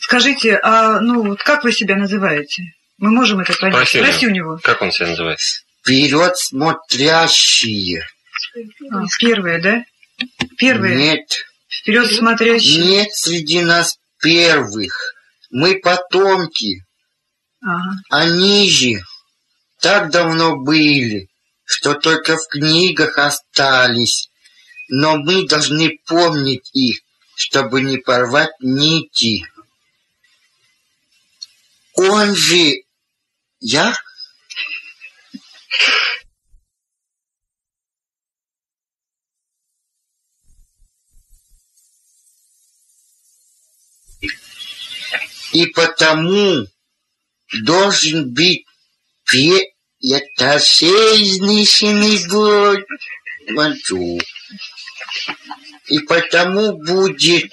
Скажите, а ну вот как вы себя называете? Мы можем это понять? Спроси у него. Спроси у него. Как он себя называет? Вперед смотрящие. А, первые, да? Первые. Нет, Вперед смотрящие. нет среди нас первых. Мы потомки. Ага. Они же так давно были, что только в книгах остались. Но мы должны помнить их, чтобы не порвать нити. Он же... Я? И потому должен быть пе... Это жизненный год. Молчу. И потому будет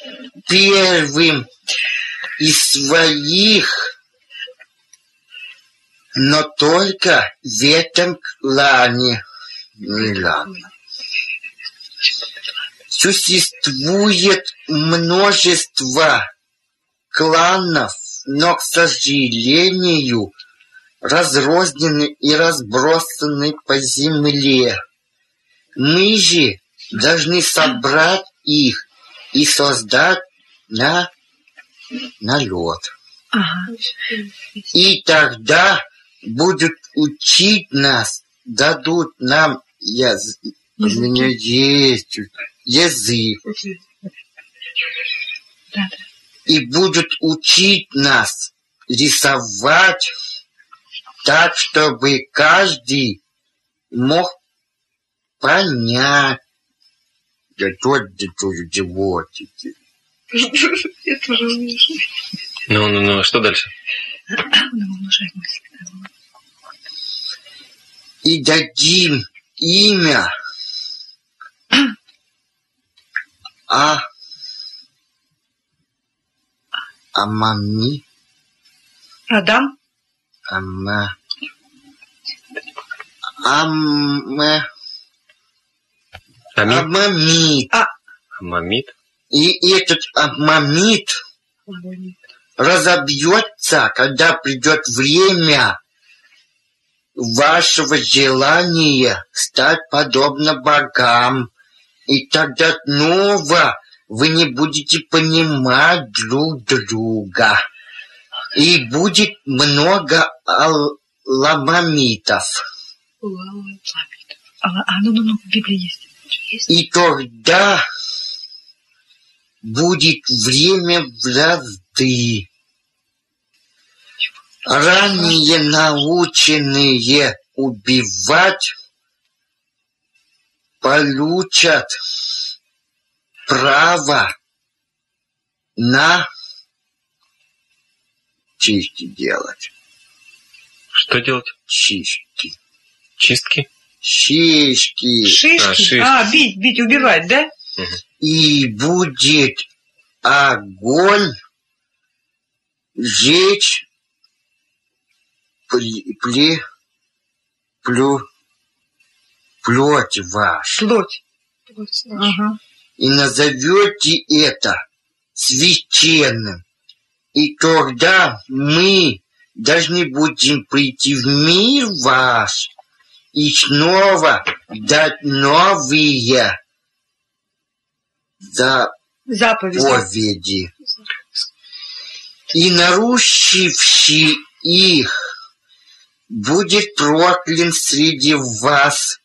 первым из своих, но только в этом клане. И ладно. Существует множество кланов, но, к сожалению, разрознены и разбросаны по земле. Мы же должны собрать их и создать на налет. Ага. И тогда будут учить нас, дадут нам яз... У меня есть язык. И будут учить нас рисовать так, чтобы каждый мог понять. Да тут да тут животики. Я тоже умею. Ну, ну, ну, что дальше? И дадим имя А Амами Адам? Ама Аме Амит? Амамит Амамит? И этот Амамит разобьется, когда придет время вашего желания стать подобно богам. И тогда снова вы не будете понимать друг друга. И будет много ламамитов. А, а, ну, ну, ну, в Библии есть. И тогда будет время вражды. Ранее наученные убивать получат право на чистки делать. Что делать? Чистки. Чистки? Чистки. А, Шишки? шишки. А, бить, бить, убивать, да? И будет огонь жечь пле, пле, плю, плоть вашу. Плоть. Знаешь. Ага. И назовете это священным. И тогда мы должны будем прийти в мир ваш и снова дать новые Заповеди. заповеди. И нарушивший их будет проклят среди вас.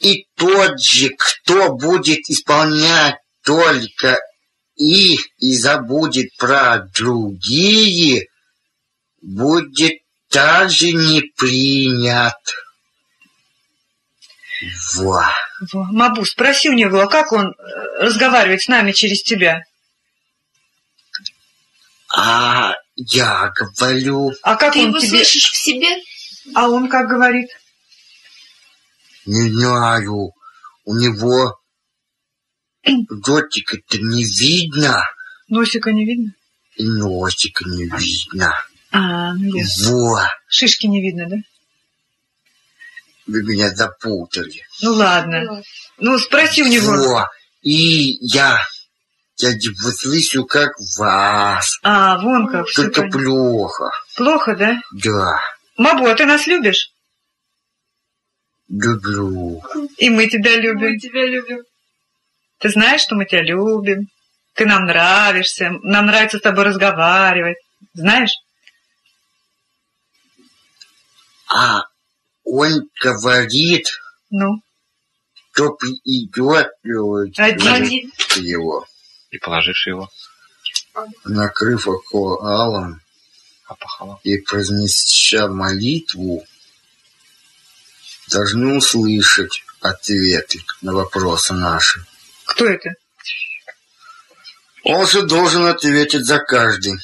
И тот же, кто будет исполнять только их и забудет про другие, будет также не принят. Во. Во. Мабу, спроси у него, а как он э, разговаривает с нами через тебя? А я говорю, А как Ты он его тебе... слышишь в себе? А он как говорит? не знаю, у него ротика-то не видно, Носика не видно? и носика не видно. А, ну ясно. Во, Шишки не видно, да? вы меня запутали. Ну ладно. Ну спроси у него. Во, и я, я его слышу как вас, А, вон как. только плохо. Плохо, да? Да, Мабу, а ты нас любишь? люблю. И мы тебя любим. Мы тебя любим. Ты знаешь, что мы тебя любим. Ты нам нравишься. Нам нравится с тобой разговаривать. Знаешь? А он говорит, Ну, что придет Один. Его, И положишь его. накрыв около алом Опахало. и произнеся молитву, должны услышать ответы на вопросы наши. Кто это? Он же должен ответить за каждый.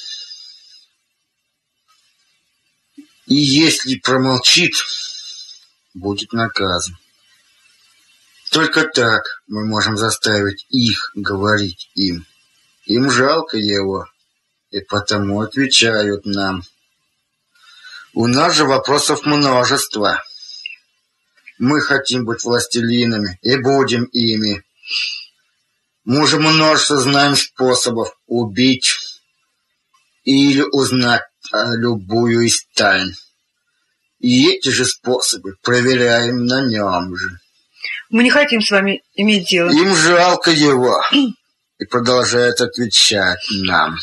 И если промолчит, будет наказан. Только так мы можем заставить их говорить им. Им жалко его, и потому отвечают нам. У нас же вопросов множество. Мы хотим быть властелинами и будем ими. Мы уже множество знаем способов убить или узнать а, любую из тайн. И эти же способы проверяем на нем же. Мы не хотим с вами иметь дело. Им жалко его и продолжает отвечать нам.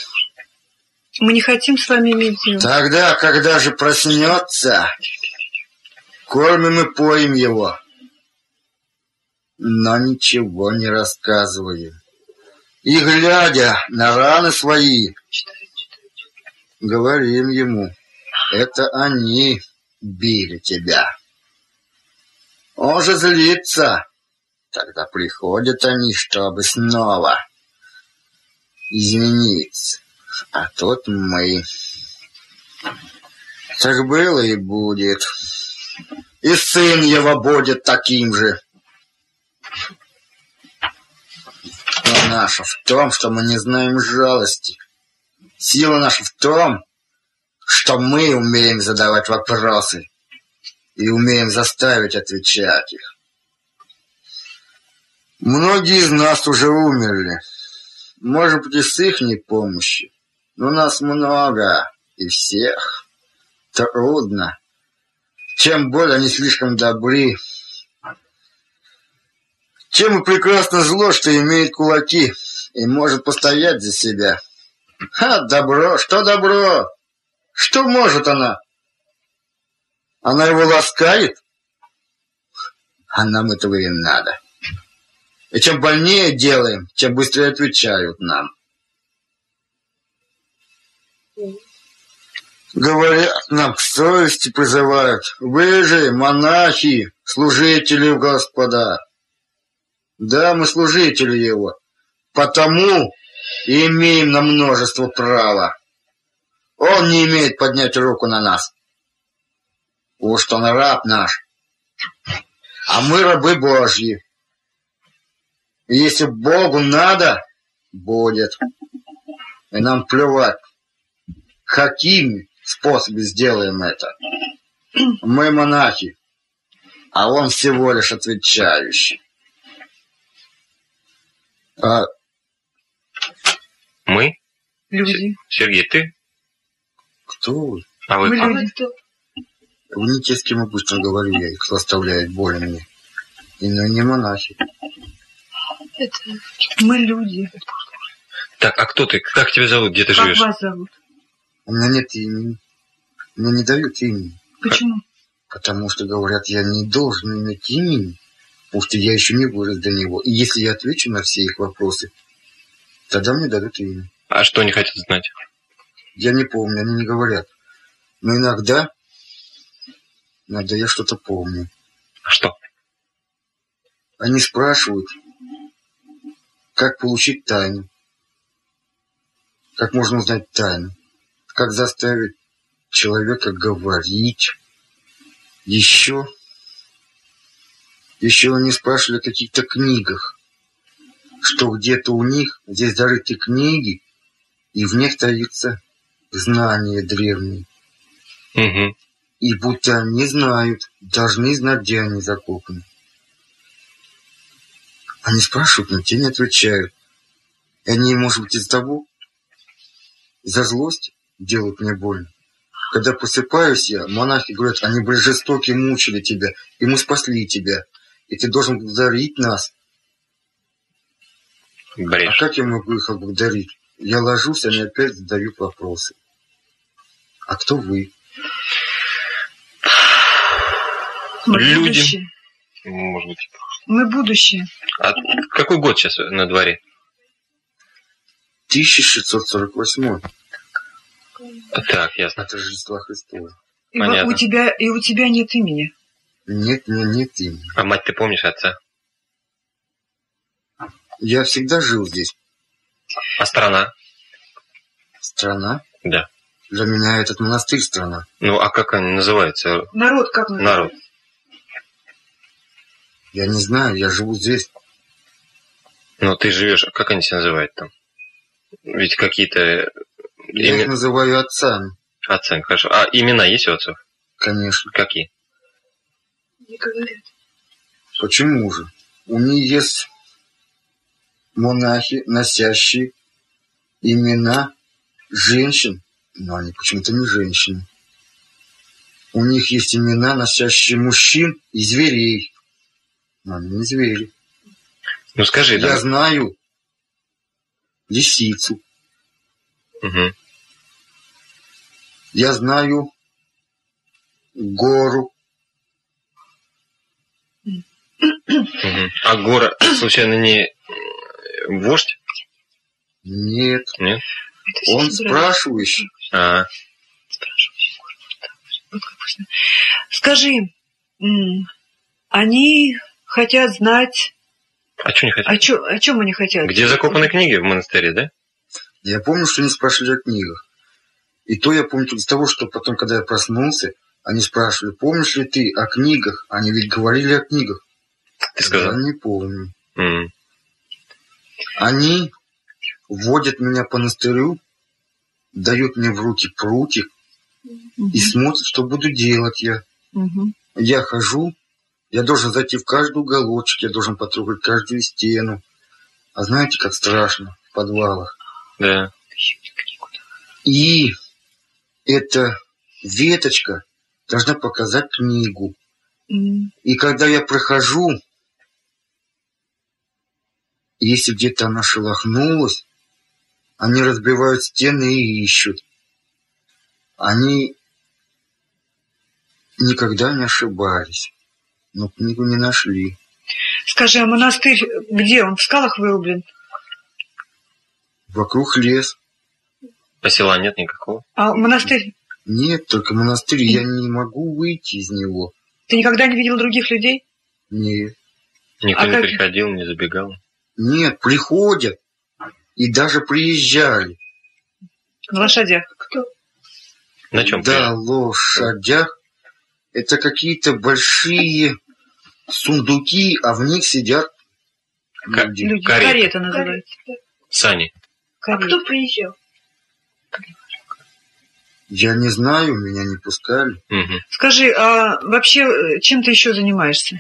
Мы не хотим с вами иметь дело. Тогда, когда же проснется, кормим и поим его, но ничего не рассказываем. И, глядя на раны свои, говорим ему, это они били тебя. Он же злится. Тогда приходят они, чтобы снова извиниться. А тут мы. Так было и будет. И сын его будет таким же. Но наша в том, что мы не знаем жалости. Сила наша в том, что мы умеем задавать вопросы и умеем заставить отвечать их. Многие из нас уже умерли. Может быть, и с их помощью. Но нас много, и всех. Трудно. Чем более они слишком добры, чем и прекрасно зло, что имеет кулаки и может постоять за себя. Ха, добро, что добро? Что может она? Она его ласкает? А нам этого и надо. И чем больнее делаем, тем быстрее отвечают нам. Говорят, нам к совести призывают. Вы же, монахи, служители Господа. Да, мы служители Его. Потому и имеем на множество права. Он не имеет поднять руку на нас. Уж он раб наш. А мы рабы Божьи. Если Богу надо, будет. И нам плевать, какими способами сделаем это. Мы монахи, а он всего лишь отвечающий. А Мы? Люди. Сергей, ты? кто вы? А вы Мы кто? люди. Вы не те, с кем обычно говорю я, их заставляет боль мне. И ну, не монахи. Это Мы люди. Так, а кто ты? Как тебя зовут? Где ты Как живешь? вас зовут? У меня нет имени. Мне не дают имени. Почему? Потому что, говорят, я не должен иметь имени, потому что я еще не вырос до него. И если я отвечу на все их вопросы, тогда мне дадут имя. А что они хотят знать? Я не помню, они не говорят. Но иногда, иногда я что-то помню. А что? Они спрашивают, как получить тайну. Как можно узнать тайну. Как заставить человека говорить. Еще. Еще они спрашивали о каких-то книгах. Что где-то у них здесь зарыты книги, и в них таится знания древние. Угу. И будто они знают, должны знать, где они закопаны. Они спрашивают, но те не отвечают. И они, может быть, из того, из-за злости делают мне больно. Когда просыпаюсь я, монахи говорят, они были жестоки, мучили тебя, и мы спасли тебя. И ты должен благодарить нас. А Брешь. как я могу их благодарить? Я ложусь, они опять задают вопросы. А кто вы? Мы Люди. будущее. Может быть. Мы будущее. А какой год сейчас на дворе? 1648 Так, ясно. от Рождества Христова. И Понятно. у тебя, и у тебя нет имени. Нет, нет, нет имени. А мать ты помнишь отца? Я всегда жил здесь. А страна? Страна. Да. Для меня этот монастырь страна. Ну, а как они называются? Народ как Народ. Я не знаю, я живу здесь. Ну, ты живешь, как они себя называют там? Ведь какие-то Я их имена... называю отцами, Отцами, хорошо. А имена есть у отцов? конечно. Какие? Не говорят. Почему же? У них есть монахи, носящие имена женщин, но они почему-то не женщины. У них есть имена, носящие мужчин и зверей, но они не звери. Ну, скажи, Я да. знаю лисицу, Мгм. я знаю гору. А Гора, случайно, не вождь? нет, Нет? Он спрашивающий. А, Скажи, м, они хотят знать... а что не хотят? О, чё- о чем они хотят? Где закопаны книги в монастыре, да? Я помню, что они спрашивали о книгах. И то я помню только из того, что потом, когда я проснулся, Они спрашивали, помнишь ли ты о книгах? Они ведь говорили о книгах. Ты сказал? Я не помню. М. Они вводят меня по монастырю, дают мне в руки прутик и смотрят, что буду делать я. Мгм. Я хожу, я должен зайти в каждый уголочек, я должен потрогать каждую стену. А знаете, как страшно в подвалах? Да. И эта веточка должна показать книгу. М. И когда я прохожу, если где-то она шелохнулась, они разбивают стены и ищут. Они никогда не ошибались, но книгу не нашли. Скажи, а монастырь где он? В скалах вырублен? Вокруг лес. А села нет никакого? А монастырь... Нет, только монастырь, я не могу выйти из него. Ты никогда не видел других людей? Нет, Никто А не как- приходил, не забегал. Нет, приходят и даже приезжали. На лошадях? Кто? На чем? Да, лошадях. Это какие-то большие сундуки, а в них сидят Как- люди. Люди. Карета. Карета называется. Сани. А Карета. кто приезжал? Я не знаю, меня не пускали. Мгм. Скажи, а вообще э, чем ты еще занимаешься?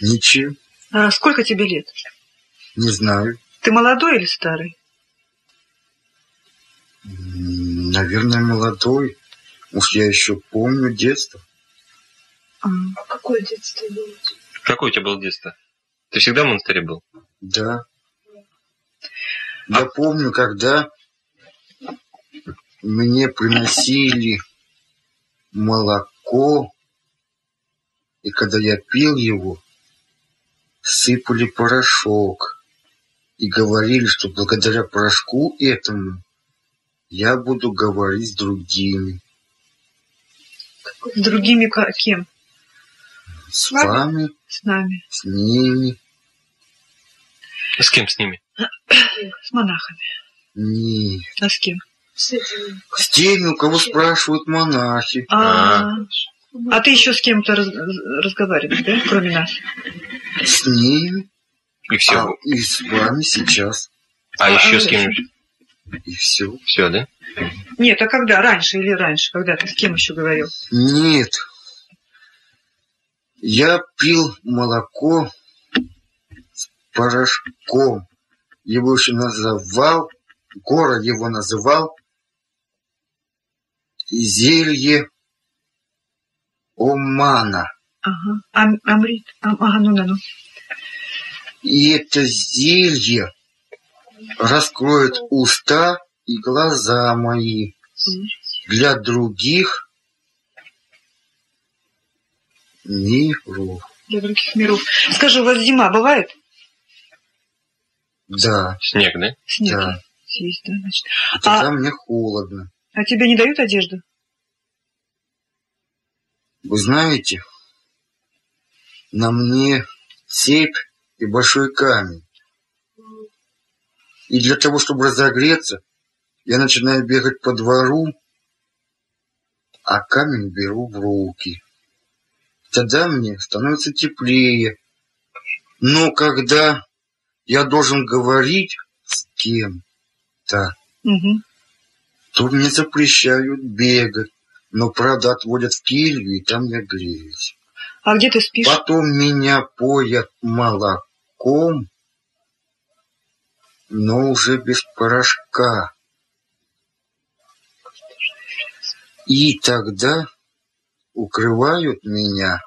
Ничего, А сколько тебе лет? не знаю. Ты молодой или старый? Наверное, молодой. Уж я еще помню детство. А, А какое детство было? Какое у тебя было детство? Ты всегда в монастыре был? Да. Я помню, когда мне приносили молоко, и когда я пил его, сыпали порошок и говорили, что благодаря порошку этому я буду говорить с другими, с другими кем? с Вами? вами, С нами. с ними. С кем с ними? С монахами. Нет. А с кем? С этими. С теми, у кого спрашивают монахи. А, а ты еще с кем-то раз- разговариваешь, да, кроме нас? С ними. И все. А, и с вами сейчас. А, а- еще а- с кем-нибудь? И все. Все, да? Нет, а когда? Раньше или раньше? Когда ты с кем еще говорил? Нет. Я пил молоко с порошком. Его еще называл, город его называл зелье Омана. Ага. Ам- амрит. Ам- ага, ну, ну, ну. И это зелье раскроет уста и глаза мои. Для других миров. Для других миров. Скажи, у вас зима бывает? Да, Снег, да? Снег да. есть, да, значит. И Тогда мне холодно. А тебе не дают одежду? Вы знаете, на мне цепь и большой камень. И для того, чтобы разогреться, я начинаю бегать по двору, а камень беру в руки. Тогда мне становится теплее. Но когда я должен говорить с кем-то, Угу. то мне запрещают бегать. Но, правда, отводят в келью, и там я греюсь. А где ты спишь? Потом меня поят молоком, но уже без порошка. И тогда укрывают меня,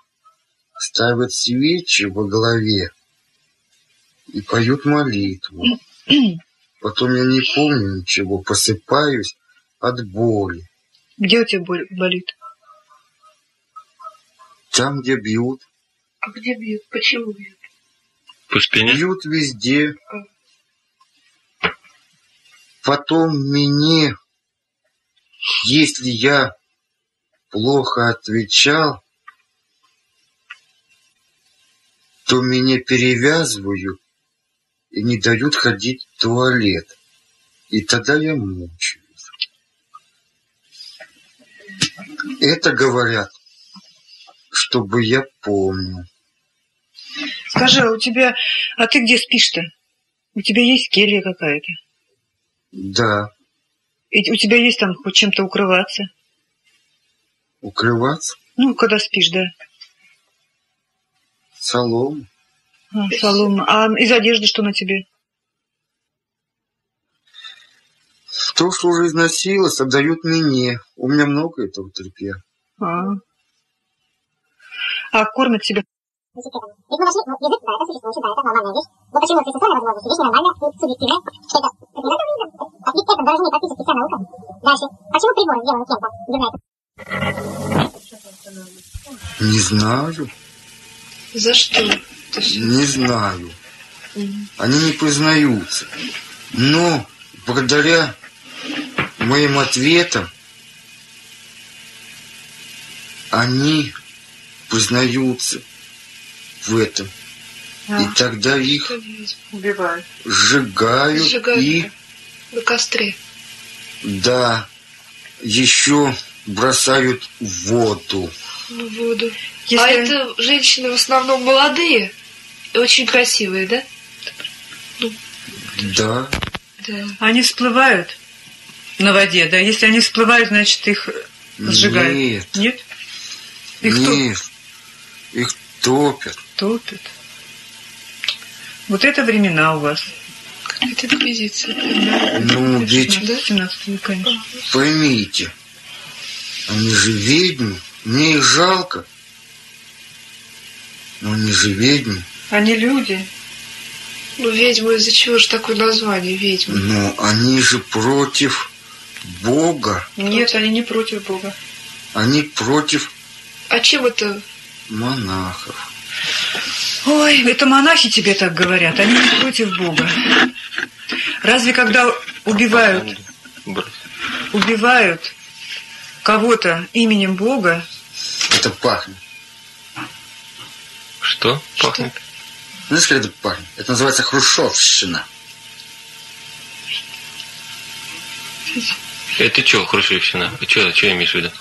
ставят свечи во главе и поют молитву. Потом я не помню ничего, посыпаюсь от боли. Где у тебя боль- болит? Там, где бьют, А где бьют? Почему бьют? По спине? Бьют везде. Потом мне, если я плохо отвечал, то меня перевязывают и не дают ходить в туалет. И тогда я мучаюсь. Это говорят, чтобы я помнил. Скажи, а у тебя... А ты где спишь-то? У тебя есть келья какая-то? Да, И у тебя есть там хоть чем-то укрываться? укрываться, Ну, когда спишь, да. солому. А, солома. А из одежды что на тебе? То, что уже износилось, отдают мне. У меня много этого тряпья. А. А кормят тебя? Ведь мы нашли, ну, язык, да, это существующий, да, это нормальная вещь. Но почему это сексуальная возможность? Вещь нормальная и субъективная, что это... Это не надо видно. Ведь это должны практически вся наука. Дальше. Почему приборы сделаны кем-то? Дурная. Не знаю, За что? Не знаю. Они не признаются. Но благодаря моим ответам они признаются в этом. А, И тогда их убивают. сжигают Сжигают и, на костре. да, еще бросают в воду. Ну, воду. Если... А это женщины в основном молодые и очень красивые, да? Да, Да. Они всплывают на воде, да? Если они всплывают, значит, их сжигают. нет, Нет? Их нет, их топят. топят. Вот это времена у вас. Это инквизиция. Ну, ведь 17 век, конечно. поймите, они же ведьмы, мне их жалко. Но они же ведьмы, Они люди. Ну, ведьма из-за чего же такое название ведьма? но они же против Бога, Нет, они не против Бога. они против А чем это? Монахов. Ой, это монахи тебе так говорят, они не против Бога. Разве когда убивают, убивают кого-то именем Бога, Это пахнет. Что пахнет? Знаешь, как это пахнет? Это называется хрущевщина. Это что, хрущевщина? Что, что имеешь в виду?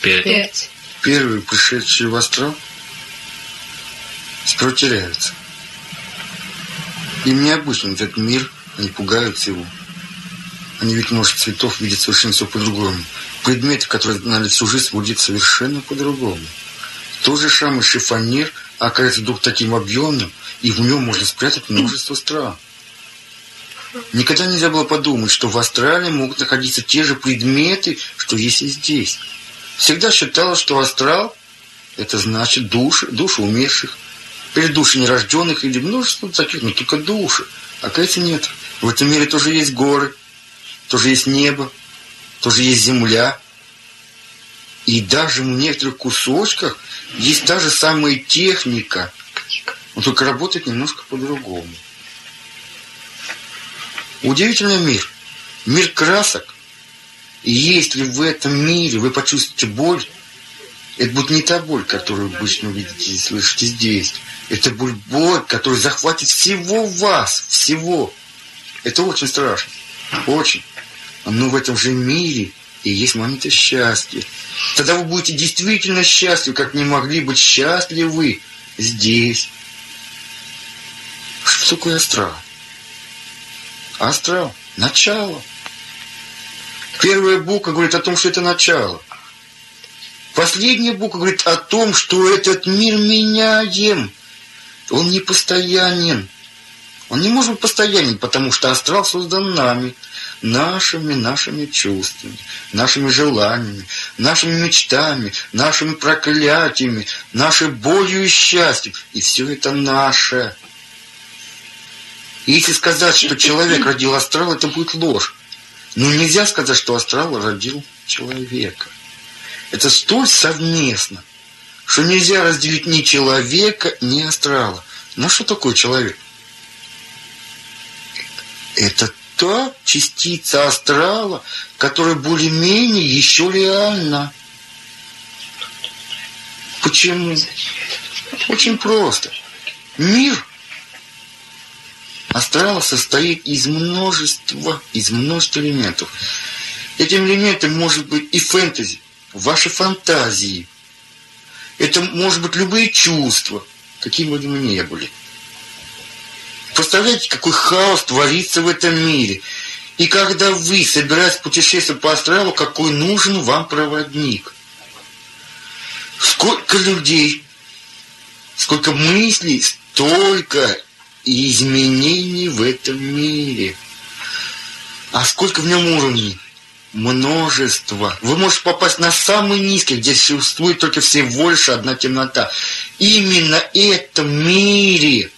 Пять. Пять. Первые, пришедшие в астрал, скоро теряются. Им необычен этот мир, они пугаются его. Они ведь множество цветов видят совершенно все по-другому. Предметы, которые знали всю жизнь, будут совершенно по-другому. Тот же самый шифонер окажется вдруг таким объемным, и в нем можно спрятать множество стран. Никогда нельзя было подумать, что в астрале могут находиться те же предметы, что есть и здесь. Всегда считалось, что астрал – это значит души, души умерших, или души нерожденных, или множество таких, но только души. Оказывается, нет. В этом мире тоже есть горы, тоже есть небо, тоже есть земля. И даже в некоторых кусочках есть та же самая техника, но только работает немножко по-другому. Удивительный мир. Мир красок. И если в этом мире вы почувствуете боль, это будет не та боль, которую вы обычно видите и слышите здесь. Это будет боль, которая захватит всего вас, всего. Это очень страшно. Очень. Но в этом же мире и есть моменты счастья. Тогда вы будете действительно счастливы, как не могли быть счастливы здесь. Что такое астрал? Астрал – начало. Первая буква говорит о том, что это начало. Последняя буква говорит о том, что этот мир меняем. Он не постоянен. Он не может быть постоянен, потому что астрал создан нами, нашими, нашими чувствами, нашими желаниями, нашими мечтами, нашими проклятиями, нашей болью и счастьем. И все это наше. Если сказать, что человек родил астрал, это будет ложь. Но нельзя сказать, что астрал родил человека. Это столь совместно, что нельзя разделить ни человека, ни астрала. Ну что такое человек? Это та частица астрала, которая более-менее еще реальна. Почему? Очень просто. Мир Астрал состоит из множества, из множества элементов. Этим элементом может быть и фэнтези, ваши фантазии. Это может быть любые чувства, какими бы мы ни были. Представляете, какой хаос творится в этом мире. И когда вы собираетесь путешествовать по астралу, какой нужен вам проводник. Сколько людей, сколько мыслей, столько изменений в этом мире. А сколько в нем уровней? Множество. Вы можете попасть на самый низкий, где существует только всего лишь одна темнота. Именно в этом мире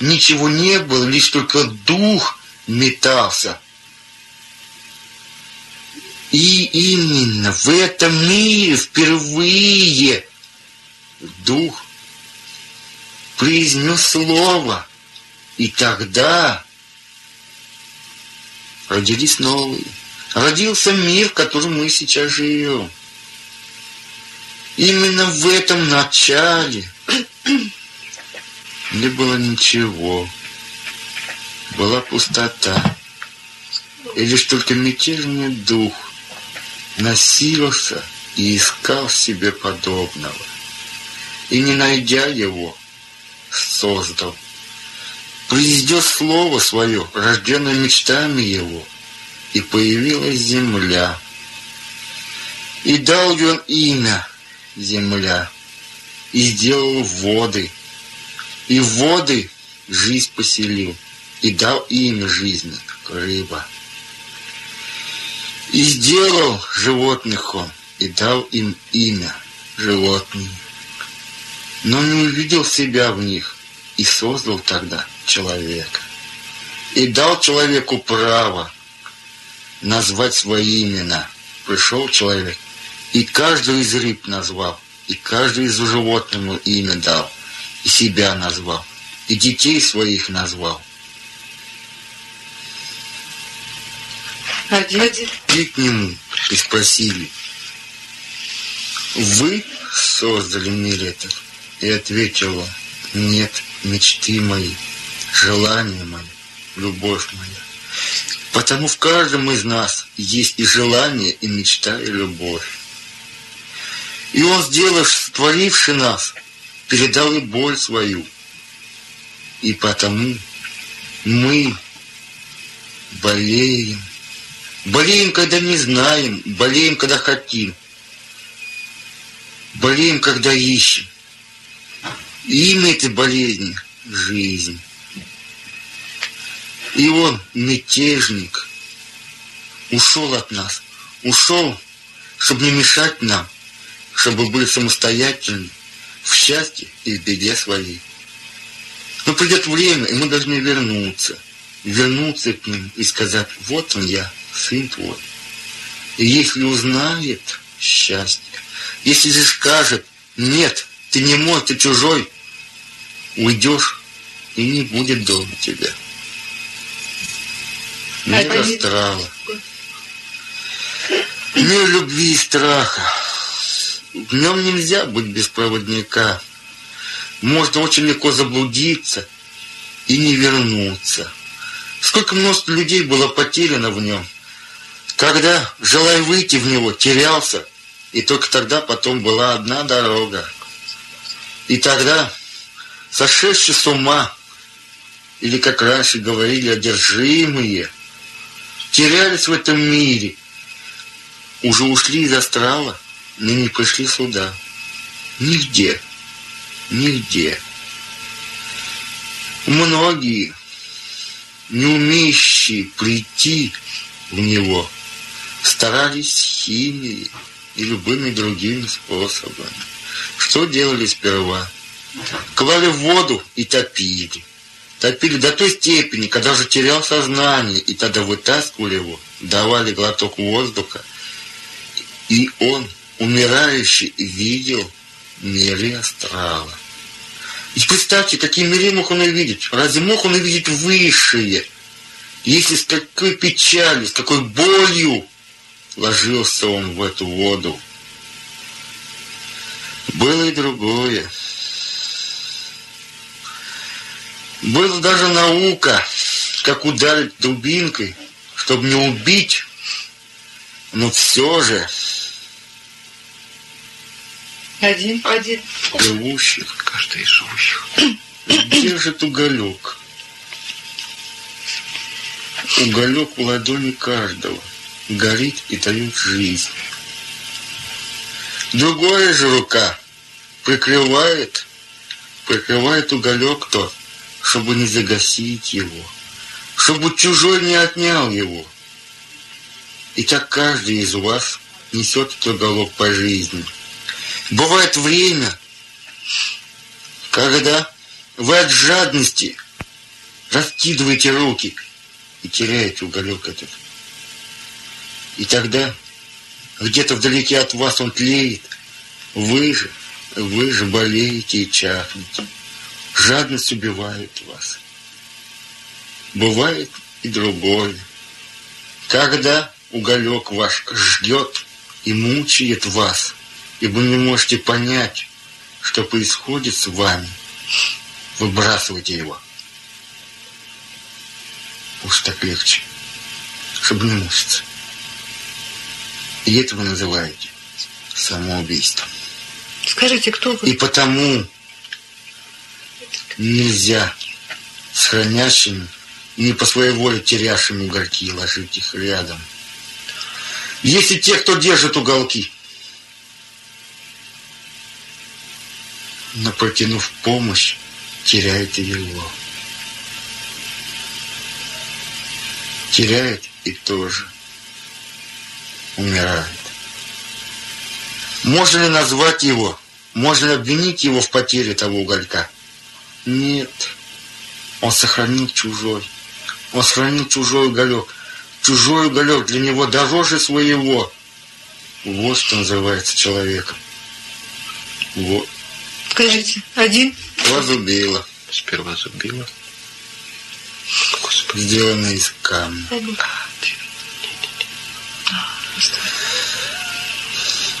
ничего не было, лишь только дух метался. И именно в этом мире впервые дух произнес слово. И тогда родились новые. Родился мир, в котором мы сейчас живем. Именно в этом начале не было ничего. Была пустота. И лишь только мятежный дух носился и искал себе подобного. И не найдя его, создал. Произнес слово свое, рожденное мечтами его, и появилась земля. И дал он имя земля, и сделал воды, и воды жизнь поселил, и дал имя жизни рыба. И сделал животных он, и дал им имя животные. Но не увидел себя в них, и создал тогда человека. И дал человеку право назвать свои имена. Пришел человек, и каждый из рыб назвал, и каждый из животных имя дал, и себя назвал, и детей своих назвал. А дети? И к нему и спросили, вы создали мир этот? И ответил он, нет, мечты мои, желания мои, любовь моя. Потому в каждом из нас есть и желание, и мечта, и любовь. И Он, сделав, створивший нас, передал и боль свою. И потому мы болеем. Болеем, когда не знаем, болеем, когда хотим. Болеем, когда ищем. Имя этой болезни – жизнь. И он, мятежник, ушел от нас. Ушел, чтобы не мешать нам, чтобы были самостоятельны в счастье и в беде своей. Но придет время, и мы должны вернуться. Вернуться к ним и сказать, вот он я, сын твой. И если узнает счастье, если же скажет, нет, ты не мой, ты чужой, уйдешь, и не будет дома тебя. А астрала. Мир любви и страха. В нем нельзя быть без проводника. Можно очень легко заблудиться и не вернуться. Сколько множество людей было потеряно в нем. Когда, желая выйти в него, терялся, и только тогда потом была одна дорога. И тогда сошедшие с ума, или, как раньше говорили, одержимые, терялись в этом мире, уже ушли из астрала, но не пришли сюда. Нигде, нигде. Многие, не умеющие прийти в него, старались химией и любыми другими способами. Что делали сперва? Клали в воду и топили. Топили до той степени, когда уже терял сознание, и тогда вытаскивали его, давали глоток воздуха, и он, умирающий, видел миры астрала. И представьте, какие миры мог он увидеть. Разве мог он увидеть высшие? Если с какой печалью, с какой болью ложился он в эту воду. Было и другое. Была даже наука, как ударить дубинкой, чтобы не убить, но все же Один. Один. живущих Каждый из живущих. держит уголек. Уголек в ладони каждого горит и дает жизнь. Другая же рука прикрывает, прикрывает уголек тот, чтобы не загасить его, чтобы чужой не отнял его. И так каждый из вас несет этот уголок по жизни. Бывает время, когда вы от жадности раскидываете руки и теряете уголек этот. И тогда где-то вдалеке от вас он тлеет. Вы же, вы же болеете и чахнете. Жадность убивает вас. Бывает и другое. Когда уголек ваш ждет и мучает вас, и вы не можете понять, что происходит с вами, выбрасывайте его. Уж так легче, чтобы не мучиться. И это вы называете самоубийством. Скажите, кто вы? И потому нельзя с хранящими, не по своей воле терящими угольки ложить их рядом. Есть и те, кто держит уголки. Но протянув помощь, теряет и его. Теряет и тоже умирает. Можно ли назвать его, можно ли обвинить его в потере того уголька? Нет. Он сохранил чужой. Он сохранил чужой уголек. Чужой уголек для него дороже своего. Вот что называется человеком. Вот. Скажите, один? Возубила, Сперва зубила. Господи. сделана из камня.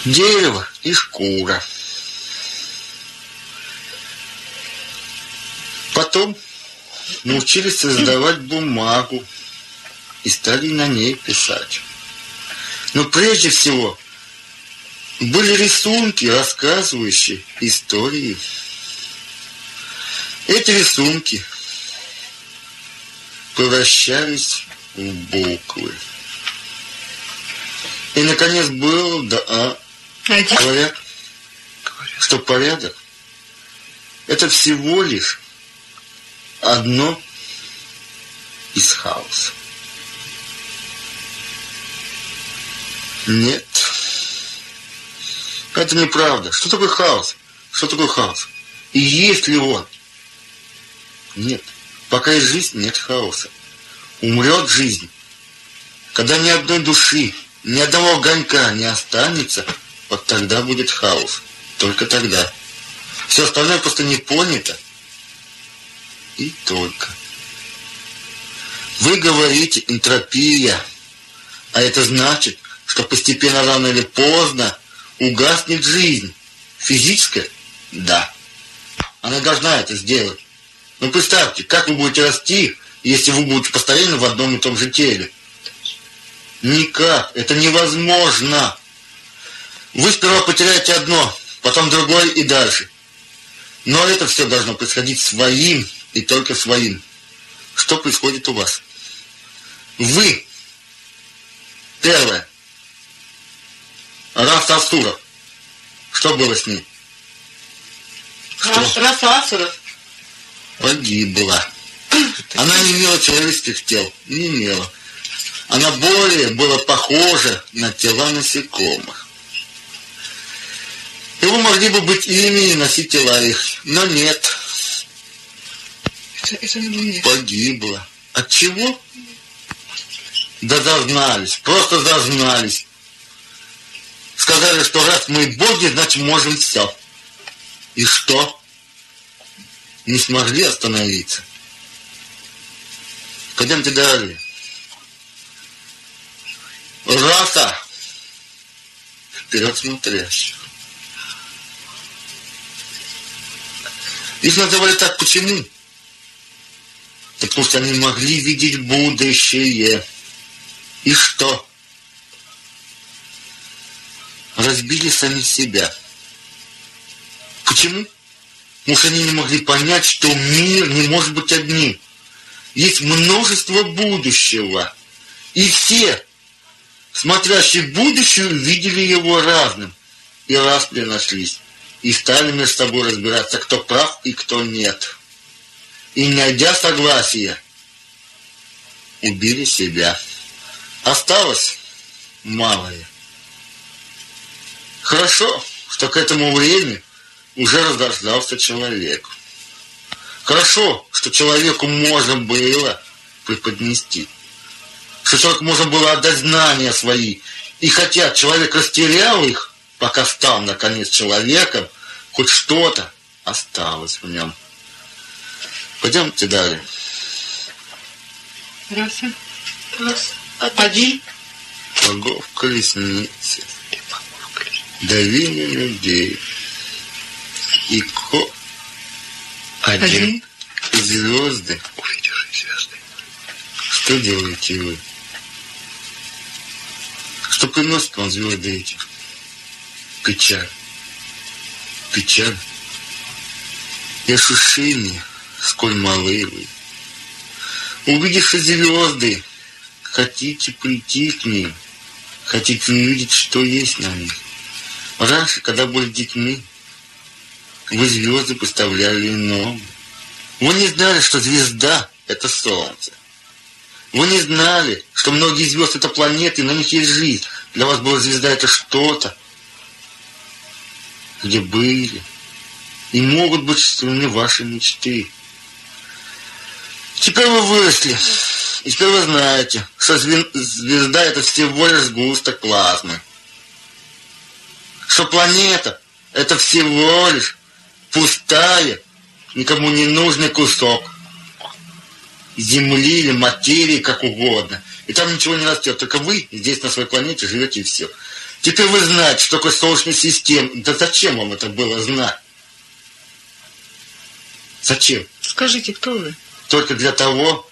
Дерево и шкура. Потом научились создавать бумагу и стали на ней писать. Но прежде всего были рисунки, рассказывающие истории. Эти рисунки превращались в буквы. И, наконец, был, да, а, говорят, что порядок – это всего лишь одно из хаоса. Нет, это неправда. Что такое хаос? Что такое хаос? И есть ли он? Нет. Пока есть жизнь, нет хаоса. Умрет жизнь. Когда ни одной души, ни одного огонька не останется, вот тогда будет хаос. Только тогда. Все остальное просто не понято. И только. Вы говорите энтропия, а это значит, что постепенно рано или поздно угаснет жизнь. Физическая? Да. Она должна это сделать. Но представьте, как вы будете расти, если вы будете постоянно в одном и том же теле? Никак. Это невозможно. Вы сперва потеряете одно, потом другое и дальше. Но это все должно происходить своим и только своим. Что происходит у вас? Вы. Первое. Раф Асуров. Что было с ней? Что? Раса Асуров. Погибла. Она не имела человеческих тел. Не имела. Она более была похожа на тела насекомых. Вы могли бы быть ими и носить тела их. Но нет. Это, это не мне. Погибла. От чего? Да зазнались. Просто зазнались. Сказали, что раз мы боги, значит можем все. И что? Не смогли остановиться. Пойдемте далее. Раса вперед смотрящих. Их называли так почему? Потому что они могли видеть будущее. И что? Разбили сами себя. Почему? Потому что они не могли понять, что мир не может быть одним. Есть множество будущего. И все, смотрящие будущее, видели его разным. И раз принашлись. И стали между собой разбираться, кто прав и кто нет. И, не найдя согласия, убили себя. Осталось малое. Хорошо, что к этому времени уже раздождался человек. Хорошо, что человеку можно было преподнести. Что человеку можно было отдать знания свои. И хотя человек растерял их, пока стал, наконец, человеком, хоть что-то осталось в нем. Пойдемте далее. Раз. Раз. Один. Богов в колеснице. Давили людей. И ко... Один. и звезды. Увидевший звезды. Что делаете вы? Что приносит вам звезды эти? Печаль. Печаль. И ощущение, сколь малы вы. Увидевши звезды, хотите прийти к ним, хотите увидеть, что есть на них. Раньше, когда были детьми, вы звезды поставляли ином. Вы не знали, что звезда — это солнце. Вы не знали, что многие звезды — это планеты, на них есть жизнь. Для вас была звезда — это что-то, где были и могут быть осуществлены ваши мечты. Теперь вы выросли, и теперь вы знаете, что звезда — это всего лишь сгусток плазмы. Что планета — это всего лишь пустая, никому не нужный кусок земли или материи, как угодно. И там ничего не растет, только вы здесь на своей планете живете и все. Теперь вы знаете, что такое Солнечная система. Да зачем вам это было знать? Зачем? Скажите, кто вы? Только для того,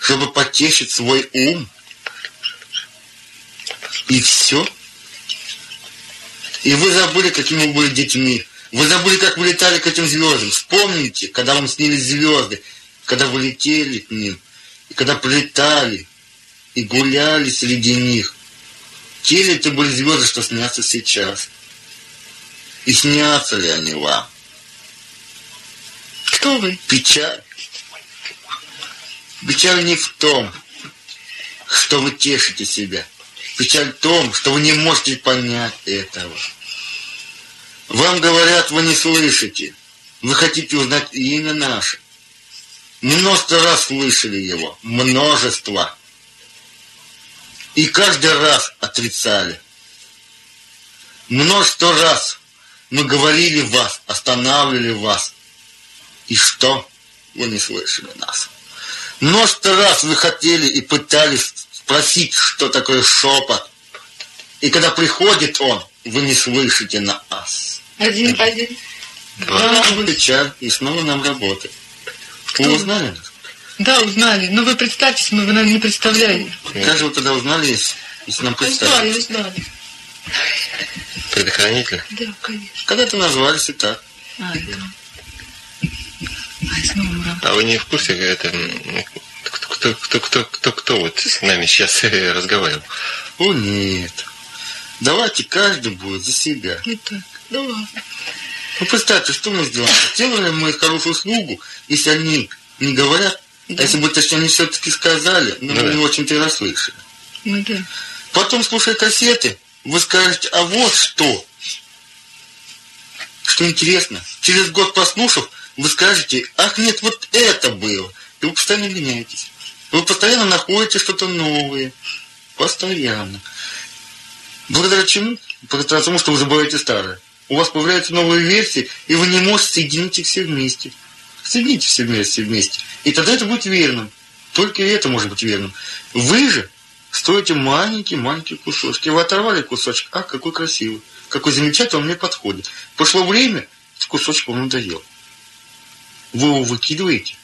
чтобы потешить свой ум. И все. И вы забыли, какими вы были детьми. Вы забыли, как вы летали к этим звездам. Вспомните, когда вам снились звезды, когда вы летели к ним, и когда прилетали, и гуляли среди них. Те ли это были звезды, что снятся сейчас? И снятся ли они вам? Кто вы? Печаль. Печаль не в том, что вы тешите себя. Печаль в том, что вы не можете понять этого. Вам говорят, вы не слышите. Вы хотите узнать имя наше. Множество раз слышали его. Множество. И каждый раз отрицали. Множество раз мы говорили вас, останавливали вас. И что? Вы не слышали нас. Множество раз вы хотели и пытались спросить, что такое шепот. И когда приходит он, вы не слышите нас. Один, один. Два. Печаль, и снова нам работает. Вы узнали нас? Да, узнали. Но вы представьтесь, мы вы нам не представляли. Как же вы тогда узнали, если, если нам представили? Узнали, узнали. Предохранитель. Да, конечно. Когда-то назвались и так. А, это... Ай, снова мы работаем. А вы не в курсе, это, м, кто, кто, кто, кто, кто, вот с нами сейчас разговаривал? О, нет. Давайте каждый будет за себя. Не так. Да ладно. Ну, представьте, что мы сделаем? Сделали мы хорошую услугу, если они не говорят, а если бы, точнее, они все-таки сказали, но Ну мы да. не очень-то и расслышали. Ну да. Потом, слушая кассеты, вы скажете, а вот что. Что интересно, через год послушав, вы скажете, ах нет, вот это было. И вы постоянно меняетесь. Вы постоянно находите что-то новое. Постоянно. Благодаря чему? Благодаря тому, что вы забываете старое. У вас появляются новые версии, и вы не можете соединить их все вместе. Соедините все вместе, вместе. И тогда это будет верным. Только это может быть верным. Вы же строите маленькие-маленькие кусочки. Вы оторвали кусочек. А, какой красивый. Какой замечательный, он мне подходит. Прошло время, кусочек вам надоел. Вы его выкидываете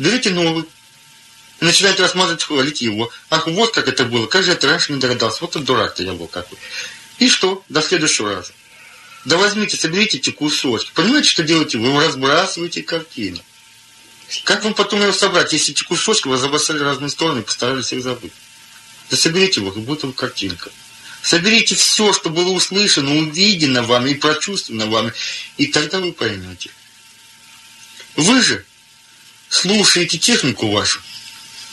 берете новый, начинаете рассматривать, хвалить его. Ах, вот как это было, как же я раньше не догадался, вот он дурак-то я был какой. И что? До следующего раза. Да возьмите, соберите эти кусочки. Понимаете, что делаете? Вы разбрасываете картину. Как вам потом его собрать, если эти кусочки вы забросали в разные стороны и постарались их забыть? Да соберите его, и будет вам картинка. Соберите все, что было услышано, увидено вами и прочувствовано вами, и тогда вы поймете. Вы же слушаете технику вашу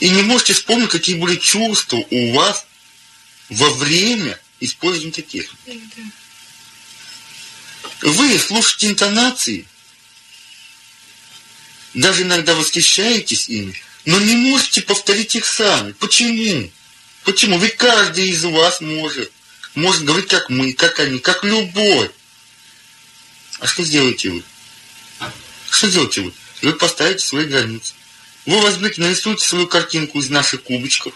и не можете вспомнить, какие были чувства у вас во время использования техники. Вы слушаете интонации, даже иногда восхищаетесь ими, но не можете повторить их сами. Почему? Почему? Ведь каждый из вас может. Может говорить, как мы, как они, как любой. А что сделаете вы? Что сделаете вы? Вы поставите свои границы. Вы возьмете, нарисуете свою картинку из наших кубочков,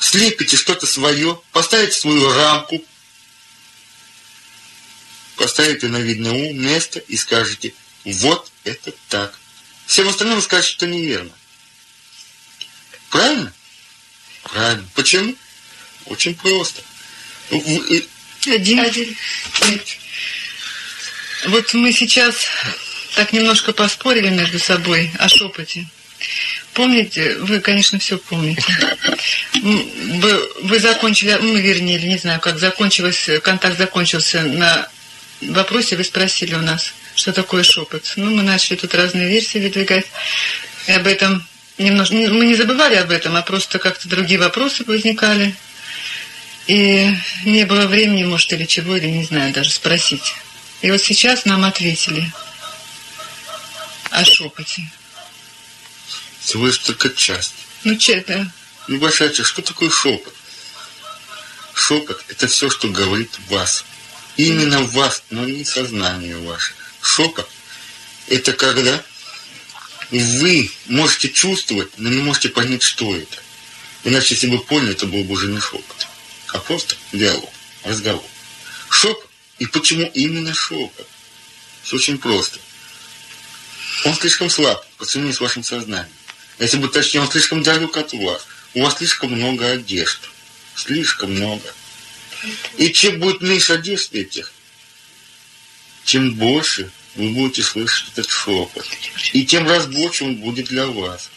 слепите что-то свое, поставите свою рамку, поставите на видное место и скажете, вот это так. Всем остальным скажете, что неверно. Правильно? Правильно. Почему? Очень просто. Один. Один. Вот мы сейчас так немножко поспорили между собой о шепоте. Помните, вы, конечно, все помните. Вы, вы закончили, мы вернее, не знаю, как закончилось, контакт закончился на вопросе, вы спросили у нас, что такое шепот. Ну, мы начали тут разные версии выдвигать. И об этом немножко... Мы не забывали об этом, а просто как-то другие вопросы возникали. И не было времени, может, или чего, или не знаю, даже спросить. И вот сейчас нам ответили о шепоте. Всего лишь только часть. Ну, че это? Небольшая часть. Что такое шепот? Шепот – это все, что говорит вас. Именно вас, но не сознание ваше. Шепот – это когда вы можете чувствовать, но не можете понять, что это. Иначе, если бы поняли, это был бы уже не шепот, а просто диалог, разговор. Шепот. И почему именно шепот? Все очень просто. Он слишком слаб по сравнению с вашим сознанием. Если бы точнее, он слишком далек от вас. У вас слишком много одежд. Слишком много. И чем будет меньше одежд этих, тем больше вы будете слышать этот шепот. И тем разбольше он будет для вас.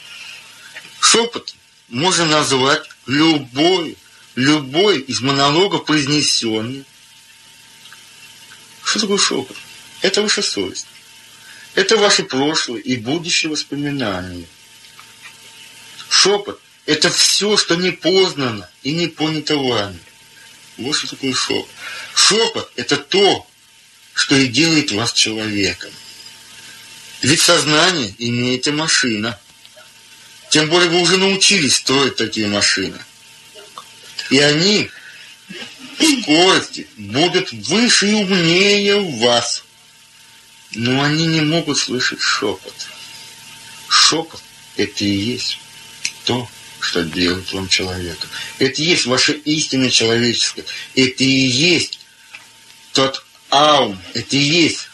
Шепот можно назвать любой, любой из монологов произнесенный. Что такое шепот? Это ваша совесть. Это ваши прошлые и будущие воспоминания. Шепот – это все, что не познано и не понято вами. Вот что такое шепот. Шепот – это то, что и делает вас человеком. Ведь сознание имеете машина. Тем более вы уже научились строить такие машины. И они скорости будут выше и умнее вас. Но они не могут слышать шепот. Шепот – это и есть то, что делает вам человека. Это и есть ваше истинное человеческое. Это и есть тот аум, это и есть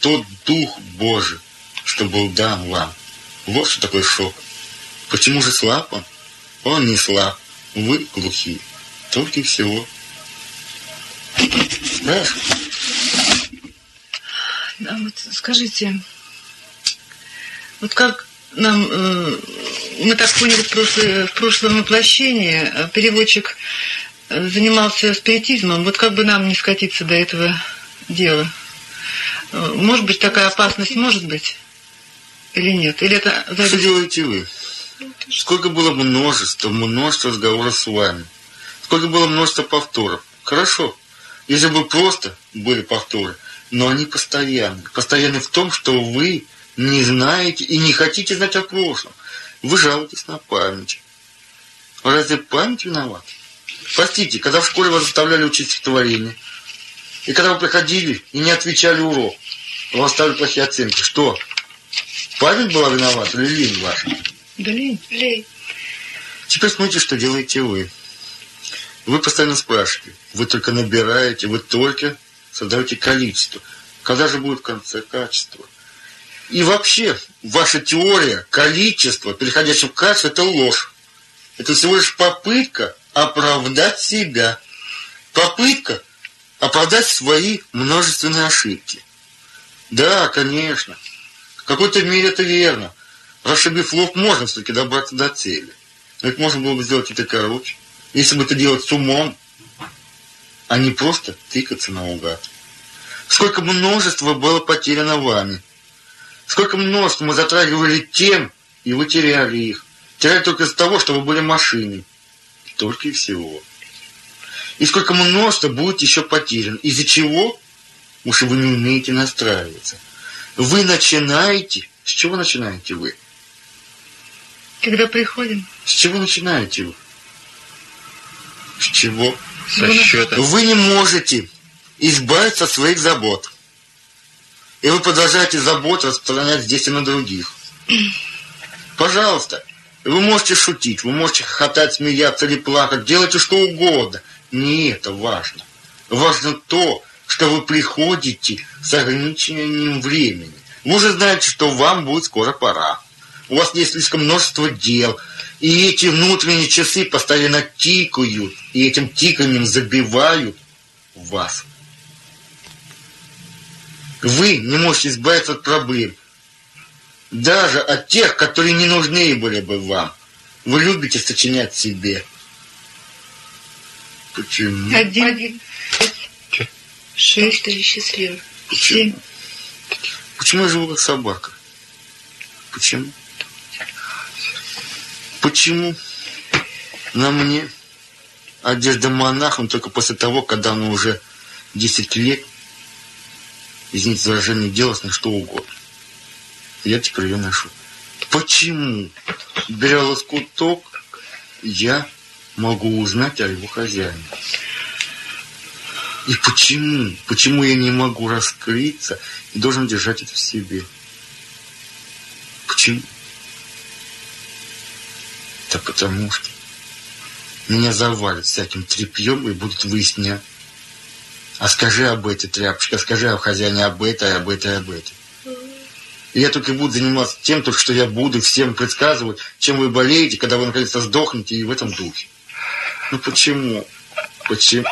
тот Дух Божий, что был дан вам. Вот что такое шок. Почему же слаб он? Он не слаб. Вы глухие. Только всего. Спрашивай. Да, вот скажите, вот как нам, э, мы так поняли в, прошлое, в прошлом воплощении, э, переводчик э, занимался спиритизмом, вот как бы нам не скатиться до этого дела? Может быть, такая опасность может быть? Или нет? Или это... Что делаете вы? Сколько было множество, множество разговоров с вами. Сколько было множество повторов. Хорошо. Если бы просто были повторы, но они постоянны. Постоянны в том, что вы не знаете и не хотите знать о прошлом. Вы жалуетесь на память. Разве память виновата? Простите, когда в школе вас заставляли учить стихотворение, и когда вы приходили и не отвечали урок, вам ставили плохие оценки, что? Память была виновата или лень ваша? Да лень. Лень. Теперь смотрите, что делаете вы. Вы постоянно спрашиваете, вы только набираете, вы только создаете количество. Когда же будет в конце качество? И вообще, ваша теория количества, переходящего в качество, это ложь. Это всего лишь попытка оправдать себя. Попытка оправдать свои множественные ошибки. Да, конечно. В какой-то мере это верно. Расшибив лоб, можно все-таки добраться до цели. Но это можно было бы сделать это короче. Если бы это делать с умом, а не просто тыкаться наугад. Сколько множества было потеряно вами. Сколько множества мы затрагивали тем, и вы теряли их. Теряли только из-за того, что вы были машиной. Только и всего. И сколько множества будет еще потеряно. Из-за чего? Уж вы не умеете настраиваться. Вы начинаете... С чего начинаете вы? Когда приходим. С чего начинаете вы? С чего? Со счета. Вы не можете избавиться от своих забот. И вы продолжаете заботу распространять здесь и на других. Пожалуйста, вы можете шутить, вы можете хохотать, смеяться или плакать, делайте что угодно. Не это важно. Важно то, что вы приходите с ограничением времени. Вы уже знаете, что вам будет скоро пора. У вас есть слишком множество дел, и эти внутренние часы постоянно тикают, и этим тиканием забивают вас. Вы не можете избавиться от проблем, даже от тех, которые не нужны были бы вам. Вы любите сочинять себе. Почему? Один, Один. Шесть. Ты счастливый. семь. Почему я живу как собака? Почему? Почему на мне одежда монаха, но только после того, когда она уже 10 лет, извините за выражение, делалась на что угодно. Я теперь ее ношу. Почему, беря лоскуток, я могу узнать о его хозяине? И почему? Почему я не могу раскрыться и должен держать это в себе? Почему? Да потому что меня завалят всяким тряпьем и будут выяснять. А скажи об этой тряпочке, а скажи о хозяине об этой, об этой, об этой. И я только буду заниматься тем, только что я буду всем предсказывать, чем вы болеете, когда вы наконец-то сдохнете, и в этом духе. Ну почему? Почему?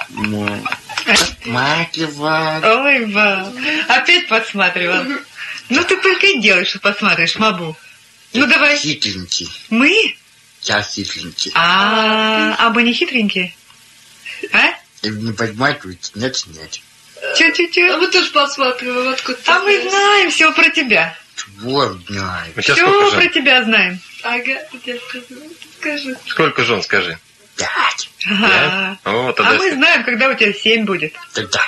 Подмакивать. Ой, ба, опять подсматривал. Ну ты только и делаешь, что подсматриваешь, Мабу. Ну давай. Хитренький. Мы? Я хитренький. А, а мы не хитренькие? А? И не подмакивать, нет, нет. А Чё-чё-чё? мы тоже посматриваем, откуда ты А мы знаем все про тебя. Вот знаю. У тебя Все про тебя знаем. Ага, я скажу. Скажи. Сколько жен, скажи? Пять. Ага. О, А мы знаем, когда у тебя семь будет. Тогда.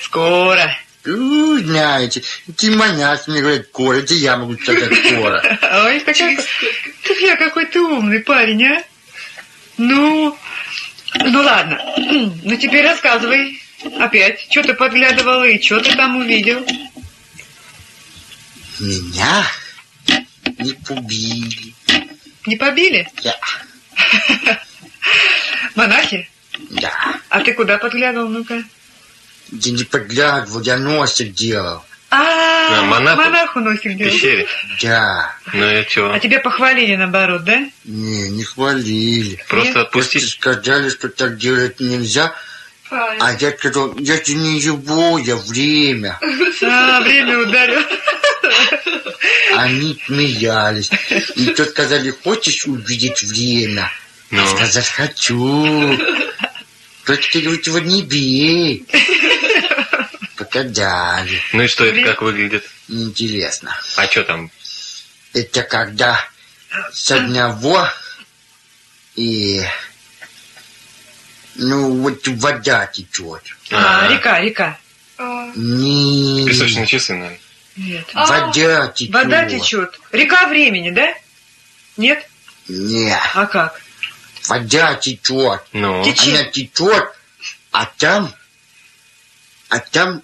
Скоро. Знаете, ты манят мне говорят, Коля, это я могу сказать Коля. Ой, какой, ты, я какой ты умный парень, а? Ну, ну ладно. Ну теперь рассказывай. Опять, что ты подглядывала и что ты там увидел? Меня не побили. Не побили? Я, Монахи? да. А ты куда подглядывал, ну-ка? Я не подглядывал, я носик делал. А, монаху? монаху носик В делал. пещере? Да. Ну и чего? А тебя похвалили наоборот, да? Не, не хвалили. Просто отпустить? сказали, что так делать нельзя. А я сказал, это не его, я время. А, время ударил. Они смеялись. И то сказали, хочешь увидеть время? Ну, Сказать хочу. Только ты его не бей. Показали. ну и что это как выглядит? Интересно. А что там? Это когда с одного и ну вот вода течет. А, А, река, река. А, Не Песочные часы, наверное. Нет. А, вода течет. Вода течет. Река времени, да? Нет? Не, А как? вода течет. Ну, Течет. Она течет, а там, а там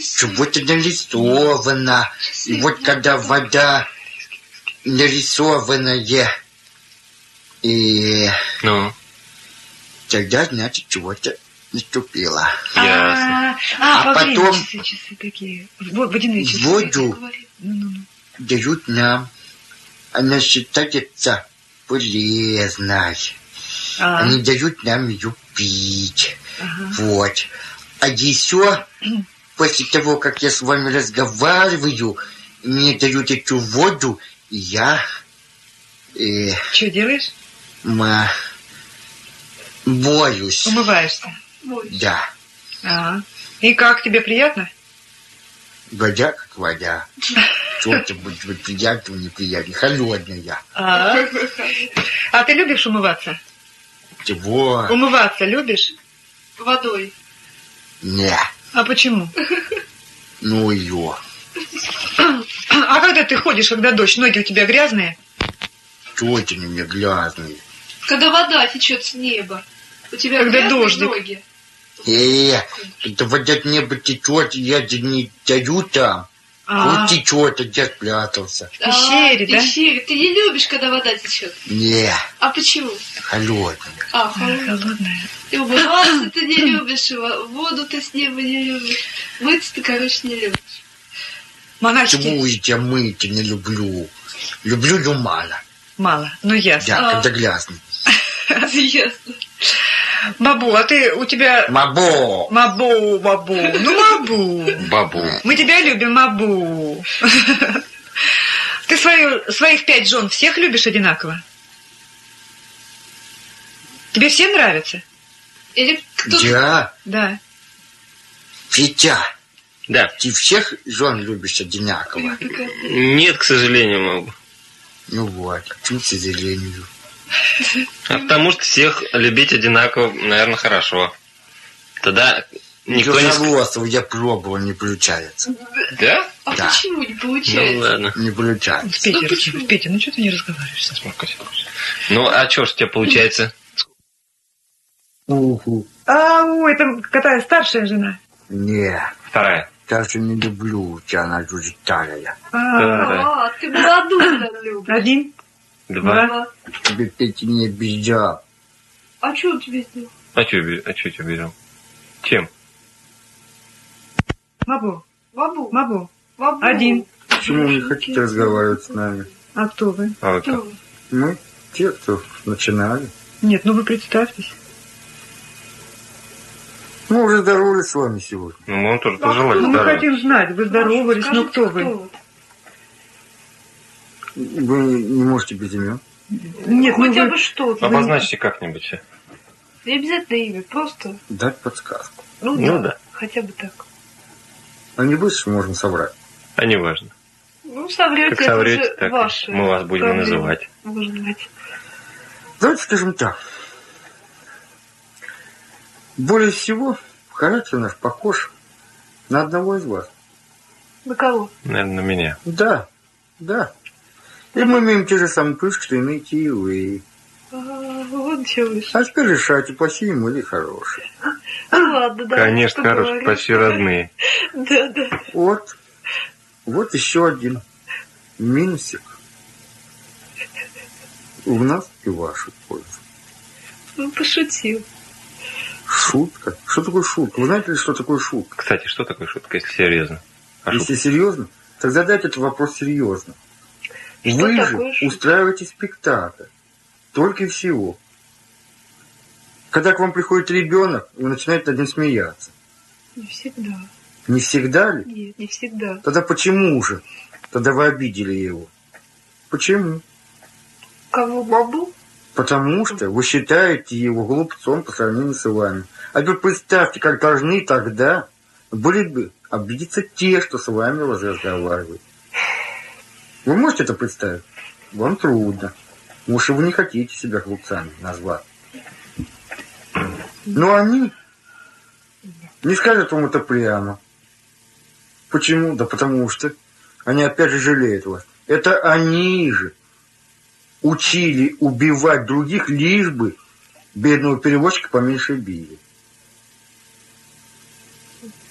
часы. чего-то нарисовано. И вот когда вода нарисованная, и ну, тогда значит чего-то наступило. ясно. А, а, А потом- часы. Вот, водяные часы. Воду Ну, ну, ну. дают нам. Она считается полезной. А, Они дают нам ее пить. ага. Вот. А еще, после того, как я с вами разговариваю, мне дают эту воду, и я... Э, Что делаешь? ма, боюсь. Умываешься. Да. Ага. И как, тебе приятно? Вода как вода. Что-то будет быть приятно, неприятно. Холодная. А, а ты любишь умываться? Чего? Умываться любишь? Водой. Не. А почему? Ну ее. А когда ты ходишь, когда дождь, ноги у тебя грязные? Что-то они мне грязные. Когда вода течет с неба. У тебя Когда грязные дождик. ноги. Э, это вода от неба течет, я не даю там. А, Вот течет, а я спрятался. В пещере, А, да? пещере. Ты не любишь, когда вода течет. Не, А почему? холодная. А, а, холодная. холодная. Ты умываться ты не любишь, во- воду ты с неба не любишь. Мыться ты, короче, не любишь. Монашки Почему я тебя мыть не люблю? Люблю, но мало. мало, ну ясно. Да, А. когда грязный. Ясно. Бабу, а ты, у тебя... Мабо! Мабу, бабу, ну мабу. Бабу. Мы тебя любим, Мабу. Ты свою, своих пять жен всех любишь одинаково? Тебе все нравятся? Или кто-то... Я, Да. Петя, Да. ты всех жен любишь одинаково? Нет, к сожалению, могу. Ну вот, к сожалению. А потому что всех любить одинаково, наверное, хорошо. Тогда никто не... я пробовал, не получается. Да? А Да. почему не Ну получается? ладно. Не получается. Петя, Ну, почему? Петя, ну что ты не разговариваешь со Сморкой? Ну, а что ж у тебя получается? Уху. А, у, это какая старшая жена. Не, Вторая. даже не люблю тебя, она уже старая. А. А, ты молодую любишь. один, Два. два. Тебе Петя не обижал. А что он тебе сделал? А что а чё тебя берем? Чем? Мабу, Бабу. Мабу. Бабу. Один. Почему вы не хотите разговаривать с нами? А кто вы? А вы Кто кто? вы? Мы те, кто начинали. Нет, ну вы представьтесь. Мы уже здоровались с вами сегодня. Ну, мы вам тоже пожелали Ну, мы здоровья. хотим знать, вы здоровались, Скажите, ну кто вы? Вы не можете без имен. Нет, ну Хотя вы... бы что-то. Обозначьте как-нибудь. Не обязательно имя, просто... Дать подсказку. Ну, Ну да, да. Хотя бы так. А не быстро можно соврать. А не важно. Ну, соврете, Как это соврете, уже так ваши мы вас будем проблемы, называть. Может быть. Давайте скажем так. Более всего, характер наш похож на одного из вас. На кого? Наверное, на меня. Да, да. И мы имеем те же самые плюшки, что имеете и вы. А, вот. А теперь решайте, плохие мы или хорошие. Ну, ладно, да. Конечно, хорошие, почти родные. Да, да. Вот. Вот еще один минусик. У нас и в вашу пользу. Ну, пошутил. Шутка. Что такое шутка? Вы знаете ли, что такое шутка? Кстати, что такое шутка, если серьезно? А Если шутка? серьезно, так задайте этот вопрос серьезно. Вы же устраиваете спектакль. Только и всего. Когда к вам приходит ребенок, вы начинаете над ним смеяться. Не всегда. Не всегда ли? Нет, не всегда. Тогда почему же? Тогда вы обидели его. Почему? Кого бабу? Потому что вы считаете его глупцом по сравнению с вами. А теперь представьте, как должны тогда были бы обидеться те, что с вами разговаривают. Вы можете это представить? Вам трудно. Может, и вы не хотите себя глупцами назвать. Но они не скажут вам это прямо. Почему? Да потому что они опять же жалеют вас. Это они же учили убивать других, лишь бы бедного переводчика поменьше били.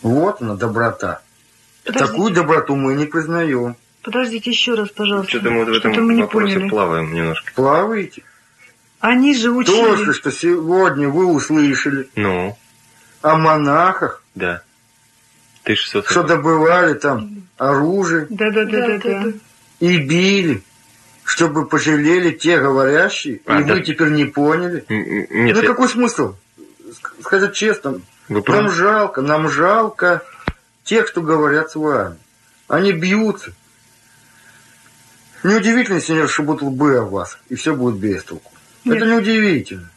Вот она, доброта. Подождите. Такую доброту мы не признаем. Подождите еще раз, пожалуйста. Что-то мы в этом мы не вопросе поняли. плаваем немножко. Плаваете? Они же учили... Только что сегодня вы услышали Ну, о монахах, да. 1600. что добывали там оружие. Да, да, да, да, да. И били, чтобы пожалели те говорящие, А, и да. вы теперь не поняли. Нет, ну я- какой смысл? Ск- Сказать честно, вы нам жалко, нам жалко тех, кто говорят с вами. Они бьются. Неудивительно, сеньор, что будут лбы о вас, и все будет без толку. Нет. Это неудивительно.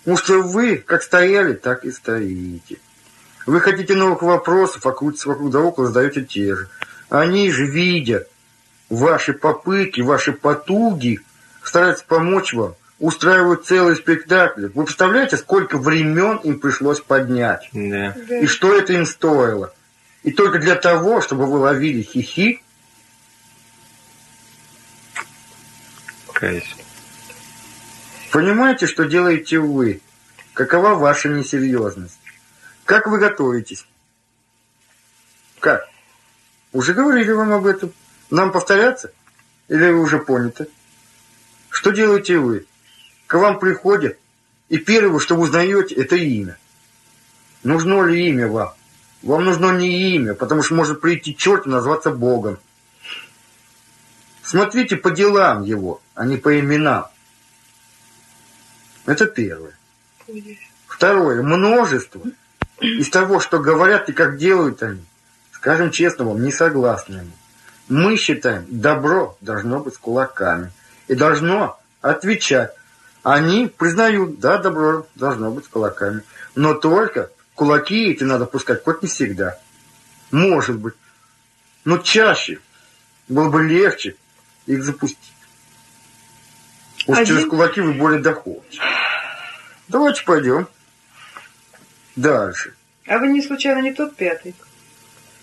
Потому что вы как стояли, так и стоите. Вы хотите новых вопросов, а крутитесь вокруг да около, задаете те же. Они же, видя ваши попытки, ваши потуги, стараются помочь вам, устраивают целый спектакль. Вы представляете, сколько времен им пришлось поднять? Да. Да. И что это им стоило? И только для того, чтобы вы ловили хихи, Каюсь. понимаете, что делаете вы? Какова ваша несерьезность? Как вы готовитесь? Как? Уже говорили вам об этом? Нам повторяться? Или вы уже поняты? Что делаете вы? К вам приходят, и первое, что вы узнаете, это имя. Нужно ли имя вам? Вам нужно не имя, потому что может прийти черт и назваться Богом. Смотрите по делам его, а не по именам. Это первое. Второе. Множество из того, что говорят и как делают они, скажем честно вам, не согласны они. Мы считаем, добро должно быть с кулаками и должно отвечать. Они признают, да, добро должно быть с кулаками. Но только кулаки эти надо пускать хоть не всегда. Может быть. Но чаще было бы легче их запустить. Уж Один- через кулаки вы более доходите. Давайте пойдем. Дальше. А вы не случайно не тот пятый?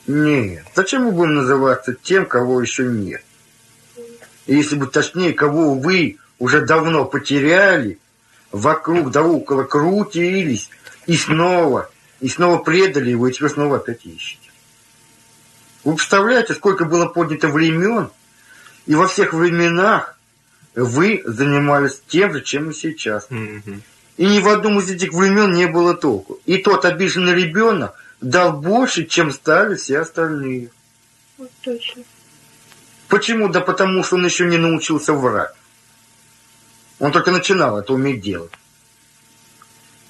Нет. Зачем мы будем называться тем, кого еще нет? И Если бы точнее, кого вы уже давно потеряли, вокруг да около крутились, и снова, и снова предали его, и теперь снова опять ищете. Вы представляете, сколько было поднято времен, и во всех временах вы занимались тем же, чем и сейчас. Мгм. И ни в одном из этих времен не было толку. И тот обиженный ребенок дал больше, чем стали все остальные. Вот точно. Почему? Да потому что он еще не научился врать. Он только начинал это уметь делать.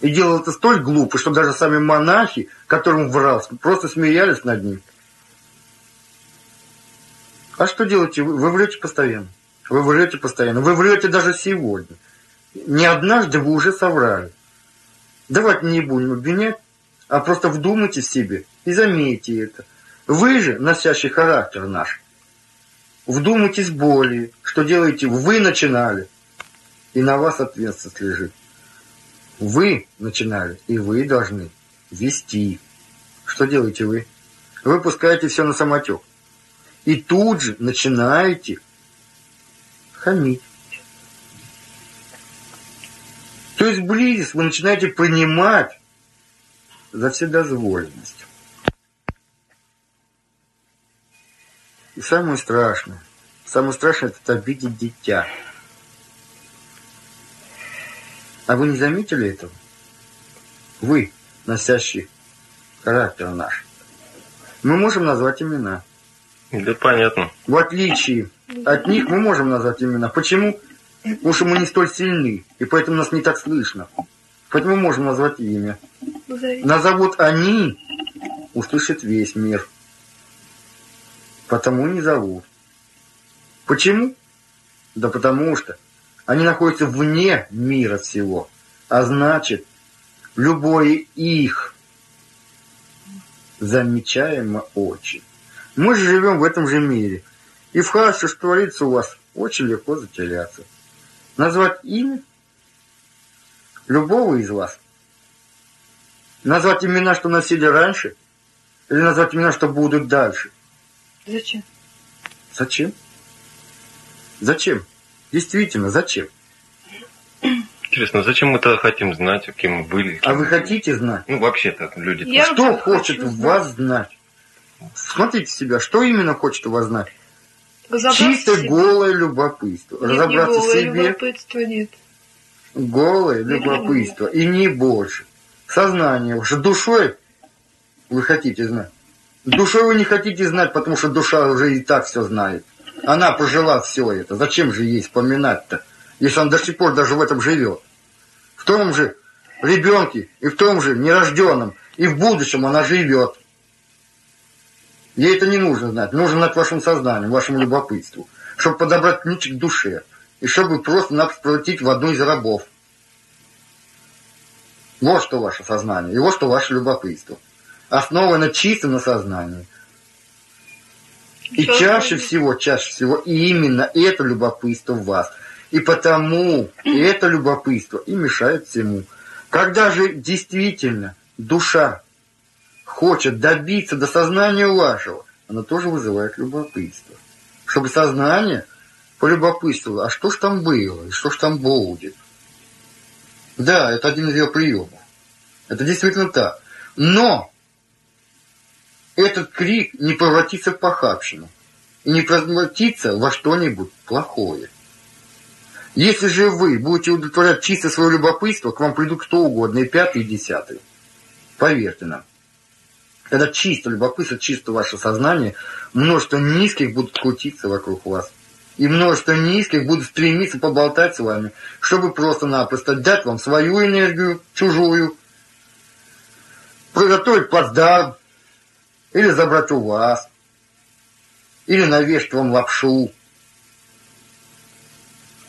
И делал это столь глупо, что даже сами монахи, которым врал, просто смеялись над ним. А что делаете вы? Врете постоянно. Вы врете постоянно. Вы врете даже сегодня. Не однажды вы уже соврали. Давайте не будем обвинять, а просто вдумайтесь в себе и заметьте это. Вы же носящий характер наш. Вдумайтесь более, что делаете вы начинали, и на вас ответственность лежит. Вы начинали, и вы должны вести. Что делаете вы? Вы пускаете все на самотек. И тут же начинаете хамить. То есть близость вы начинаете принимать за вседозволенность. И самое страшное, самое страшное это обидеть дитя. А вы не заметили этого? Вы, носящий характер наш. Мы можем назвать имена. Да понятно. В отличие от них мы можем назвать имена. Почему? Потому что мы не столь сильны, и поэтому нас не так слышно. Поэтому мы можем назвать имя. Назовут они, услышит весь мир. Потому не зовут. Почему? Да потому что они находятся вне мира всего. А значит, любое их замечаемо очень. Мы же живем в этом же мире. И в хаосе, что творится у вас, очень легко затеряться. Назвать имя любого из вас. Назвать имена, что носили раньше, или назвать имена, что будут дальше. Зачем? Зачем? Зачем? Действительно, зачем? Интересно, зачем мы-то хотим знать, кем мы были? А кем вы мы- хотите знать? Ну, вообще-то, люди... Я что хочет хочу в знать. вас знать? Смотрите себя, что именно хочет у вас знать? Чисто себе. голое любопытство. Нет, не Разобраться в голое себе. любопытство нет. Голое Не любопытство. И не больше. Сознание. Потому что душой вы хотите знать. Душой вы не хотите знать, потому что душа уже и так все знает. Она прожила все это. Зачем же ей вспоминать-то, если она до сих пор даже в этом живет? В том же ребенке и в том же нерожденном, и в будущем она живет. Ей это не нужно знать. Нужно знать вашему сознанию, вашему любопытству, чтобы подобрать ключ к душе, и чтобы просто-напросто превратить в одну из рабов. Вот что ваше сознание, и вот что ваше любопытство. Основано чисто на сознании. И Всё чаще правильно. всего, чаще всего именно это любопытство в вас. И потому это любопытство и мешает всему. Когда же действительно душа хочет добиться до сознания вашего, она тоже вызывает любопытство. Чтобы сознание полюбопытствовало, а что ж там было, и что ж там будет. Да, это один из ее приемов. Это действительно так. Но этот крик не превратится в похабщину и не превратится во что-нибудь плохое. Если же вы будете удовлетворять чисто свое любопытство, к вам придут кто угодно, и пятый, и десятый. Поверьте нам. Когда чисто любопытство, чисто ваше сознание, множество низких будут крутиться вокруг вас. И множество низких будут стремиться поболтать с вами, чтобы просто-напросто дать вам свою энергию, чужую, приготовить плацдарм, или забрать у вас, или навешать вам лапшу.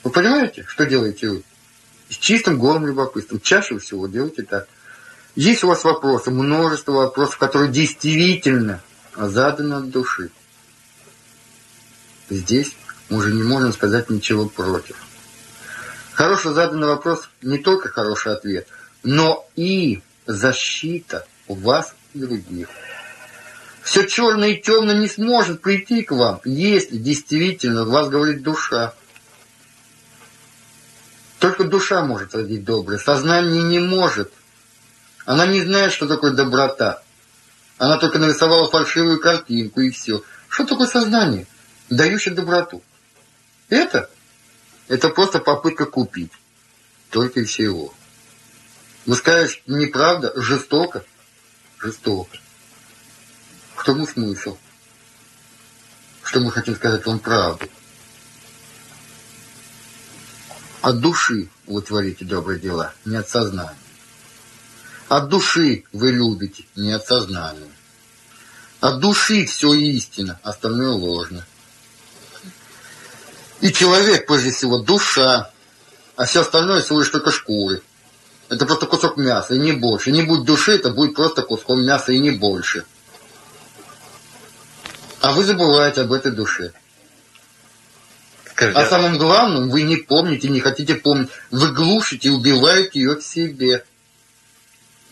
Вы понимаете, что делаете вы? С чистым голым любопытством. Чаще всего делаете так. Есть у вас вопросы, множество вопросов, которые действительно заданы от души. Здесь мы уже не можем сказать ничего против. Хорошо заданный вопрос не только хороший ответ, но и защита вас и других. Все черное и темное не сможет прийти к вам, если действительно вас говорит душа. Только душа может родить доброе, сознание не может. Она не знает, что такое доброта. Она только нарисовала фальшивую картинку и все. Что такое сознание, дающее доброту? Это? Это просто попытка купить. Только и всего. Вы скажете, неправда, жестоко? Жестоко. В том и смысл. Что мы хотим сказать вам правду. От души вы творите добрые дела, не от сознания. От души вы любите, не от сознания. От души все истина, остальное ложно. И человек, прежде всего, душа, а все остальное всего лишь только шкуры. Это просто кусок мяса, и не больше. Не будет души, это будет просто куском мяса, и не больше. А вы забываете об этой душе. Скажите, О самом главном вы не помните, не хотите помнить. Вы глушите и убиваете ее в себе.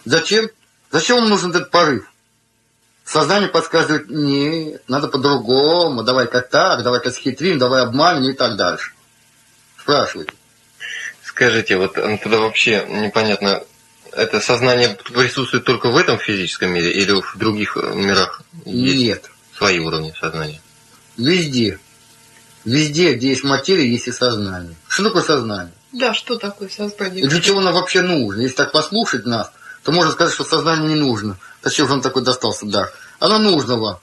Зачем? Зачем вам нужен этот порыв? Сознание подсказывает, нет, надо по-другому, давай-ка так, давай-ка схитрим, давай обманем и так дальше. Спрашивайте. скажите, вот ну, тогда вообще непонятно, это сознание присутствует только в этом физическом мире или в других мирах Нет. свои уровни сознания? Везде. Везде, где есть материя, есть и сознание. Что такое сознание? Да, что такое сознание? И для чего оно вообще нужно? Если так послушать нас, то можно сказать, что сознание не нужно. Зачем же он такой достался дар? Оно нужно вам.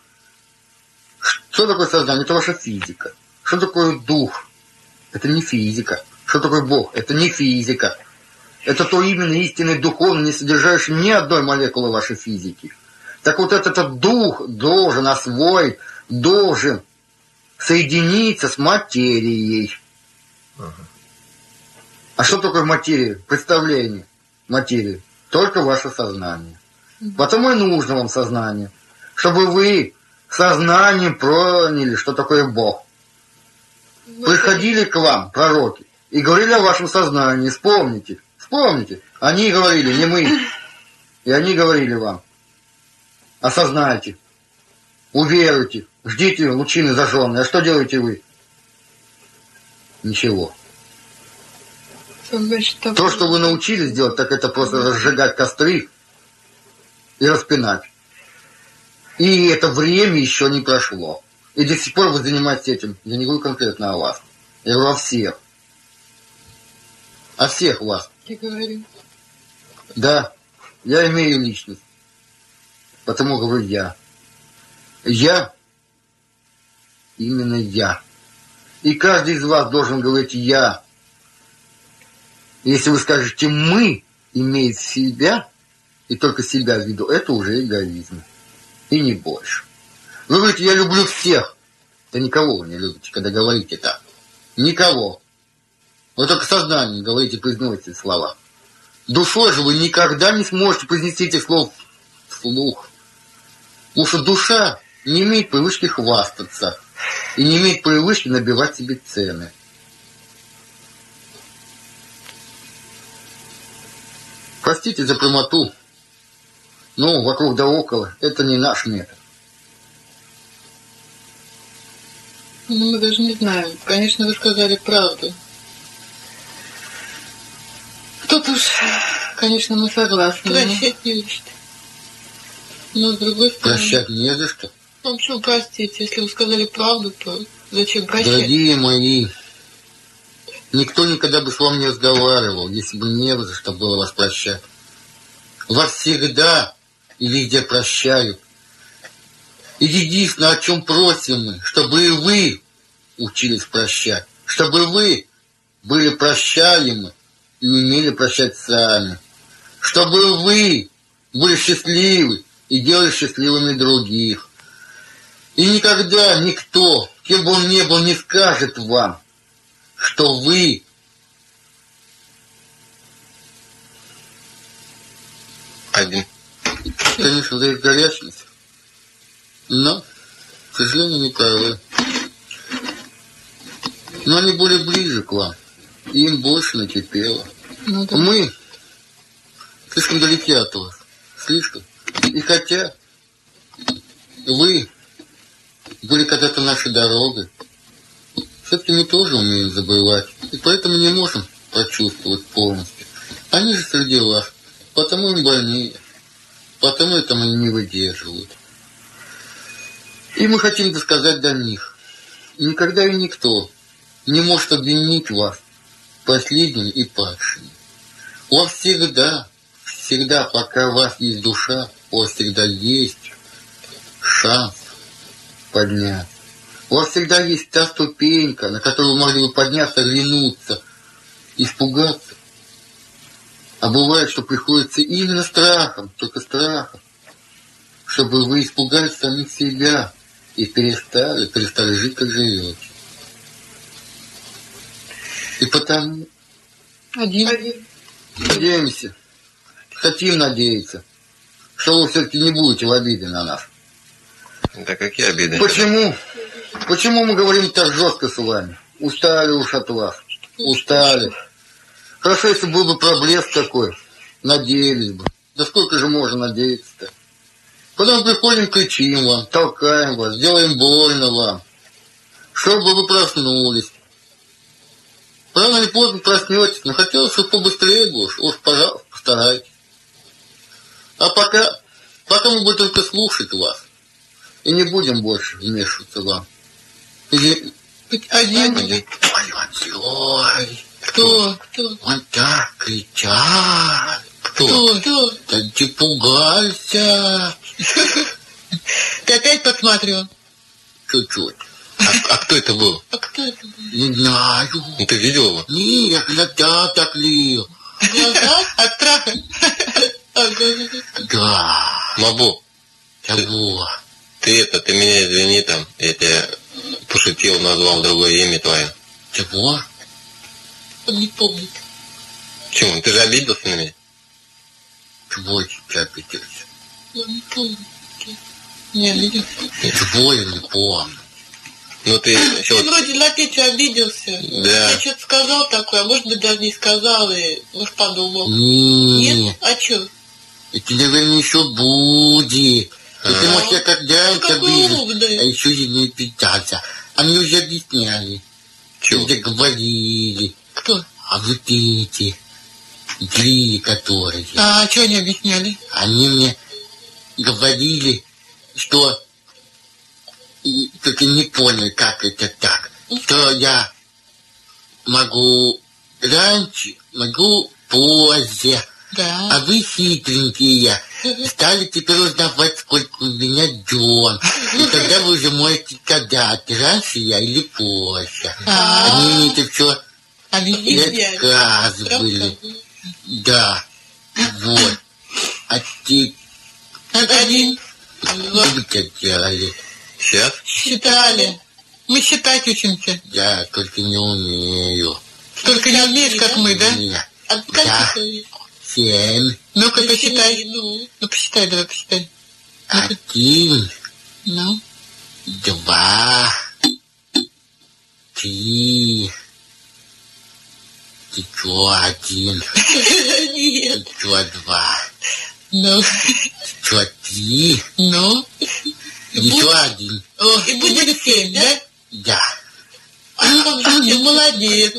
Что такое сознание? Это ваша физика. Что такое дух? Это не физика. Что такое Бог? Это не физика. Это то именно истинный духовный, не содержащий ни одной молекулы вашей физики. Так вот этот, этот дух должен освоить, должен соединиться с материей. А что такое материя? Представление материи. Только ваше сознание. Потому и нужно вам сознание. Чтобы вы сознанием поняли, что такое Бог. Ну, Приходили к вам пророки и говорили о вашем сознании. Вспомните, вспомните. Они говорили, не мы. И они говорили вам. Осознайте. Уверуйте. Ждите лучины зажженные. А что делаете вы? Ничего. Что То, что вы научились делать, так это просто разжигать костры и распинать. И это время еще не прошло. И до сих пор вы занимаетесь этим. Я не говорю конкретно о вас. Я говорю о всех. О всех вас. Я говорю. Да, я имею личность. Потому говорю я. Я, именно я, И каждый из вас должен говорить «я». Если вы скажете «мы», имеет себя, и только себя в виду, это уже эгоизм. И не больше. Вы говорите «я люблю всех». Да никого вы не любите, когда говорите так. Никого. Вы только сознанием говорите, произносите слова. Душой же вы никогда не сможете произнести эти слова вслух. Потому что душа не имеет привычки хвастаться и не имеет привычки набивать себе цены. Простите за прямоту, но вокруг да около это не наш метод. Ну, мы даже не знаем. Конечно, вы сказали правду. Тут уж, конечно, мы согласны. Прощать не учат. Но с другой стороны... Прощать не за что. Ну, почему простить? Если вы сказали правду, то зачем прощать? Дорогие мои, никто никогда бы с вами не разговаривал, если бы не за что было вас прощать. Вас всегда и везде прощают. И единственное, о чем просим мы, чтобы и вы учились прощать, чтобы вы были прощаемы и умели прощать сами, чтобы вы были счастливы и делали счастливыми других. И никогда никто, кем бы он ни был, не скажет вам, что вы Один. Конечно, дает горячность, но, к сожалению, не правы. Но они более ближе к вам, и им больше накипело. Ну, да. Мы слишком далеки от вас, слишком. И хотя вы были когда-то нашей дорогой, все-таки мы тоже умеем забывать, и поэтому не можем прочувствовать полностью. Они же среди вас, потому им больнее, потому это они не выдерживают. И мы хотим досказать до них. Никогда и никто не может обвинить вас последним и падшим. У вас всегда, всегда, пока у вас есть душа, у вас всегда есть шанс подняться. У вас всегда есть та ступенька, на которую вы могли бы подняться, оглянуться, испугаться. А бывает, что приходится именно страхом, только страхом, чтобы вы испугались самих себя и перестали, перестали жить, как живете. И потому Один. надеемся, хотим надеяться, что вы все-таки не будете в обиде на нас. Да какие обиды? Почему? Почему мы говорим так жестко с вами? Устали уж от вас. Устали. Хорошо, если был бы проблеск такой. Надеялись бы. Да сколько же можно надеяться-то? Потом приходим, кричим вам, толкаем вас, делаем больно вам. Чтобы вы проснулись. Рано или поздно проснетесь, но хотелось, чтобы побыстрее было. Уж, пожалуйста, постарайтесь. А пока, пока мы будем только слушать вас. И не будем больше вмешиваться вам. Или... Один. Ой, он злой. Кто? Кто? Он так кричал. Кто? Кто? Да ты пугался. Ты опять подсматривал? Чуть-чуть. А, а кто это был? А кто это был? Не знаю. Ну, ты видел его? Нет, глаза так лил. Глаза от страха? Да. Мабу, Того. ты это, ты меня извини там, я тебя пошутил, назвал другое имя твое. Чего? Он не помнит. Почему? Ты же обиделся на меня? Чего тебя обиделся? Он не помнит. Не обиделся. Чего я не помню? Ну ты Ты вроде на Петю обиделся. Да. Я что-то сказал такое, а может быть даже не сказал, и может подумал. Нет? Нет. А что? Это, наверное, еще будет. Это, А. может, я когда-то Какой обиделся. умный. А еще не питался. А мне уже объясняли. Чего? Уже говорили. Кто? А вот эти, гли, которые, А, что они объясняли? они мне говорили, что и только не понял, как это так, что я могу раньше, могу позже, Да. А вы хитренькие. Стали теперь узнавать, сколько у меня дён. И когда вы уже можете сказать, раньше я или позже. А. Они мне это все рассказывали. Да, вот. А ты Один. так делали? Сейчас? Считали. Мы считать учимся. Я только не умею. Только не умеешь, как мы, да? Нет. А Да. Семь, Ну-ка, посчитай. Ну, посчитай, давай, посчитай. один, Ну. два, три, еще один, Нет. еще два, Ну. еще три, Ну. еще один. О, и будет семь, да? Да. Ну, молодец.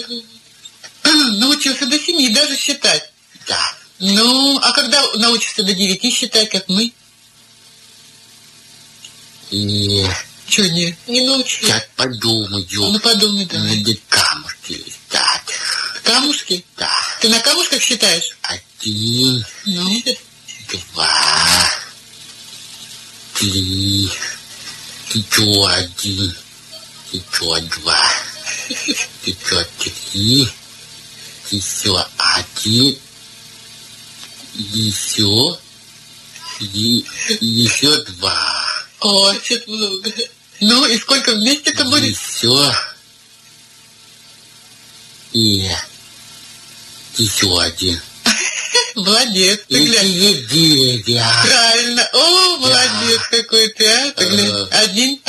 Научился до семи даже считать. Да. Ну, а когда научишься до девяти считать, как мы? И Чего не? Не научился. сейчас подумаю, Ну, подумай давай. надо камушки листать. Камушки? Да. Ты на камушках считаешь? Один, Ну. два, три, еще один, еще два, еще три, еще один, еще, и еще два, О, что-то много. Ну, и сколько вместе-то будет? еще и еще один. Молодец, ты глянь. девять. Правильно. О, молодец какой ты, а. Ты глянь. Ага. Один,